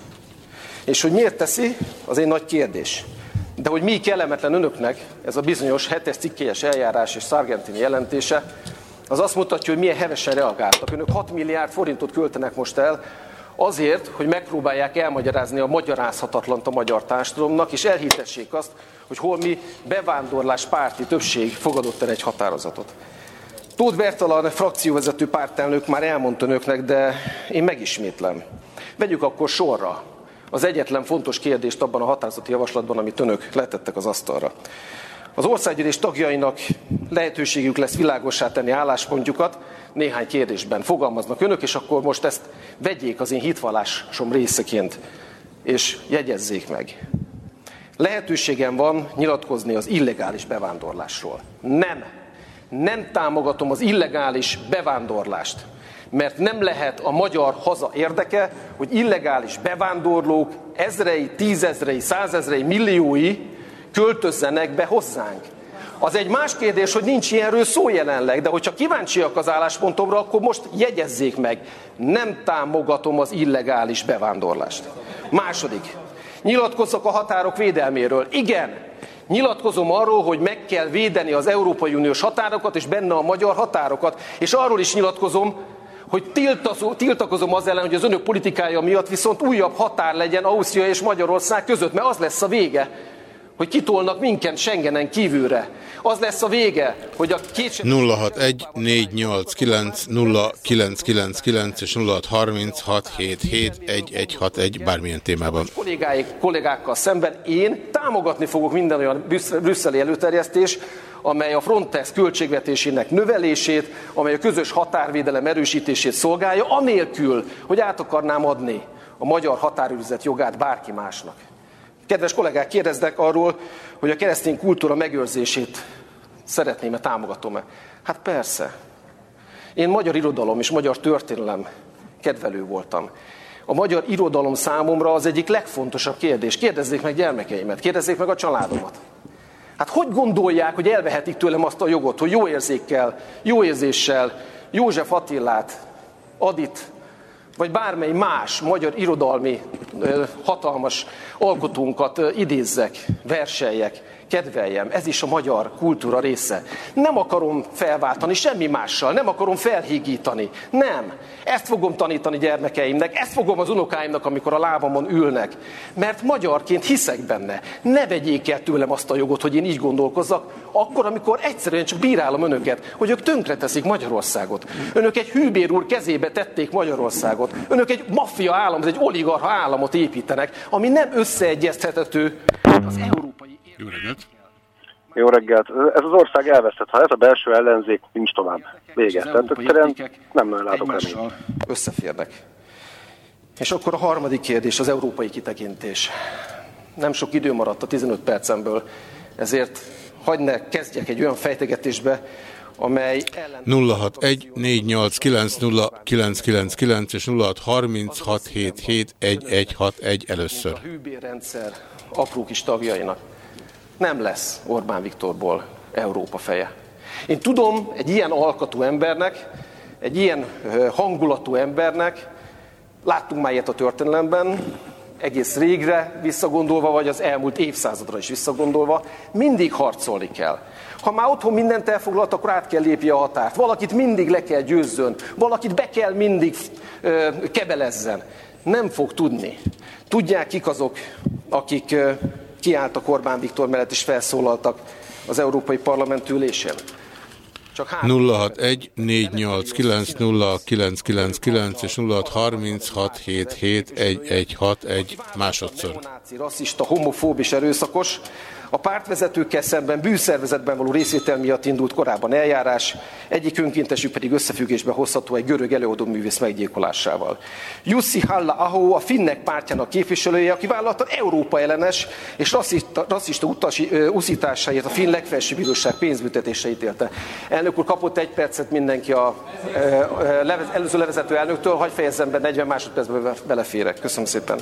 És hogy miért teszi, az egy nagy kérdés. De hogy mi kellemetlen önöknek, ez a bizonyos hetes cikkélyes eljárás és Sargentini jelentése, az azt mutatja, hogy milyen hevesen reagáltak. Önök 6 milliárd forintot költenek most el azért, hogy megpróbálják elmagyarázni a magyarázhatatlant a magyar társadalomnak, és elhitessék azt, hogy holmi bevándorlás párti többség fogadott el egy határozatot. Tóth Bertalan frakcióvezető pártelnök már elmondta önöknek, de én megismétlem. Vegyük akkor sorra az egyetlen fontos kérdést abban a határozati javaslatban, amit önök letettek az asztalra. Az országgyűlés tagjainak lehetőségük lesz világossá tenni álláspontjukat, néhány kérdésben fogalmaznak önök, és akkor most ezt vegyék az én hitvallásom részeként, és jegyezzék meg. Lehetőségem van nyilatkozni az illegális bevándorlásról. Nem. Nem támogatom az illegális bevándorlást. Mert nem lehet a magyar haza érdeke, hogy illegális bevándorlók ezrei, tízezrei, százezrei, milliói költözzenek be hozzánk. Az egy más kérdés, hogy nincs ilyenről szó jelenleg, de hogyha kíváncsiak az álláspontomra, akkor most jegyezzék meg. Nem támogatom az illegális bevándorlást. Második. Nyilatkozzak a határok védelméről. Igen, nyilatkozom arról, hogy meg kell védeni az Európai Uniós határokat, és benne a magyar határokat. És arról is nyilatkozom, hogy tiltakozom az ellen, hogy az önök politikája miatt viszont újabb határ legyen Ausztria és Magyarország között, mert az lesz a vége, hogy kitolnak minket Schengenen kívülre. Az lesz a vége, hogy a két... 061 489 0999 és 0636771161 bármilyen témában. Kollégáik, kollégákkal szemben én támogatni fogok minden olyan brüsszeli előterjesztés, amely a Frontex költségvetésének növelését, amely a közös határvédelem erősítését szolgálja, anélkül, hogy át akarnám adni a magyar határőrizet jogát bárki másnak. Kedves kollégák, kérdeznek arról, hogy a keresztény kultúra megőrzését szeretném-e, támogatom-e. Hát persze. Én magyar irodalom és magyar történelem kedvelő voltam. A magyar irodalom számomra az egyik legfontosabb kérdés. Kérdezzék meg gyermekeimet, kérdezzék meg a családomat. Hát hogy gondolják, hogy elvehetik tőlem azt a jogot, hogy jó érzékkel, jó érzéssel József Attillát, Adit, vagy bármely más magyar irodalmi hatalmas alkotónkat idézzek, verseljek, kedveljem, ez is a magyar kultúra része. Nem akarom felváltani semmi mással, nem akarom felhígítani. Nem. Ezt fogom tanítani gyermekeimnek, ezt fogom az unokáimnak, amikor a lábamon ülnek. Mert magyarként hiszek benne. Ne vegyék el tőlem azt a jogot, hogy én így gondolkozzak, akkor, amikor egyszerűen csak bírálom önöket, hogy ők tönkreteszik Magyarországot. Önök egy hűbér úr kezébe tették Magyarországot. Önök egy maffia állam, egy oligarha államot építenek, ami nem összeegyeztethető az európai jó reggelt! Jó reggelt! Ez az ország elveszett. Ha ez a belső ellenzék, nincs tovább. Vége. Tehát egyszerűen nem nagyon látok reményt. Összeférnek. És akkor a harmadik kérdés, az európai kitekintés. Nem sok idő maradt a 15 percemből, ezért hagyd ne kezdjek egy olyan fejtegetésbe, amely ellen... 061 489 és 0636771161 először. A hűbérrendszer apró kis tagjainak nem lesz Orbán Viktorból Európa feje. Én tudom, egy ilyen alkatú embernek, egy ilyen hangulatú embernek, láttunk már ilyet a történelemben, egész régre visszagondolva, vagy az elmúlt évszázadra is visszagondolva, mindig harcolni kell. Ha már otthon mindent elfoglalt, akkor át kell lépje a határt. Valakit mindig le kell győzzön, valakit be kell mindig ö, kebelezzen. Nem fog tudni. Tudják kik azok, akik ö, kiálltak Orbán Viktor mellett és felszólaltak az Európai Parlament ülésén. Csak 061 489 0999 és 0636771161 másodszor. Rasszista, homofób és erőszakos, a pártvezetőkkel szemben bűszervezetben való részvétel miatt indult korábban eljárás, egyik önkéntesük pedig összefüggésbe hozható egy görög előadó művész meggyilkolásával. Jussi Halla Aho a Finnek pártjának képviselője, aki vállalta Európa ellenes és rasszista, rasszista uszításáért a Finn legfelsőbb bíróság pénzbüntetésre ítélte. Elnök úr kapott egy percet mindenki a ö, levez, előző levezető elnöktől, hagyj fejezzem be, 40 másodpercben beleférek. Köszönöm szépen.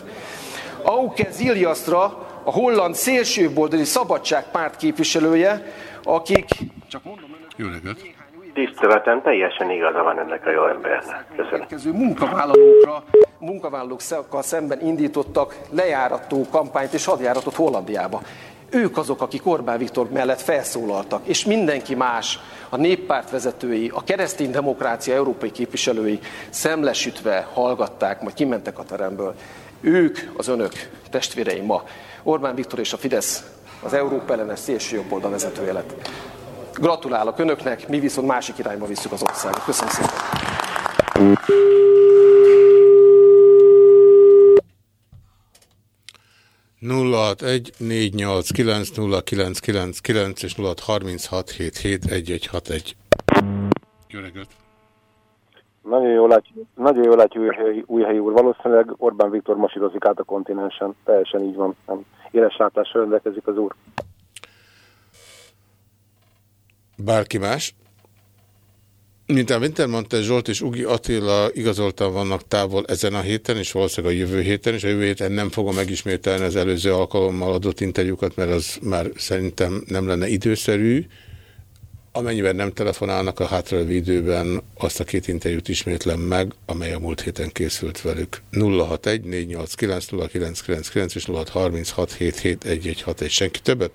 Auke Ziliasztra a holland szélsőboldali szabadságpárt képviselője, akik... Csak mondom önök... Jó reggelt! Tiszteletem, teljesen igaza van ennek a jó embernek. Köszönöm. munkavállalókra, munkavállalókkal szemben indítottak lejárató kampányt és hadjáratot Hollandiába. Ők azok, akik Orbán Viktor mellett felszólaltak, és mindenki más, a néppárt vezetői, a keresztény demokrácia európai képviselői szemlesütve hallgatták, majd kimentek a teremből. Ők az önök testvéreim ma. Orbán Viktor és a Fidesz az Európa ellenes szélső jobb oldal vezetője lett. Gratulálok önöknek, mi viszont másik irányba visszük az országot. Köszönöm szépen. egy négy nyolc kilenc nulla kilenc kilenc kilenc és nulla harminc hat hét hét egy egy hat egy. Jó reggelt! Nagyon jól látja, nagyon jól látja új, új helyi úr. Valószínűleg Orbán Viktor masírozik át a kontinensen. Teljesen így van. Nem. Éles látással rendelkezik az úr. Bárki más? Mint a Winter mondta, Zsolt és Ugi Attila igazoltan vannak távol ezen a héten, és valószínűleg a jövő héten, és a jövő héten nem fogom megismételni az előző alkalommal adott interjúkat, mert az már szerintem nem lenne időszerű. Amennyiben nem telefonálnak a hátralévő időben, azt a két interjút ismétlem meg, amely a múlt héten készült velük. 061 489 0999 és 0636771161. Senki többet?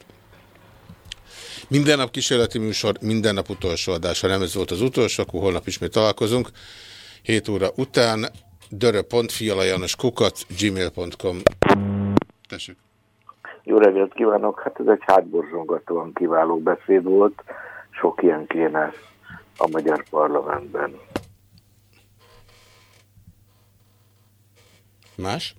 Minden nap kísérleti műsor, minden nap utolsó adás. Ha nem ez volt az utolsó, akkor holnap ismét találkozunk. 7 óra után dörö.fialajanos kukac gmail.com Tessék. Jó reggelt kívánok! Hát ez egy hátborzsongatóan kiváló beszéd volt. Sok ilyen kéne a magyar parlamentben. Más?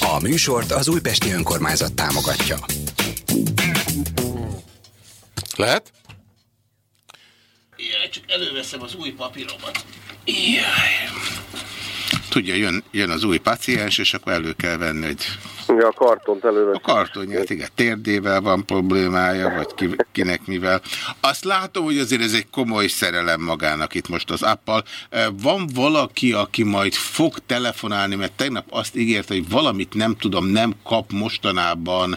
A műsort az Újpesti Önkormányzat támogatja. Lehet? Jaj, csak előveszem az új papíromat. Jaj. Tudja, jön, jön az új paciens, és akkor elő kell venni egy... Ja, a kartont előre. A kartonját, igen. Térdével van problémája, vagy ki, kinek mivel. Azt látom, hogy azért ez egy komoly szerelem magának itt most az appal. Van valaki, aki majd fog telefonálni, mert tegnap azt ígérte, hogy valamit nem tudom, nem kap mostanában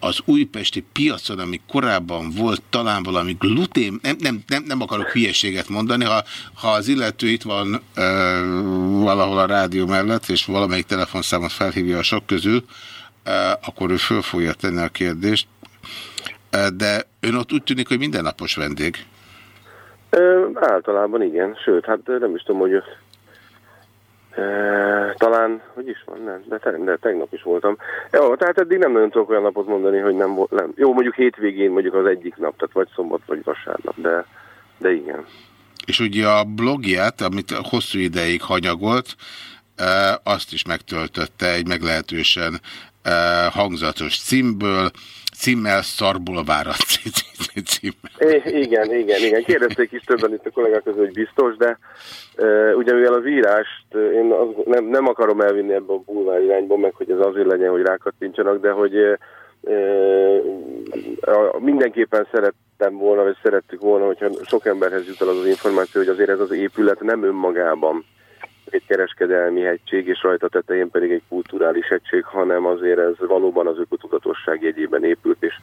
az újpesti piacon, ami korábban volt talán valami glutén, nem, nem, nem, nem akarok hülyeséget mondani, ha, ha az illető itt van e, valahol a rádió mellett, és valamelyik telefonszámot felhívja a sok közül, e, akkor ő föl fogja tenni a kérdést. E, de ön ott úgy tűnik, hogy mindennapos vendég. E, általában igen, sőt, hát nem is tudom, hogy talán, hogy is van, nem, de, te, de tegnap is voltam. Jó, tehát eddig nem nagyon tudok olyan napot mondani, hogy nem volt, nem. Jó, mondjuk hétvégén mondjuk az egyik nap, tehát vagy szombat, vagy vasárnap, de, de igen. És ugye a blogját, amit hosszú ideig hanyagolt, azt is megtöltötte egy meglehetősen hangzatos címből, címmel Szarból várat címmel. igen, igen, igen. Kérdezték is többen itt a kollégák közül, hogy biztos, de uh, ugye mivel az írást én az, nem, nem akarom elvinni ebbe a bulvár irányba, meg hogy ez azért legyen, hogy rákattintsanak, de hogy uh, uh, mindenképpen szerettem volna, vagy szerettük volna, hogyha sok emberhez jut el az az információ, hogy azért ez az épület nem önmagában egy kereskedelmi hegység, és rajta tetején pedig egy kulturális hegység, hanem azért ez valóban az ökotudatosság jegyében épült, és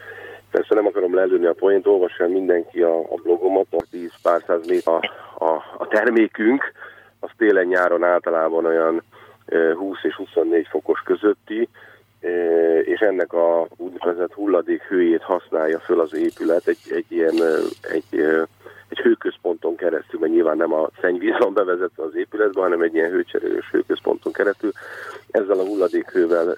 persze nem akarom lelőni a poént, olvassa mindenki a, a blogomat, a 10 pár száz méter a, a, a termékünk, az télen-nyáron általában olyan 20 és 24 fokos közötti, és ennek a úgynevezett hulladék hőjét használja föl az épület egy, egy ilyen egy egy hőközponton keresztül, mert nyilván nem a szennyvíz van bevezetve az épületbe, hanem egy ilyen hőcserélős hőközponton keresztül. Ezzel a hulladékhővel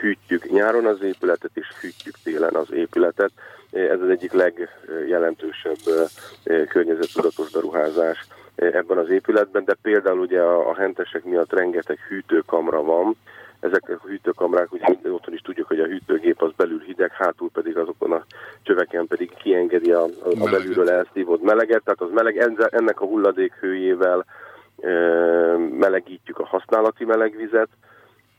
hűtjük nyáron az épületet, és hűtjük télen az épületet. Ez az egyik legjelentősebb környezettudatos beruházás ebben az épületben, de például ugye a hentesek miatt rengeteg hűtőkamra van, ezek a hűtőkamrák, ugye minden otthon is tudjuk, hogy a hűtőgép az belül hideg, hátul pedig azokon a csöveken pedig kiengedi a, a belülről elszívott meleget, tehát az meleg, ennek a hulladékhőjével e, melegítjük a használati melegvizet,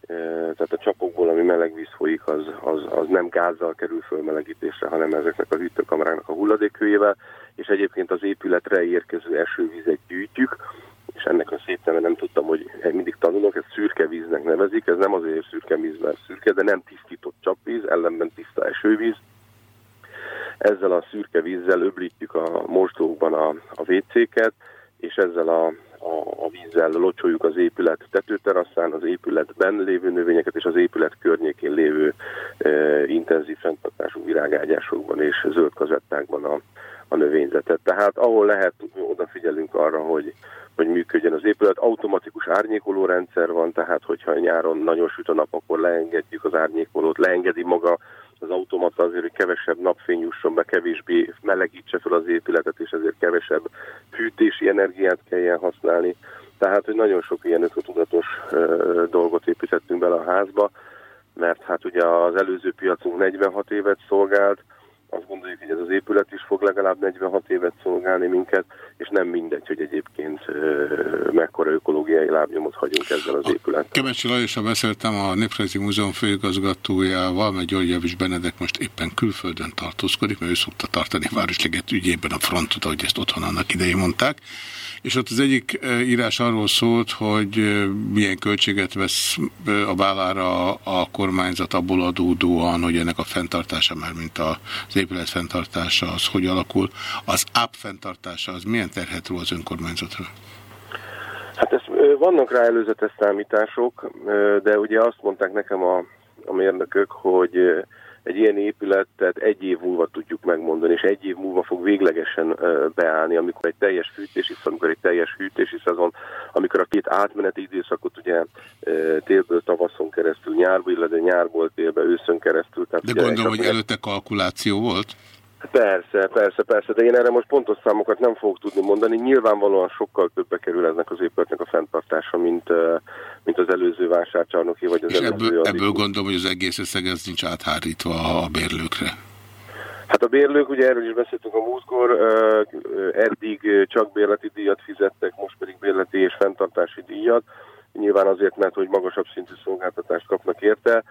e, tehát a csapokból, ami melegvíz folyik, az, az, az nem gázzal kerül fölmelegítésre, hanem ezeknek a hűtőkamráknak a hulladékhőjével, és egyébként az épületre érkező esővizet gyűjtjük, és ennek a szép neve nem tudtam, hogy mindig tanulok, ezt szürke víznek nevezik, ez nem azért szürke víz, mert szürke, de nem tisztított csapvíz, ellenben tiszta esővíz. Ezzel a szürke vízzel öblítjük a mosdókban a, a WC-ket, és ezzel a, a, a vízzel locsoljuk az épület tetőterasszán, az épületben lévő növényeket és az épület környékén lévő e, intenzív fenntartású virágágyásokban és zöld kazettákban a, a növényzetet. Tehát ahol lehet, odafigyelünk arra, hogy, hogy működjön az épület. Automatikus árnyékoló rendszer van, tehát hogyha nyáron nagyon süt a nap, akkor leengedjük az árnyékolót, leengedi maga az automata azért, hogy kevesebb napfény jusson be, kevésbé melegítse fel az épületet, és ezért kevesebb fűtési energiát kelljen használni. Tehát, hogy nagyon sok ilyen ökotudatos dolgot építettünk bele a házba, mert hát ugye az előző piacunk 46 évet szolgált, azt gondoljuk, hogy ez az épület is fog legalább 46 évet szolgálni minket, és nem mindegy, hogy egyébként mekkora ökológiai lábnyomot hagyunk ezzel az épület. Kemecsi Lajossal beszéltem a Néprajzi Múzeum főigazgatójával, mert György Javis Benedek most éppen külföldön tartózkodik, mert ő szokta tartani a Városliget ügyében a frontot, ahogy ezt otthon annak idején mondták és ott az egyik írás arról szólt, hogy milyen költséget vesz a vállára a kormányzat abból adódóan, hogy ennek a fenntartása, már mint az épület fenntartása, az hogy alakul. Az app fenntartása, az milyen terhet ró az önkormányzatra? Hát ez, vannak rá előzetes számítások, de ugye azt mondták nekem a, a mérnökök, hogy egy ilyen épületet egy év múlva tudjuk megmondani, és egy év múlva fog véglegesen beállni, amikor egy teljes fűtési szezon, amikor egy teljes hűtési szezon, amikor a két átmeneti időszakot ugye télből tavaszon keresztül, nyárból, illetve nyárból télbe, őszön keresztül. Tehát De gondolom, hogy előtte kalkuláció volt? Persze, persze, persze, de én erre most pontos számokat nem fogok tudni mondani. Nyilvánvalóan sokkal többe kerül ennek az épületnek a fenntartása, mint, mint az előző vásárcsarnoki, vagy az És előző... ebből, ebből gondolom, hogy az egész összeg ez nincs áthárítva a bérlőkre. Hát a bérlők, ugye erről is beszéltünk a múltkor, eddig csak bérleti díjat fizettek, most pedig bérleti és fenntartási díjat. Nyilván azért, mert hogy magasabb szintű szolgáltatást kapnak érte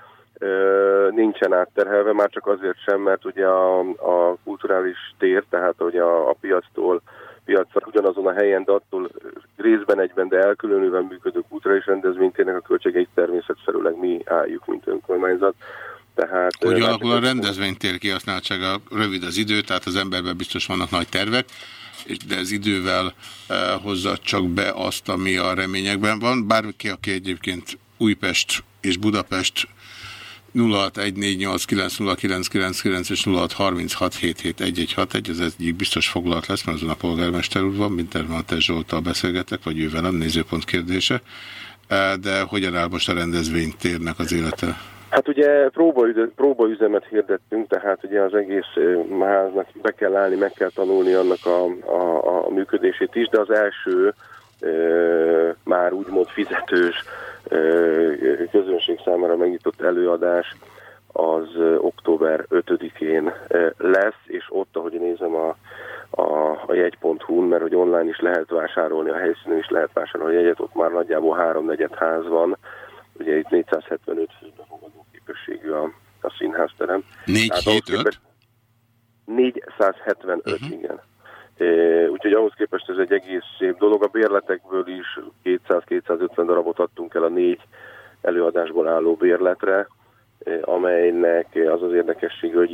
nincsen átterhelve, már csak azért sem, mert ugye a, a kulturális tér, tehát ugye a, a piactól piacra ugyanazon a helyen, de attól részben egyben, de elkülönülve működő kulturális rendezvénytérnek a költségeit természetszerűleg mi álljuk, mint önkormányzat. Tehát, Hogy alakul a rendezvénytér kihasználtsága? Rövid az idő, tehát az emberben biztos vannak nagy tervek, de ez idővel hozza csak be azt, ami a reményekben van. Bárki, aki egyébként Újpest és Budapest 0614890999 és 0636771161, ez egyik biztos foglalt lesz, mert azon a polgármester úr van, mint Termeltes Zsoltal beszélgetek, vagy ő velem, nézőpont kérdése. De hogyan áll most a rendezvénytérnek az élete? Hát ugye próbaüzemet próba hirdettünk, tehát ugye az egész háznak be kell állni, meg kell tanulni annak a, a, a működését is, de az első e, már úgymond fizetős közönség számára megnyitott előadás az október 5-én lesz, és ott, ahogy nézem a, a, a jegy.hu-n, mert hogy online is lehet vásárolni, a helyszínen is lehet vásárolni a jegyet, ott már nagyjából háromnegyed ház van, ugye itt 475 főbefogadó képességű a, a színházterem. 475? 475, uh -huh. igen. Úgyhogy ahhoz képest ez egy egész szép dolog. A bérletekből is 200-250 darabot adtunk el a négy előadásból álló bérletre, amelynek az az érdekesség, hogy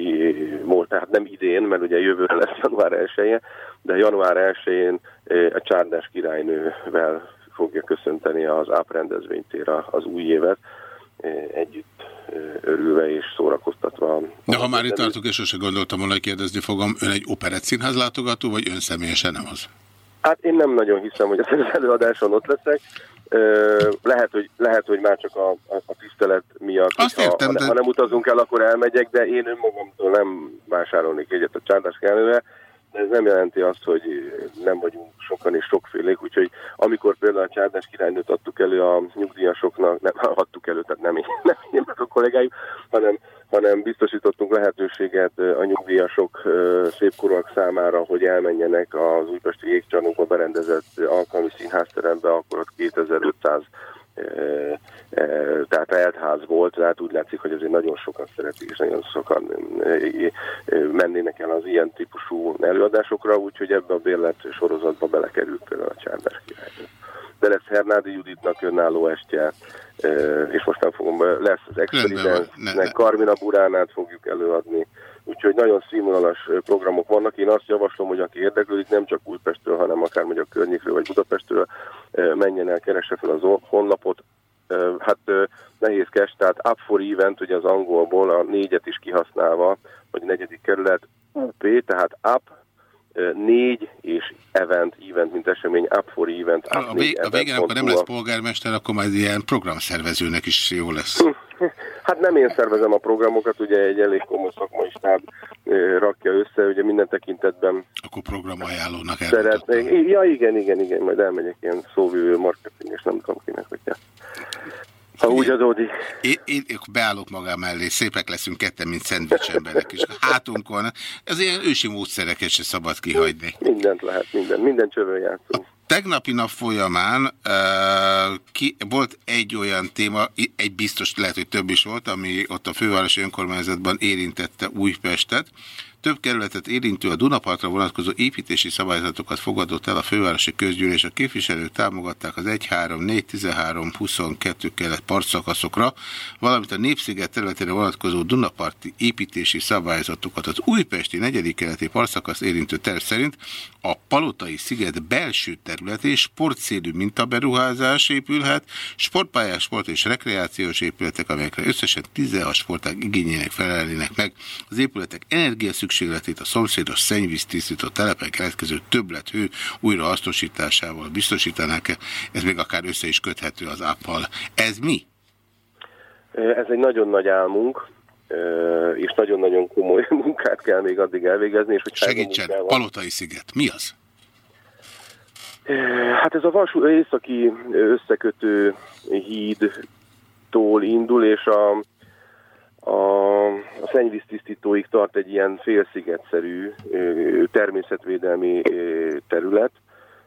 tehát nem idén, mert ugye jövőre lesz január 1 -e, de január 1-én a csárdás királynővel fogja köszönteni az áprendezvénytér az új évet, együtt örülve és szórakoztatva. De ha már itt tartok, és sose gondoltam volna, hogy kérdezni fogom, ön egy operett színház látogató, vagy ön személyesen nem az? Hát én nem nagyon hiszem, hogy az előadáson ott leszek. Lehet, hogy, lehet, hogy már csak a, a, tisztelet miatt, Azt ha, értem, ha, de... ha nem utazunk el, akkor elmegyek, de én önmagamtól nem vásárolnék egyet a csárdás kellőre, de ez nem jelenti azt, hogy nem vagyunk sokan és sokfélék, úgyhogy amikor például a Csárdás királynőt adtuk elő a nyugdíjasoknak, nem adtuk elő, tehát nem én, nem én a kollégáim, hanem, hanem biztosítottunk lehetőséget a nyugdíjasok szépkorúak számára, hogy elmenjenek az újpesti jégcsarnokba berendezett alkalmi színházterembe, akkor ott 2500 tehát eltház volt, tehát úgy látszik, hogy azért nagyon sokan szeretik, és nagyon sokan mennének el az ilyen típusú előadásokra, úgyhogy ebbe a bérlet sorozatba belekerült például a Csárdás királynő. De lesz Hernádi Juditnak önálló estje, és most nem fogom, lesz az Experience-nek, Karmina Buránát fogjuk előadni, úgyhogy nagyon színvonalas programok vannak. Én azt javaslom, hogy aki érdeklődik, nem csak Újpestről, hanem akár mondjuk a környékről vagy Budapestről menjen el, keresse fel az honlapot. Hát nehézkes, tehát Up for Event, ugye az angolból a négyet is kihasználva, vagy negyedik kerület, UP, tehát Up, négy és event, event, mint esemény, up for event. Up a, vég, a végén akkor nem lesz polgármester, akkor majd ilyen programszervezőnek is jó lesz. Hát nem én szervezem a programokat, ugye egy elég komoly szakmai stáb rakja össze, ugye minden tekintetben. Akkor programajánlónak szeretnék. Ja, igen, igen, igen, majd elmegyek ilyen szóvívő marketing, és nem tudom kinek, hogyha ha úgy adódik. Én, én, én beállok magam mellé, szépek leszünk ketten, mint szendvics emberek is. Hátunkon, ez ilyen ősi módszereket se szabad kihagyni. Mindent lehet, minden, minden csövön játszunk. A tegnapi nap folyamán uh, ki, volt egy olyan téma, egy biztos, lehet, hogy több is volt, ami ott a fővárosi önkormányzatban érintette Újpestet. Több kerületet érintő a Dunapartra vonatkozó építési szabályzatokat fogadott el a fővárosi közgyűlés. A képviselők támogatták az 1, 3, 4, 13, 22 kelet partszakaszokra, valamint a Népsziget területére vonatkozó Dunaparti építési szabályzatokat. Az újpesti negyedik keleti partszakasz érintő terv szerint a Palotai sziget belső területé sportszélű mintaberuházás épülhet, sportpályás, sport és rekreációs épületek, amelyekre összesen 16 sporták igényének felelnének meg. Az épületek energia szükségletét a szomszédos szennyvíz tisztító telepen keletkező többlethő újrahasznosításával biztosítanák -e. Ez még akár össze is köthető az áppal. Ez mi? Ez egy nagyon nagy álmunk, és nagyon-nagyon komoly munkát kell még addig elvégezni. És hogy Segítsen, Palotai sziget, mi az? Hát ez a vasú északi összekötő hídtól indul, és a, a, a szennyvíztisztítóig tart egy ilyen félszigetszerű természetvédelmi terület,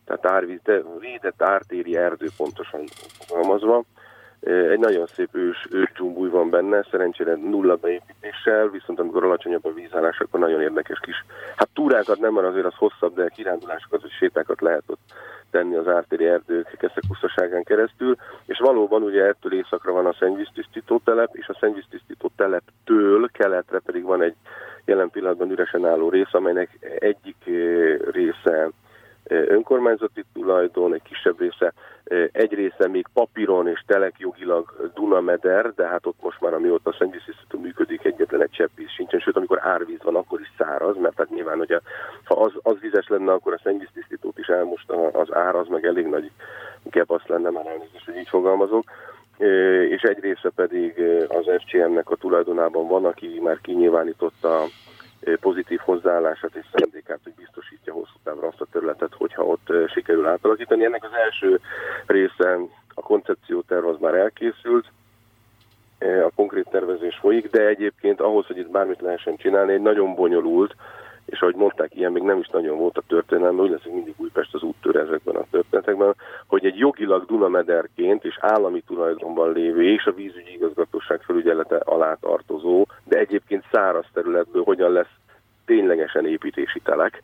tehát árvíz, védett ártéri erdő pontosan fogalmazva. Egy nagyon szép ős, ősdzsumbúj van benne, szerencsére nulla beépítéssel, viszont amikor alacsonyabb a vízállás, akkor nagyon érdekes kis, hát túrákat nem, mert azért az hosszabb, de kirándulásokat vagy sétákat lehet ott tenni az ártéri erdők Keszekusztaságán keresztül, és valóban ugye ettől északra van a szennyvíztisztító telep, és a szennyvíztisztító teleptől keletre pedig van egy jelen pillanatban üresen álló rész, amelynek egyik része önkormányzati tulajdon, egy kisebb része, egy része még papíron és telekjogilag Dunameder, de hát ott most már amióta a szennyvíztisztító működik, egyetlen egy cseppvíz sincsen, sőt amikor árvíz van, akkor is száraz, mert hát nyilván, hogy ha az, az vizes lenne, akkor a szennyvíztisztítót is elmost az ár, az meg elég nagy gebasz lenne, már elnézést, hogy így fogalmazok. És egy része pedig az FCM-nek a tulajdonában van, aki már kinyilvánította pozitív hozzáállását és szándékát, hogy biztosítja hosszú távra azt a területet, hogyha ott sikerül átalakítani. Ennek az első része, a koncepcióterv az már elkészült, a konkrét tervezés folyik, de egyébként ahhoz, hogy itt bármit lehessen csinálni, egy nagyon bonyolult, és ahogy mondták, ilyen még nem is nagyon volt a történelem, úgy lesz, hogy mindig Újpest az úttör ezekben a történetekben, hogy egy jogilag Dunamederként és állami tulajdonban lévő és a vízügyi igazgatóság felügyelete alá tartozó, de egyébként száraz területből hogyan lesz ténylegesen építési telek.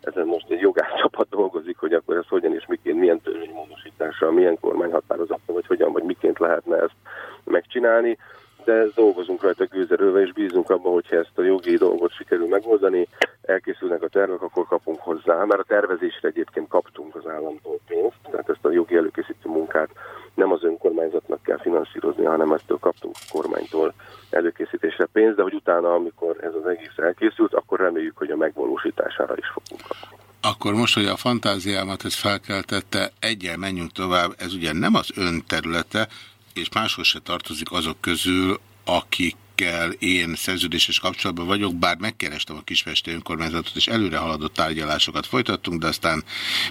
Ezen most egy jogászcsapat dolgozik, hogy akkor ez hogyan és miként, milyen törvénymódosítással, milyen kormányhatározattal, vagy hogyan, vagy miként lehetne ezt megcsinálni de dolgozunk rajta gőzerővel, és bízunk abban, hogyha ezt a jogi dolgot sikerül megoldani, elkészülnek a tervek, akkor kapunk hozzá. Mert a tervezésre egyébként kaptunk az államtól pénzt, tehát ezt a jogi előkészítő munkát nem az önkormányzatnak kell finanszírozni, hanem ezt kaptunk a kormánytól előkészítésre pénzt, de hogy utána, amikor ez az egész elkészült, akkor reméljük, hogy a megvalósítására is fogunk kapni. Akkor most, hogy a fantáziámat ez felkeltette, egyel menjünk tovább, ez ugye nem az ön területe, és máshoz se tartozik azok közül, akikkel én szerződéses kapcsolatban vagyok, bár megkerestem a Kispesti önkormányzatot, és előre haladott tárgyalásokat folytattunk, de aztán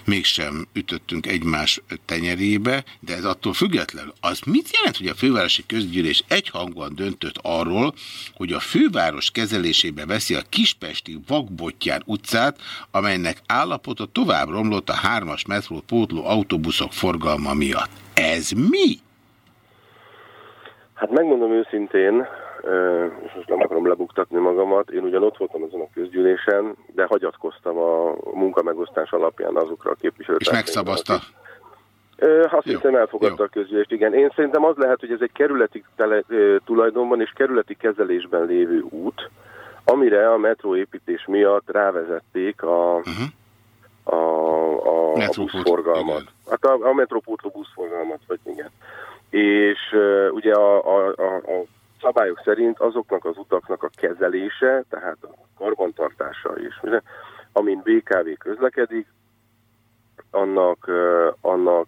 mégsem ütöttünk egymás tenyerébe, de ez attól függetlenül. Az mit jelent, hogy a fővárosi közgyűlés egyhangúan döntött arról, hogy a főváros kezelésébe veszi a Kispesti Vakbottyár utcát, amelynek állapota tovább romlott a hármas metró pótló autóbuszok forgalma miatt. Ez mi? Hát megmondom őszintén, és most nem akarom lebuktatni magamat, én ugyan ott voltam ezen a közgyűlésen, de hagyatkoztam a munkamegosztás alapján azokra a képviselőkre. És megszabaszta? Azt hiszem elfogadta Jó. a közgyűlést, igen. Én szerintem az lehet, hogy ez egy kerületi tele, tulajdonban és kerületi kezelésben lévő út, amire a metróépítés miatt rávezették a, uh. -huh. a, a, a buszforgalmat. Hát a, a metrópótló buszforgalmat, vagy igen és ugye a, a, a, a szabályok szerint azoknak az utaknak a kezelése, tehát a karbantartása is, ugye, amin BKV közlekedik, annak, annak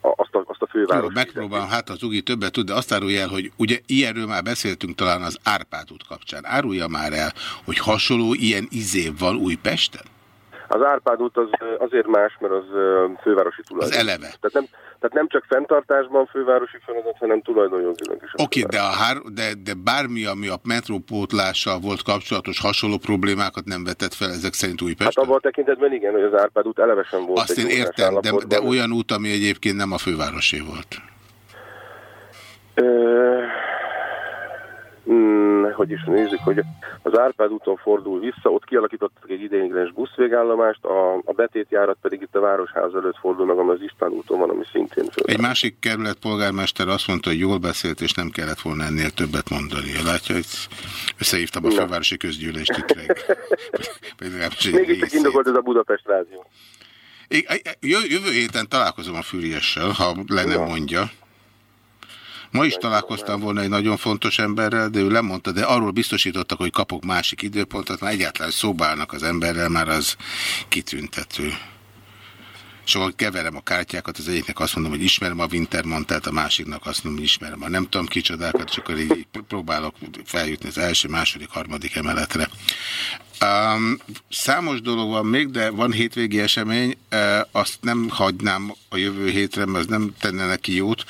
azt, a, azt a főváros... Megpróbálom, hát az Ugi többet tud, de azt árulja el, hogy ugye ilyenről már beszéltünk talán az Árpád út kapcsán. Árulja már el, hogy hasonló ilyen izév van Újpesten? Az Árpád út az azért más, mert az fővárosi tulajdon. Az eleve. Tehát nem, tehát nem csak fenntartásban fővárosi feladat, hanem tulajdonjogilag is. Oké, okay, de, a de, de bármi, ami a metrópótlással volt kapcsolatos hasonló problémákat nem vetett fel ezek szerint Újpesten? Hát abban a tekintetben igen, hogy az Árpád út elevesen volt. Azt én értem, de, de olyan út, ami egyébként nem a fővárosé volt. Ö... Hmm, hogy is nézzük, hogy az Árpád úton fordul vissza, ott kialakítottak egy ideiglenes buszvégállomást, a, a betétjárat pedig itt a Városház előtt fordul meg, ami az István úton van, ami szintén föl. Egy másik kerület polgármester azt mondta, hogy jól beszélt, és nem kellett volna ennél többet mondani. Látja, hogy összehívtam a fővárosi közgyűlést itt Még itt indokolt ez a Budapest rádió. Jövő héten találkozom a Fűriessel, ha le nem mondja. Ma is találkoztam volna egy nagyon fontos emberrel, de ő lemondta, de arról biztosítottak, hogy kapok másik időpontot, már egyáltalán szóbálnak az emberrel, már az kitüntető. Soha keverem a kártyákat, az egyiknek azt mondom, hogy ismerem a Wintermantát, a másiknak azt mondom, hogy ismerem a nem tudom kicsodákat, csak akkor így próbálok feljutni az első, második, harmadik emeletre. Um, számos dolog van még, de van hétvégi esemény, uh, azt nem hagynám a jövő hétre, mert az nem tenne neki jót.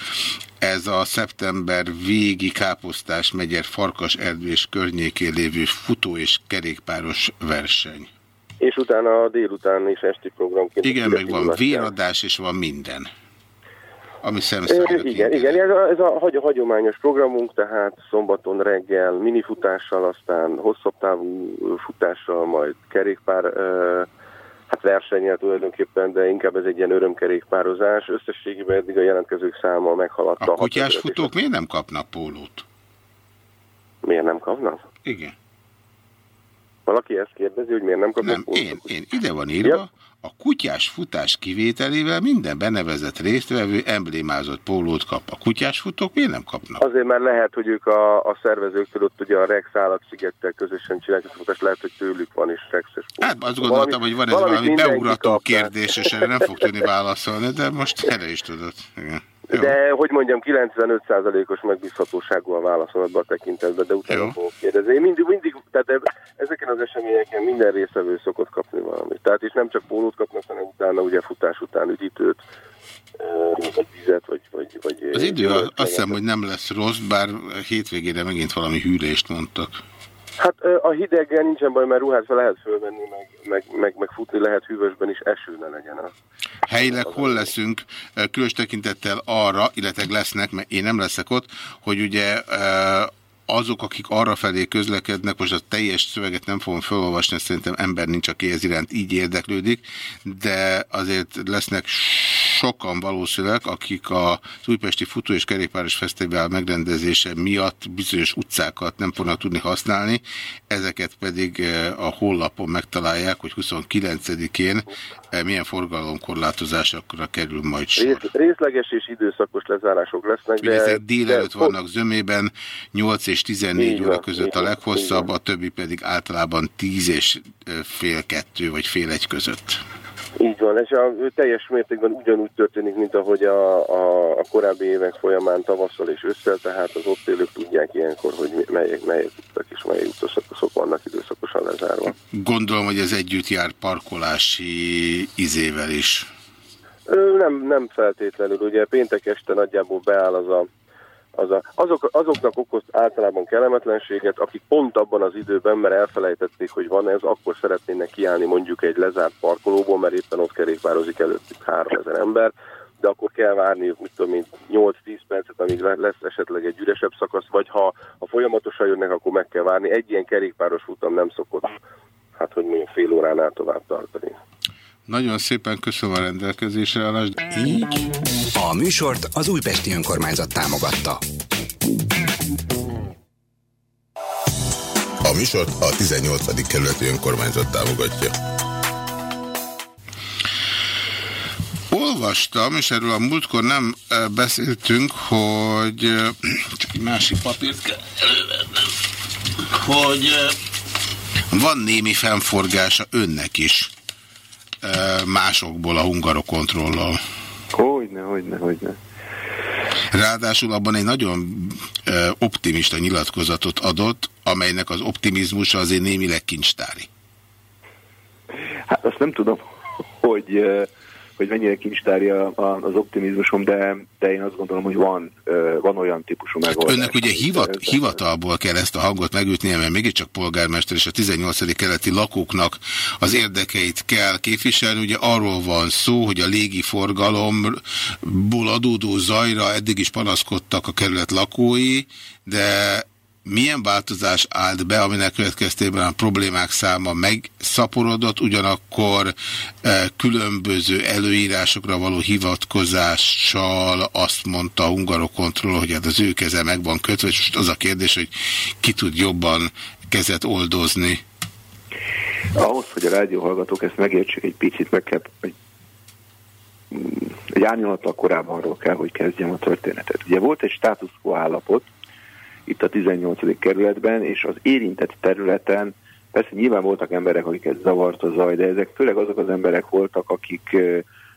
Ez a szeptember végi káposztás megyer Farkas erdő és környékén lévő futó és kerékpáros verseny. És utána a délután is esti programként. Igen, meg van véradás és van minden. Ami szemszállít. Igen, igen, ez a, ez a hagy, hagyományos programunk, tehát szombaton reggel minifutással, aztán hosszabb távú futással, majd kerékpár, hát versenyel tulajdonképpen, de inkább ez egy ilyen örömkerékpározás. Összességében eddig a jelentkezők száma meghaladta. A kutyás futók miért nem kapnak pólót? Miért nem kapnak? Igen. Valaki ezt kérdezi, hogy miért nem kapnak Nem, én, én. Ide van írva, ja. a kutyás futás kivételével minden benevezett résztvevő emblémázott pólót kap. A kutyás futók miért nem kapnak? Azért, mert lehet, hogy ők a, a szervezőktől ott ugye a Rex állatszigettel közösen csinálják a futást, lehet, hogy tőlük van is Rexes póló. Hát azt gondoltam, valami, hogy van ez valami beugrató kérdés, és erre nem fog tudni válaszolni, de most erre is tudod. Igen. De, hogy mondjam, 95%-os megbízhatóságú a válaszolatba a tekintetben, de utána Jó. fogok kérdezni. Én mindig, mindig, tehát ezeken az eseményeken minden részevő szokott kapni valamit. Tehát és nem csak pólót kapnak, hanem utána ugye futás után üdítőt, vagy vizet, vagy... vagy, vagy az idő azt hiszem, hogy nem lesz rossz, bár hétvégére megint valami hűlést mondtak. Hát a hideggel nincsen baj, mert ruhát fel lehet fölvenni, meg, meg, meg, meg futni lehet hűvösben is, eső ne legyen. A... Helyileg hol leszünk, különös tekintettel arra, illetve lesznek, mert én nem leszek ott, hogy ugye azok, akik arra felé közlekednek, most a teljes szöveget nem fogom felolvasni, szerintem ember nincs, aki ez iránt így érdeklődik, de azért lesznek sokan valószínűleg, akik az Újpesti Futó és Kerékpáros Fesztivál megrendezése miatt bizonyos utcákat nem fognak tudni használni, ezeket pedig eh, a hollapon megtalálják, hogy 29-én eh, milyen forgalomkorlátozásokra kerül majd sor. Részleges és időszakos lezárások lesznek. De, ezek délelőtt vannak zömében, 8 és 14 óra között a leghosszabb, a többi pedig általában 10 és eh, fél kettő vagy fél egy között. Így van, és a teljes mértékben ugyanúgy történik, mint ahogy a, a, a korábbi évek folyamán tavasszal és ősszel, tehát az ott élők tudják ilyenkor, hogy melyek, melyek utak és melyek utaszakaszok vannak időszakosan lezárva. Gondolom, hogy ez együtt jár parkolási izével is. Nem, nem feltétlenül, ugye péntek este nagyjából beáll az a az a, azok, azoknak okoz általában kellemetlenséget, akik pont abban az időben, mert elfelejtették, hogy van ez, akkor szeretnének kiállni mondjuk egy lezárt parkolóból, mert éppen ott kerékpározik előttük 3000 ember, de akkor kell várniuk, mit tudom én, 8-10 percet, amíg lesz esetleg egy üresebb szakasz, vagy ha, ha folyamatosan jönnek, akkor meg kell várni. Egy ilyen kerékpáros futam nem szokott, hát hogy mondjam, fél óránál tovább tartani. Nagyon szépen köszönöm a rendelkezésre állást. Így? A műsort az Újpesti Önkormányzat támogatta. A műsort a 18. kerületi önkormányzat támogatja. Olvastam, és erről a múltkor nem beszéltünk, hogy csak egy másik papírt kell elővennem, hogy van némi fennforgása önnek is másokból a hungarok kontrollal. Hogyne, hogyne, hogyne. Ráadásul abban egy nagyon optimista nyilatkozatot adott, amelynek az optimizmusa azért némileg kincstári. Hát azt nem tudom, hogy hogy mennyire kincstári az optimizmusom, de, de én azt gondolom, hogy van, van olyan típusú megoldás. Önnek ugye hivat, hivatalból kell ezt a hangot megütnie, mert mégiscsak polgármester és a 18. keleti lakóknak az érdekeit kell képviselni. Ugye arról van szó, hogy a légi forgalomból adódó zajra eddig is panaszkodtak a kerület lakói, de milyen változás állt be, aminek következtében a problémák száma megszaporodott, ugyanakkor e, különböző előírásokra való hivatkozással azt mondta a hungarokontroll, hogy hát az ő keze meg van kötve, és most az a kérdés, hogy ki tud jobban kezet oldozni. Ahhoz, hogy a rádióhallgatók ezt megértsék egy picit, meg kell, egy, egy árnyalattal korábban arról kell, hogy kezdjem a történetet. Ugye volt egy status quo állapot, itt a 18. kerületben, és az érintett területen persze nyilván voltak emberek, akiket zavart a zaj, de ezek főleg azok az emberek voltak, akik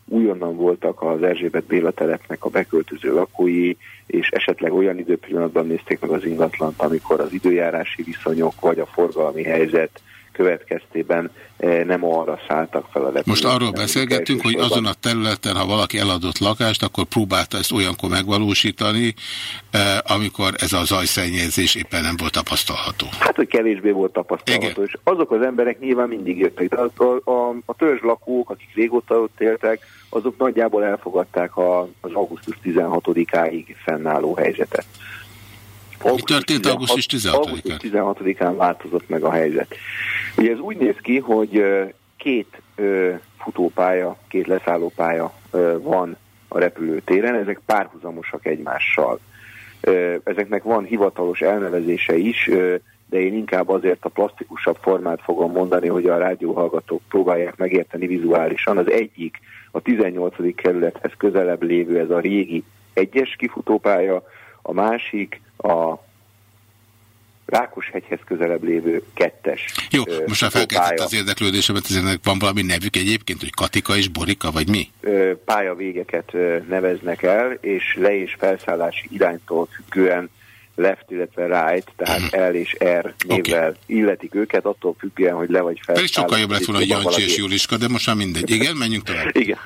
újonnan voltak az Erzsébet Béla telepnek a beköltöző lakói, és esetleg olyan időpillanatban nézték meg az ingatlant, amikor az időjárási viszonyok vagy a forgalmi helyzet következtében eh, nem arra szálltak fel a repülőt. Most arról beszélgettünk, hogy azon a területen, ha valaki eladott lakást, akkor próbálta ezt olyankor megvalósítani, eh, amikor ez a zajszennyezés éppen nem volt tapasztalható. Hát, hogy kevésbé volt tapasztalható, Igen. és azok az emberek nyilván mindig jöttek. De a, a, a törzslakók, akik régóta ott éltek, azok nagyjából elfogadták a, az augusztus 16-áig fennálló helyzetet. Mi történt augusztus 16-án? Augusztus 16-án változott meg a helyzet. Ugye ez úgy néz ki, hogy két futópálya, két leszállópálya van a repülőtéren, ezek párhuzamosak egymással. Ezeknek van hivatalos elnevezése is, de én inkább azért a plastikusabb formát fogom mondani, hogy a rádióhallgatók próbálják megérteni vizuálisan. Az egyik a 18. kerülethez közelebb lévő, ez a régi egyes kifutópálya, a másik a Rákoshegyhez közelebb lévő kettes. Jó, most már felkeltett az érdeklődésemet, ennek van valami nevük egyébként, hogy Katika és Borika, vagy mi? Pályavégeket neveznek el, és le- és felszállási iránytól függően left, illetve right, tehát mhm. L és R névvel okay. illetik őket, attól függően, hogy le vagy fel. Pedig sokkal jobb lett volna, hogy Jancsi és Juliska, de most már mindegy. Igen, menjünk tovább. Igen.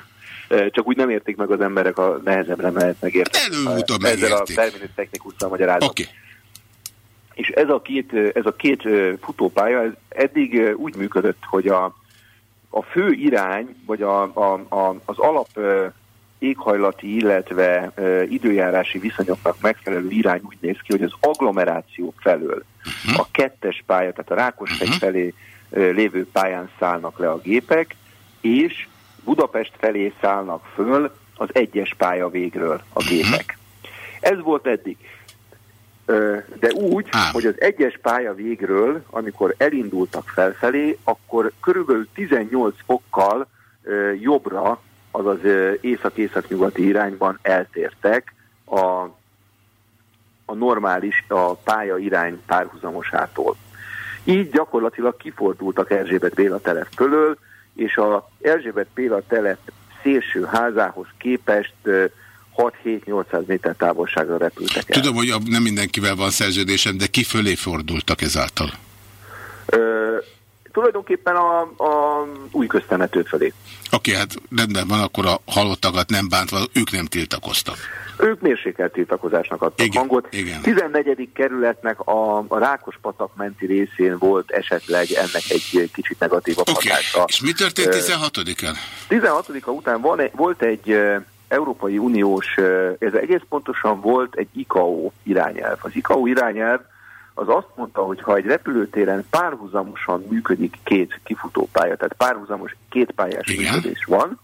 Csak úgy nem értik meg az emberek, a nehezebbre mehet megérteni. Előbb-utóbb Ezzel a terminus technikussal magyarázat. Okay. És ez a két, ez a két futópálya ez eddig úgy működött, hogy a, a fő irány, vagy a, a, a, az alap éghajlati, illetve időjárási viszonyoknak megfelelő irány úgy néz ki, hogy az agglomeráció felől a kettes pálya, tehát a Rákoshegy uh-huh. felé lévő pályán szállnak le a gépek, és Budapest felé szállnak föl az egyes pálya végről a gépek. Ez volt eddig. De úgy, hogy az egyes pálya végről, amikor elindultak felfelé, akkor körülbelül 18 fokkal jobbra, azaz észak-észak-nyugati irányban eltértek a, a normális a pálya irány párhuzamosától. Így gyakorlatilag kifordultak Erzsébet Béla telep fölől, és a Erzsébet Béla telep szélső házához képest 6-7-800 méter távolságra repültek el. Tudom, hogy nem mindenkivel van szerződésem, de ki fölé fordultak ezáltal? Ö, tulajdonképpen a, a új köztemető felé. Oké, okay, hát rendben van, akkor a halottakat nem bántva, ők nem tiltakoztak. Ők mérsékelt tiltakozásnak adtak igen, hangot. Igen. 14. kerületnek a, a Rákos-patak menti részén volt esetleg ennek egy kicsit negatívabb okay. hatása. És mi történt 16-án? 16-a után van, volt egy Európai Uniós, ez egész pontosan volt egy ICAO irányelv. Az ICAO irányelv az azt mondta, hogy ha egy repülőtéren párhuzamosan működik két kifutópálya, tehát párhuzamos kétpályás Igen. működés van,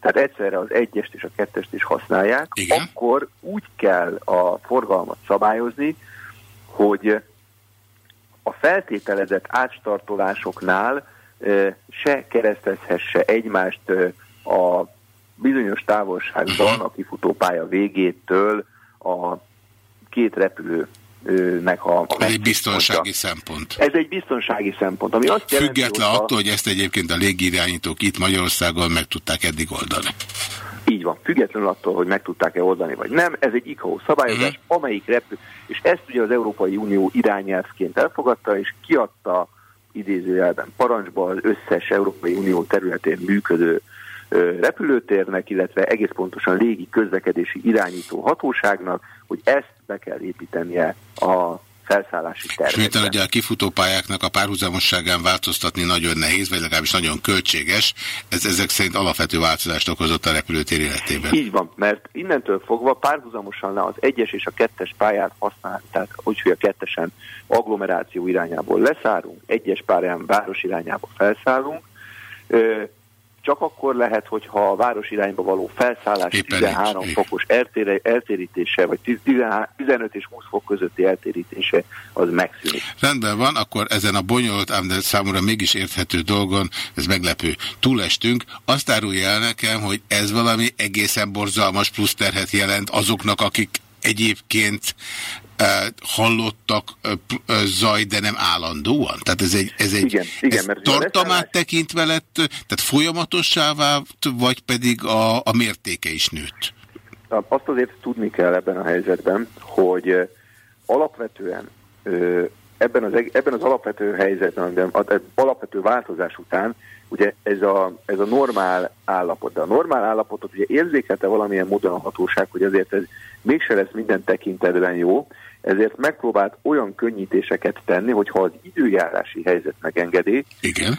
tehát egyszerre az egyest és a kettest is használják, Igen. akkor úgy kell a forgalmat szabályozni, hogy a feltételezett átstartolásoknál se keresztezhesse egymást a bizonyos távolságban a kifutópálya végétől a két repülő nek a... Ez egy biztonsági szempont. Ez egy biztonsági szempont, ami azt jelenti, Független hogy attól, hogy ezt egyébként a légirányítók itt Magyarországon meg tudták eddig oldani. Így van, függetlenül attól, hogy meg tudták-e oldani, vagy nem. Ez egy ICAO szabályozás, uh-huh. amelyik repül, és ezt ugye az Európai Unió irányelvként elfogadta, és kiadta idézőjelben parancsba az összes Európai Unió területén működő repülőtérnek, illetve egész pontosan légi közlekedési irányító hatóságnak, hogy ezt be kell építenie a felszállási tervekben. És miután ugye a kifutópályáknak a párhuzamosságán változtatni nagyon nehéz, vagy legalábbis nagyon költséges, ez ezek szerint alapvető változást okozott a repülőtér életében. Így van, mert innentől fogva párhuzamosan az egyes és a kettes pályát használni, tehát úgy, hogy a kettesen agglomeráció irányából leszállunk, egyes pályán város irányába felszállunk, csak akkor lehet, hogyha a város irányba való felszállás Éppen 13 így, fokos eltére, eltérítése, vagy 15 és 20 fok közötti eltérítése az megszűnik. Rendben van, akkor ezen a bonyolult, ám de számomra mégis érthető dolgon, ez meglepő, túlestünk. Azt árulja el nekem, hogy ez valami egészen borzalmas plusz terhet jelent azoknak, akik egyébként hallottak zaj, de nem állandóan? Tehát ez egy, ez egy igen, igen, ez mert tartamát tekintve lett, tehát folyamatossá vált, vagy pedig a, a mértéke is nőtt? Azt azért tudni kell ebben a helyzetben, hogy alapvetően ebben az, ebben az alapvető helyzetben, az alapvető változás után ugye ez a, ez a normál állapot, de a normál állapotot ugye érzékelte valamilyen módon a hatóság, hogy azért ez mégse lesz minden tekintetben jó, ezért megpróbált olyan könnyítéseket tenni, hogyha az időjárási helyzet megengedi, Igen.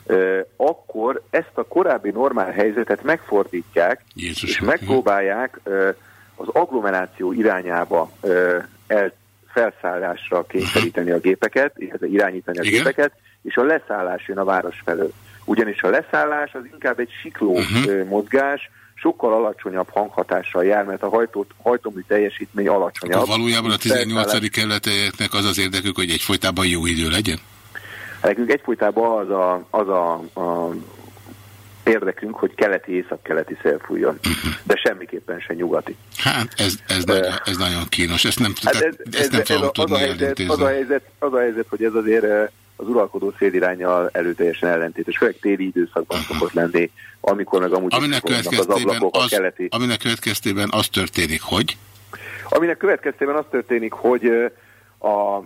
akkor ezt a korábbi normál helyzetet megfordítják, Jézus és megpróbálják az agglomeráció irányába el, felszállásra kényszeríteni a gépeket, illetve irányítani a Igen. gépeket, és a leszállás jön a város felől. Ugyanis a leszállás az inkább egy sikló uh-huh. mozgás, sokkal alacsonyabb hanghatással jár, mert a hajtó, hajtómű teljesítmény alacsonyabb. Akkor valójában a 18. kerületeknek az az érdekük, hogy egyfolytában jó idő legyen? Nekünk egyfolytában az a, az a, a érdekünk, hogy keleti, észak-keleti szél fújjon, uh-huh. de semmiképpen se nyugati. Hát ez, ez, uh, nagyon, ez nagyon kínos, ezt nem, hát ez, ezt ez, nem ez, fogom tudni az a, helyzet, az, a helyzet, az a helyzet, hogy ez azért az uralkodó szélirányjal előteljesen ellentétes, főleg téli időszakban szokott lenni, amikor meg amúgy aminek következtében, az, ablakok, az, a keleti... aminek következtében az történik, hogy? Aminek következtében az történik, hogy a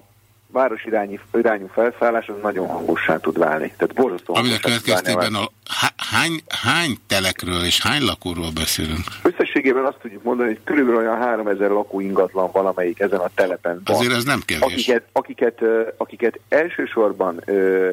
város irányi, irányú felszállás az nagyon hangossá tud válni. Tehát borzasztó Aminek következtében a, hány, hány telekről és hány lakóról beszélünk? Összességében azt tudjuk mondani, hogy körülbelül olyan 3000 lakó ingatlan van, amelyik ezen a telepen van. Azért ez nem kevés. Akiket, akiket, akiket elsősorban ö,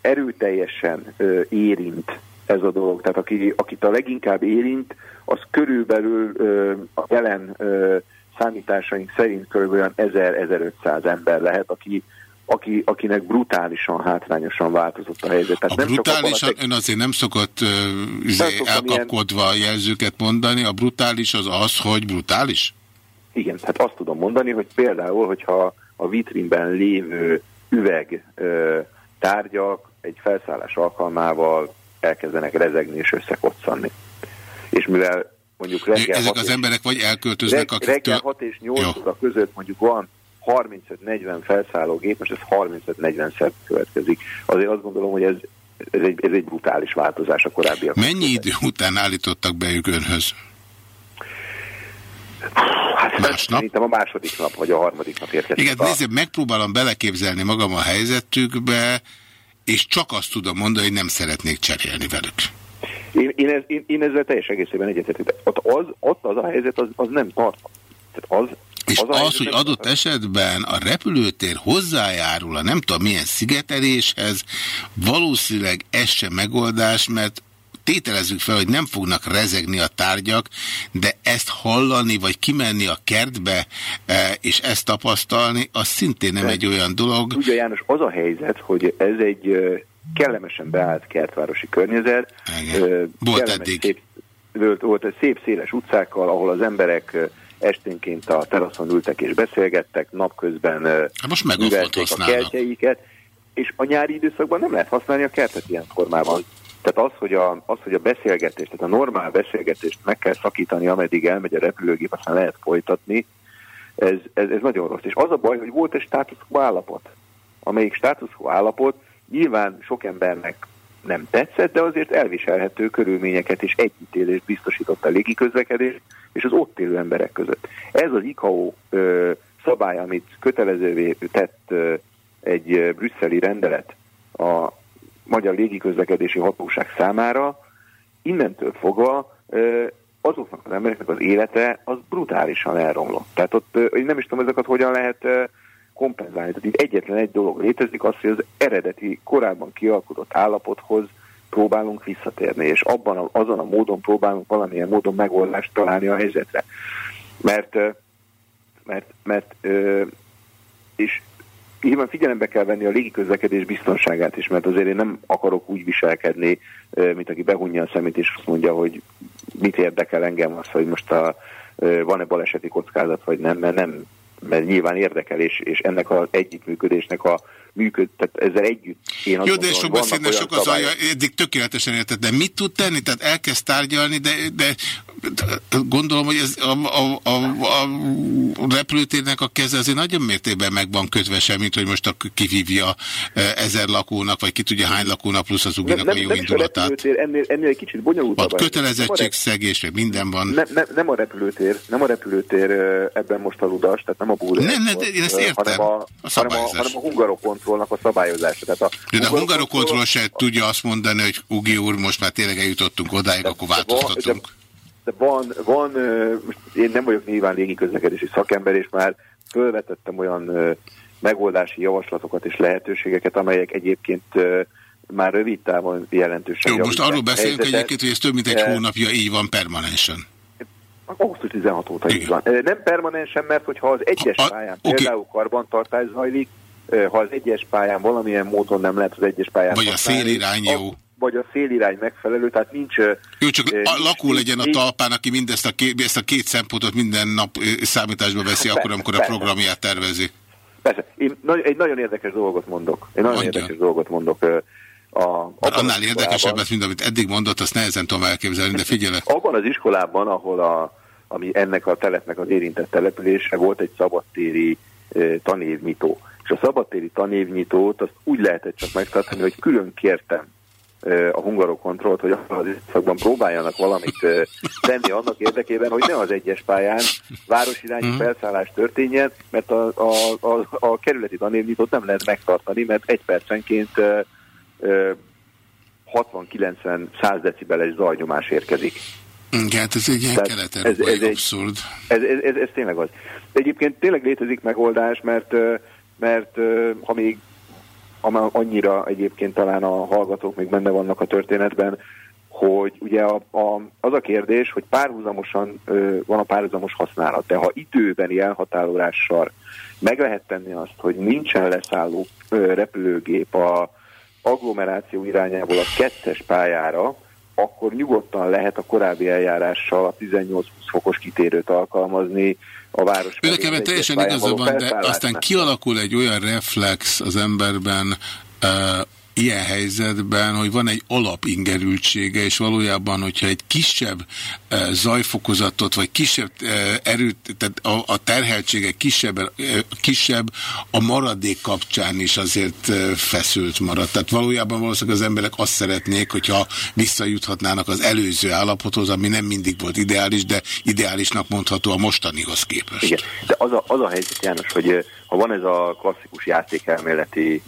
erőteljesen ö, érint ez a dolog. Tehát aki, akit a leginkább érint, az körülbelül ö, a jelen ö, számításaink szerint körülbelül 1000-1500 ember lehet, aki, aki, akinek brutálisan, hátrányosan változott a helyzet. Tehát a nem brutálisan, ön azért nem szokott uh, izé, elkapkodva ilyen... jelzőket mondani, a brutális az az, hogy brutális? Igen, hát azt tudom mondani, hogy például, hogyha a vitrínben lévő üveg uh, tárgyak egy felszállás alkalmával elkezdenek rezegni és összekoccanni. És mivel mondjuk reggel Ezek az emberek vagy elköltöznek, reg, Reggel 6 és 8 óra között mondjuk van 35-40 felszállógép, most ez 35-40-szer következik. Azért azt gondolom, hogy ez, ez, egy, ez egy brutális változás a korábbiak. Mennyi idő után állítottak be ők önhöz? Hát Másnap? Szerintem a második nap, vagy a harmadik nap érkezett. Igen, a... nézd, megpróbálom beleképzelni magam a helyzetükbe, és csak azt tudom mondani, hogy nem szeretnék cserélni velük. Én, én, ez, én, én ezzel teljes egészében egyetetek. Ott az, ott az a helyzet, az, az nem tart. Tehát az, és az, az hogy adott esetben a repülőtér hozzájárul a nem tudom milyen szigeteléshez, valószínűleg ez sem megoldás, mert tételezzük fel, hogy nem fognak rezegni a tárgyak, de ezt hallani, vagy kimenni a kertbe, e, és ezt tapasztalni, az szintén nem de, egy olyan dolog. Ugye János, az a helyzet, hogy ez egy kellemesen beállt kertvárosi környezet. Volt eddig. Szép, volt, volt egy szép széles utcákkal, ahol az emberek esténként a teraszon ültek és beszélgettek, napközben hát most művelték a kertjeiket, és a nyári időszakban nem lehet használni a kertet ilyen formában. Tehát az, hogy a, az, hogy a beszélgetést, tehát a normál beszélgetést meg kell szakítani, ameddig elmegy a repülőgép, aztán lehet folytatni, ez, ez, ez nagyon rossz. És az a baj, hogy volt egy status quo állapot, amelyik status quo állapot nyilván sok embernek nem tetszett, de azért elviselhető körülményeket és együttélést biztosított a légiközlekedés és az ott élő emberek között. Ez az ICAO ö, szabály, amit kötelezővé tett ö, egy brüsszeli rendelet a Magyar Légiközlekedési Hatóság számára, innentől fogva ö, azoknak az embereknek az élete az brutálisan elromlott. Tehát ott, én nem is tudom, ezeket hogyan lehet kompenzálni. Tehát itt egyetlen egy dolog létezik, az, hogy az eredeti, korábban kialkodott állapothoz próbálunk visszatérni, és abban a, azon a módon próbálunk valamilyen módon megoldást találni a helyzetre. Mert, mert, mert és nyilván figyelembe kell venni a légiközlekedés biztonságát is, mert azért én nem akarok úgy viselkedni, mint aki behunja a szemét és azt mondja, hogy mit érdekel engem az, hogy most a, van-e baleseti kockázat, vagy nem, mert nem mert nyilván érdekel, és, és ennek az együttműködésnek a működ, tehát ezzel együtt én Jó, de sok beszélne, sok az alja, eddig tökéletesen érted, de mit tud tenni? Tehát elkezd tárgyalni, de, de gondolom, hogy ez a, a, a, a repülőtérnek a keze azért nagyon mértékben meg van kötve sem, mint hogy most a kivívja e, ezer lakónak, vagy ki tudja hány lakónak plusz az uginak a jó nem indulatát. A ennél, ennél egy kicsit bonyolultabb. Kötelezettségszegés, meg minden van. Nem, nem, nem a repülőtér, nem a repülőtér ebben most a ludas, tehát nem a búr. Nem, nem, én ezt értem. Hanem a, a, hanem a, hanem a hungarokontrollnak a szabályozása. Tehát a de a hungarokontroll se tudja azt mondani, hogy Ugi úr, most már tényleg eljutottunk odáig, akkor változtatunk. De, de van, van, most én nem vagyok nyilván légiközlekedési szakember, és már fölvetettem olyan megoldási javaslatokat és lehetőségeket, amelyek egyébként már rövid távon jelentősen Jó, most arról beszélünk helyzetet, egyébként, hogy ez több mint egy hónapja így van permanensen. Augusztus 16 óta így van. Nem permanensen, mert hogyha az egyes a, pályán okay. például karbantartás zajlik, ha az egyes pályán valamilyen módon nem lehet az egyes pályán... Vagy a szélirány jó. Vagy a szélirány megfelelő, tehát nincs... Jó, csak nincs, a lakó legyen a talpán, aki mindezt a két, ezt a két szempontot minden nap számításba veszi, persze, akkor, amikor persze. a programját tervezi. Persze. Én egy nagyon érdekes dolgot mondok. Én nagyon Mondja. érdekes dolgot mondok. A, annál érdekesebbet, mint amit eddig mondott, azt nehezen tudom elképzelni, de figyelek. Abban az iskolában, ahol a, ami ennek a telepnek az érintett települése volt egy szabadtéri e, tanévnyitó a szabadtéri tanévnyitót azt úgy lehetett csak megtartani, hogy külön kértem a hungarokontrollt, hogy az időszakban próbáljanak valamit tenni annak érdekében, hogy ne az egyes pályán városirányi mhm. felszállás történjen, mert a, a, a, a kerületi tanévnyitót nem lehet megtartani, mert egy percenként 60-90-100 decibeles zajnyomás érkezik. Igen, hát ez egy ilyen kelet ez, ez, abszurd. Ez, ez, ez, ez tényleg az. Egyébként tényleg létezik megoldás, mert mert ha még annyira egyébként talán a hallgatók még benne vannak a történetben, hogy ugye a, a, az a kérdés, hogy párhuzamosan ö, van a párhuzamos használat, de ha időbeni elhatárolással meg lehet tenni azt, hogy nincsen leszálló ö, repülőgép a agglomeráció irányából a kettes pályára, akkor nyugodtan lehet a korábbi eljárással a 18-20 fokos kitérőt alkalmazni, a város. Önökeben teljesen igaza van, de aztán kialakul egy olyan reflex az emberben, uh, ilyen helyzetben, hogy van egy alapingerültsége, és valójában, hogyha egy kisebb e, zajfokozatot, vagy kisebb e, erőt, tehát a, terheltsége kisebb, e, kisebb, a maradék kapcsán is azért feszült marad. Tehát valójában valószínűleg az emberek azt szeretnék, hogyha visszajuthatnának az előző állapothoz, ami nem mindig volt ideális, de ideálisnak mondható a mostanihoz képest. Igen, de az a, az a helyzet, János, hogy ha van ez a klasszikus játékelméleti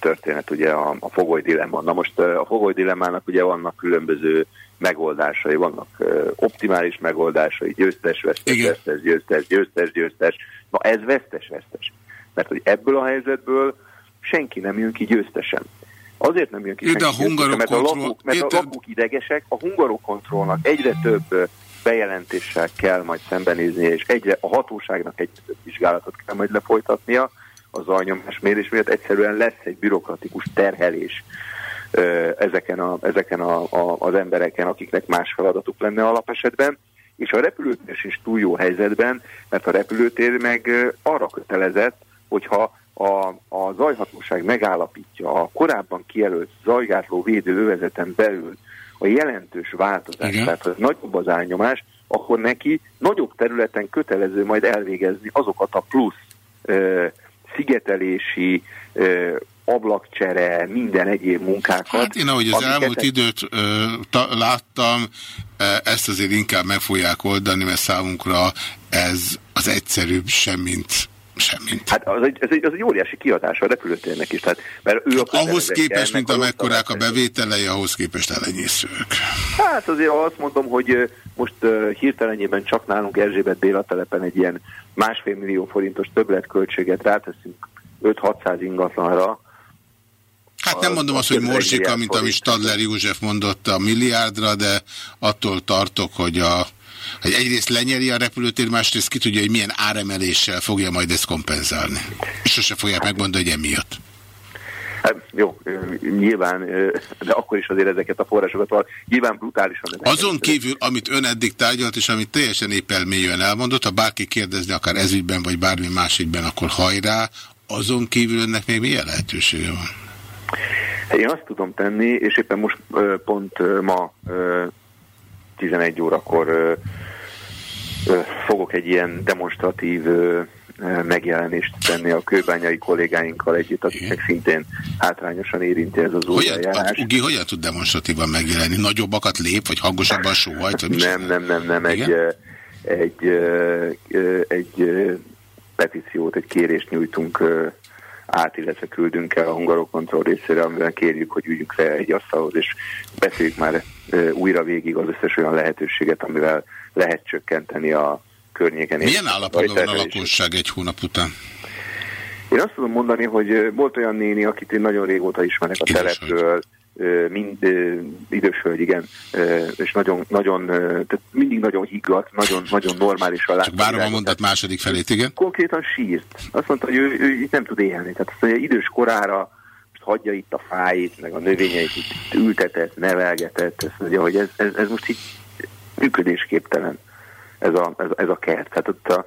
történet, ugye a, a fogoly dilemma. Na most a fogoly dilemmának ugye vannak különböző megoldásai, vannak optimális megoldásai, győztes, vesztes, Igen. vesztes, győztes, győztes, győztes. Na ez vesztes, vesztes. Mert hogy ebből a helyzetből senki nem jön ki győztesen. Azért nem jön ki senki a győztesen, mert, a lakók, mert a lakók idegesek, a hungarokontrollnak egyre több bejelentéssel kell majd szembenézni, és egyre a hatóságnak egyre több vizsgálatot kell majd lefolytatnia, a zajnyomás mérés miatt egyszerűen lesz egy bürokratikus terhelés ezeken, a, ezeken a, a, az embereken, akiknek más feladatuk lenne alapesetben, és a repülőtér is túl jó helyzetben, mert a repülőtér meg arra kötelezett, hogyha a, a zajhatóság megállapítja a korábban kijelölt zajgátló védőövezeten belül a jelentős változás, Igen. tehát hogy nagyobb az elnyomás, akkor neki nagyobb területen kötelező majd elvégezni azokat a plusz szigetelési, ablakcsere, minden egyéb munkákat. Hát én ahogy az elmúlt időt ö, ta, láttam, ezt azért inkább meg fogják oldani, mert számunkra ez az egyszerűbb sem, mint Semmit. Hát az egy, ez egy, az egy óriási kiadás a repülőtérnek is. Tehát, mert ő a ahhoz képest, mint amekkorák a bevételei, ahhoz képest elenyészők. Hát azért azt mondom, hogy most uh, hirtelenjében csak nálunk Erzsébet Béla telepen egy ilyen másfél millió forintos többletköltséget ráteszünk 5-600 ingatlanra, Hát nem mondom azt, hogy morzsika, mint amit Stadler József mondott a milliárdra, de attól tartok, hogy a hogy egyrészt lenyeli a repülőtér, másrészt ki tudja, hogy milyen áremeléssel fogja majd ezt kompenzálni. És sose fogják megmondani, hogy emiatt. Hát, jó, nyilván, de akkor is azért ezeket a forrásokat nyilván brutálisan. Azon kívül, amit ön eddig tárgyalt, és amit teljesen épp elmélyűen elmondott, ha bárki kérdezni akár ezügyben, vagy bármi másikben, akkor hajrá, azon kívül önnek még milyen lehetősége van? Én azt tudom tenni, és éppen most pont ma 11 órakor fogok egy ilyen demonstratív megjelenést tenni a kőbányai kollégáinkkal együtt, akiknek szintén hátrányosan érinti ez az új eljárás. Ugi hogyan tud demonstratívan megjelenni? Nagyobbakat lép, vagy hangosabban sóhajt? Vagy nem, nem, nem, nem, egy, egy, egy, egy petíciót, egy kérést nyújtunk át, illetve küldünk el a hungarokontroll részére, amivel kérjük, hogy üljünk le egy asztalhoz, és beszéljük már újra végig az összes olyan lehetőséget, amivel lehet csökkenteni a környéken. Milyen állapotban van a lakosság egy hónap után? Én azt tudom mondani, hogy volt olyan néni, akit én nagyon régóta ismerek a telepről, mind idős hölgy, igen, és nagyon, nagyon, tehát mindig nagyon higgadt, nagyon, nagyon normális a Csak várom a mondat második felét, igen. Konkrétan sírt. Azt mondta, hogy ő, ő itt nem tud élni. Tehát azt mondja, idős korára most hagyja itt a fáit, meg a növényeit itt ültetett, nevelgetett, azt mondja, hogy ez, ez, ez most így működésképtelen ez a, ez, ez a kert. Tehát ott a,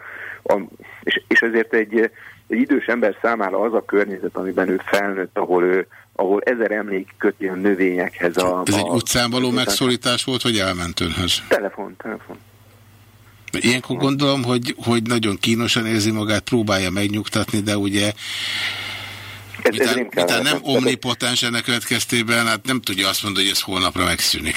a, és, és ezért egy, egy idős ember számára az a környezet, amiben ő felnőtt, ahol ő ahol ezer emlék köti a növényekhez. A, Ez a, egy utcán való megszólítás volt, vagy elment önhöz? Telefon, telefon. Ilyenkor gondolom, hogy, hogy nagyon kínosan érzi magát, próbálja megnyugtatni, de ugye ez, mitán, ez nem, mitán nem omnipotens ennek következtében, hát nem tudja azt mondani, hogy ez holnapra megszűnik.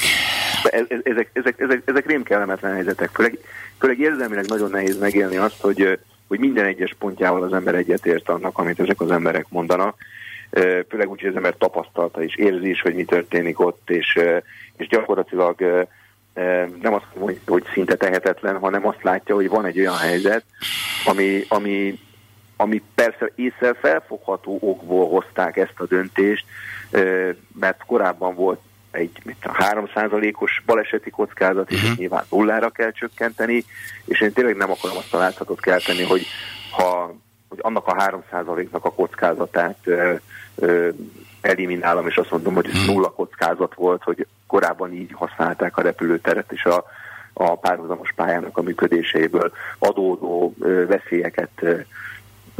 Ez, ez, ezek, ezek, ezek, ezek rémkellemetlen helyzetek. Főleg, főleg érzelmileg nagyon nehéz megélni azt, hogy, hogy minden egyes pontjával az ember egyetért annak, amit ezek az emberek mondanak. Főleg úgy, hogy az ember tapasztalta és érzi is, hogy mi történik ott, és, és gyakorlatilag nem azt hogy, hogy szinte tehetetlen, hanem azt látja, hogy van egy olyan helyzet, ami, ami, ami persze észre felfogható okból hozták ezt a döntést, mert korábban volt egy 3%-os baleseti kockázat, és uh-huh. nyilván nullára kell csökkenteni, és én tényleg nem akarom azt a láthatot kelteni, hogy ha hogy annak a 3%-nak a kockázatát ö, ö, eliminálom, és azt mondom, hogy ez nulla kockázat volt, hogy korábban így használták a repülőteret, és a, a párhuzamos pályának a működéséből adódó ö, veszélyeket ö,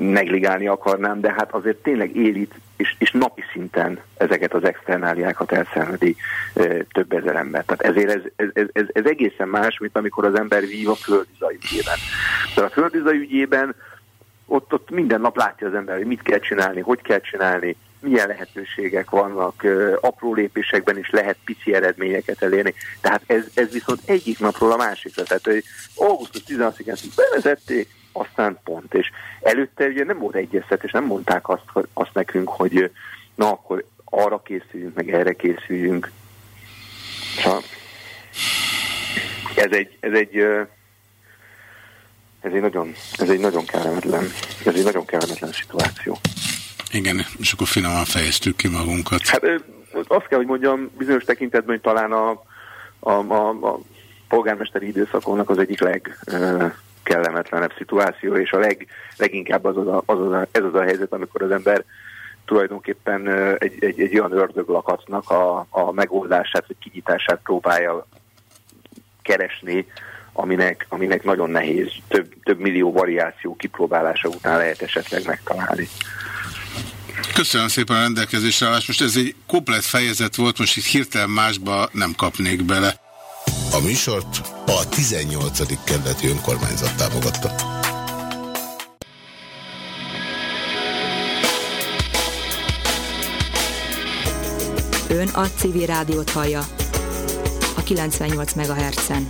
negligálni akarnám, de hát azért tényleg élit és, és napi szinten ezeket az externáliákat elszenvedi e, több ezer ember. Tehát ezért ez, ez, ez, ez egészen más, mint amikor az ember vív a földizaj ügyében. De a földizaj ügyében ott, ott minden nap látja az ember, hogy mit kell csinálni, hogy kell csinálni, milyen lehetőségek vannak, apró lépésekben is lehet pici eredményeket elérni. Tehát ez, ez viszont egyik napról a másikra. Tehát hogy augusztus 16-ig bevezették, aztán pont. És előtte ugye nem volt egyeztetés, nem mondták azt, azt nekünk, hogy na akkor arra készüljünk, meg erre készüljünk. Szóval ez egy, ez egy ez egy nagyon, ez egy nagyon kellemetlen, ez egy nagyon kellemetlen szituáció. Igen, és akkor finoman fejeztük ki magunkat. Hát azt kell, hogy mondjam, bizonyos tekintetben, hogy talán a, a, a, a polgármesteri időszakonnak az egyik legkellemetlenebb szituáció, és a leg, leginkább az az a, az az a, ez az a helyzet, amikor az ember tulajdonképpen egy, egy, egy olyan ördöglakatnak a, a megoldását, vagy kinyitását próbálja keresni, aminek, aminek nagyon nehéz, több, több millió variáció kipróbálása után lehet esetleg megtalálni. Köszönöm szépen a rendelkezésre. Most ez egy komplet fejezet volt, most itt hirtelen másba nem kapnék bele. A műsort a 18. kerületi önkormányzat támogatta. Ön a civil rádiót hallja a 98 MHz-en.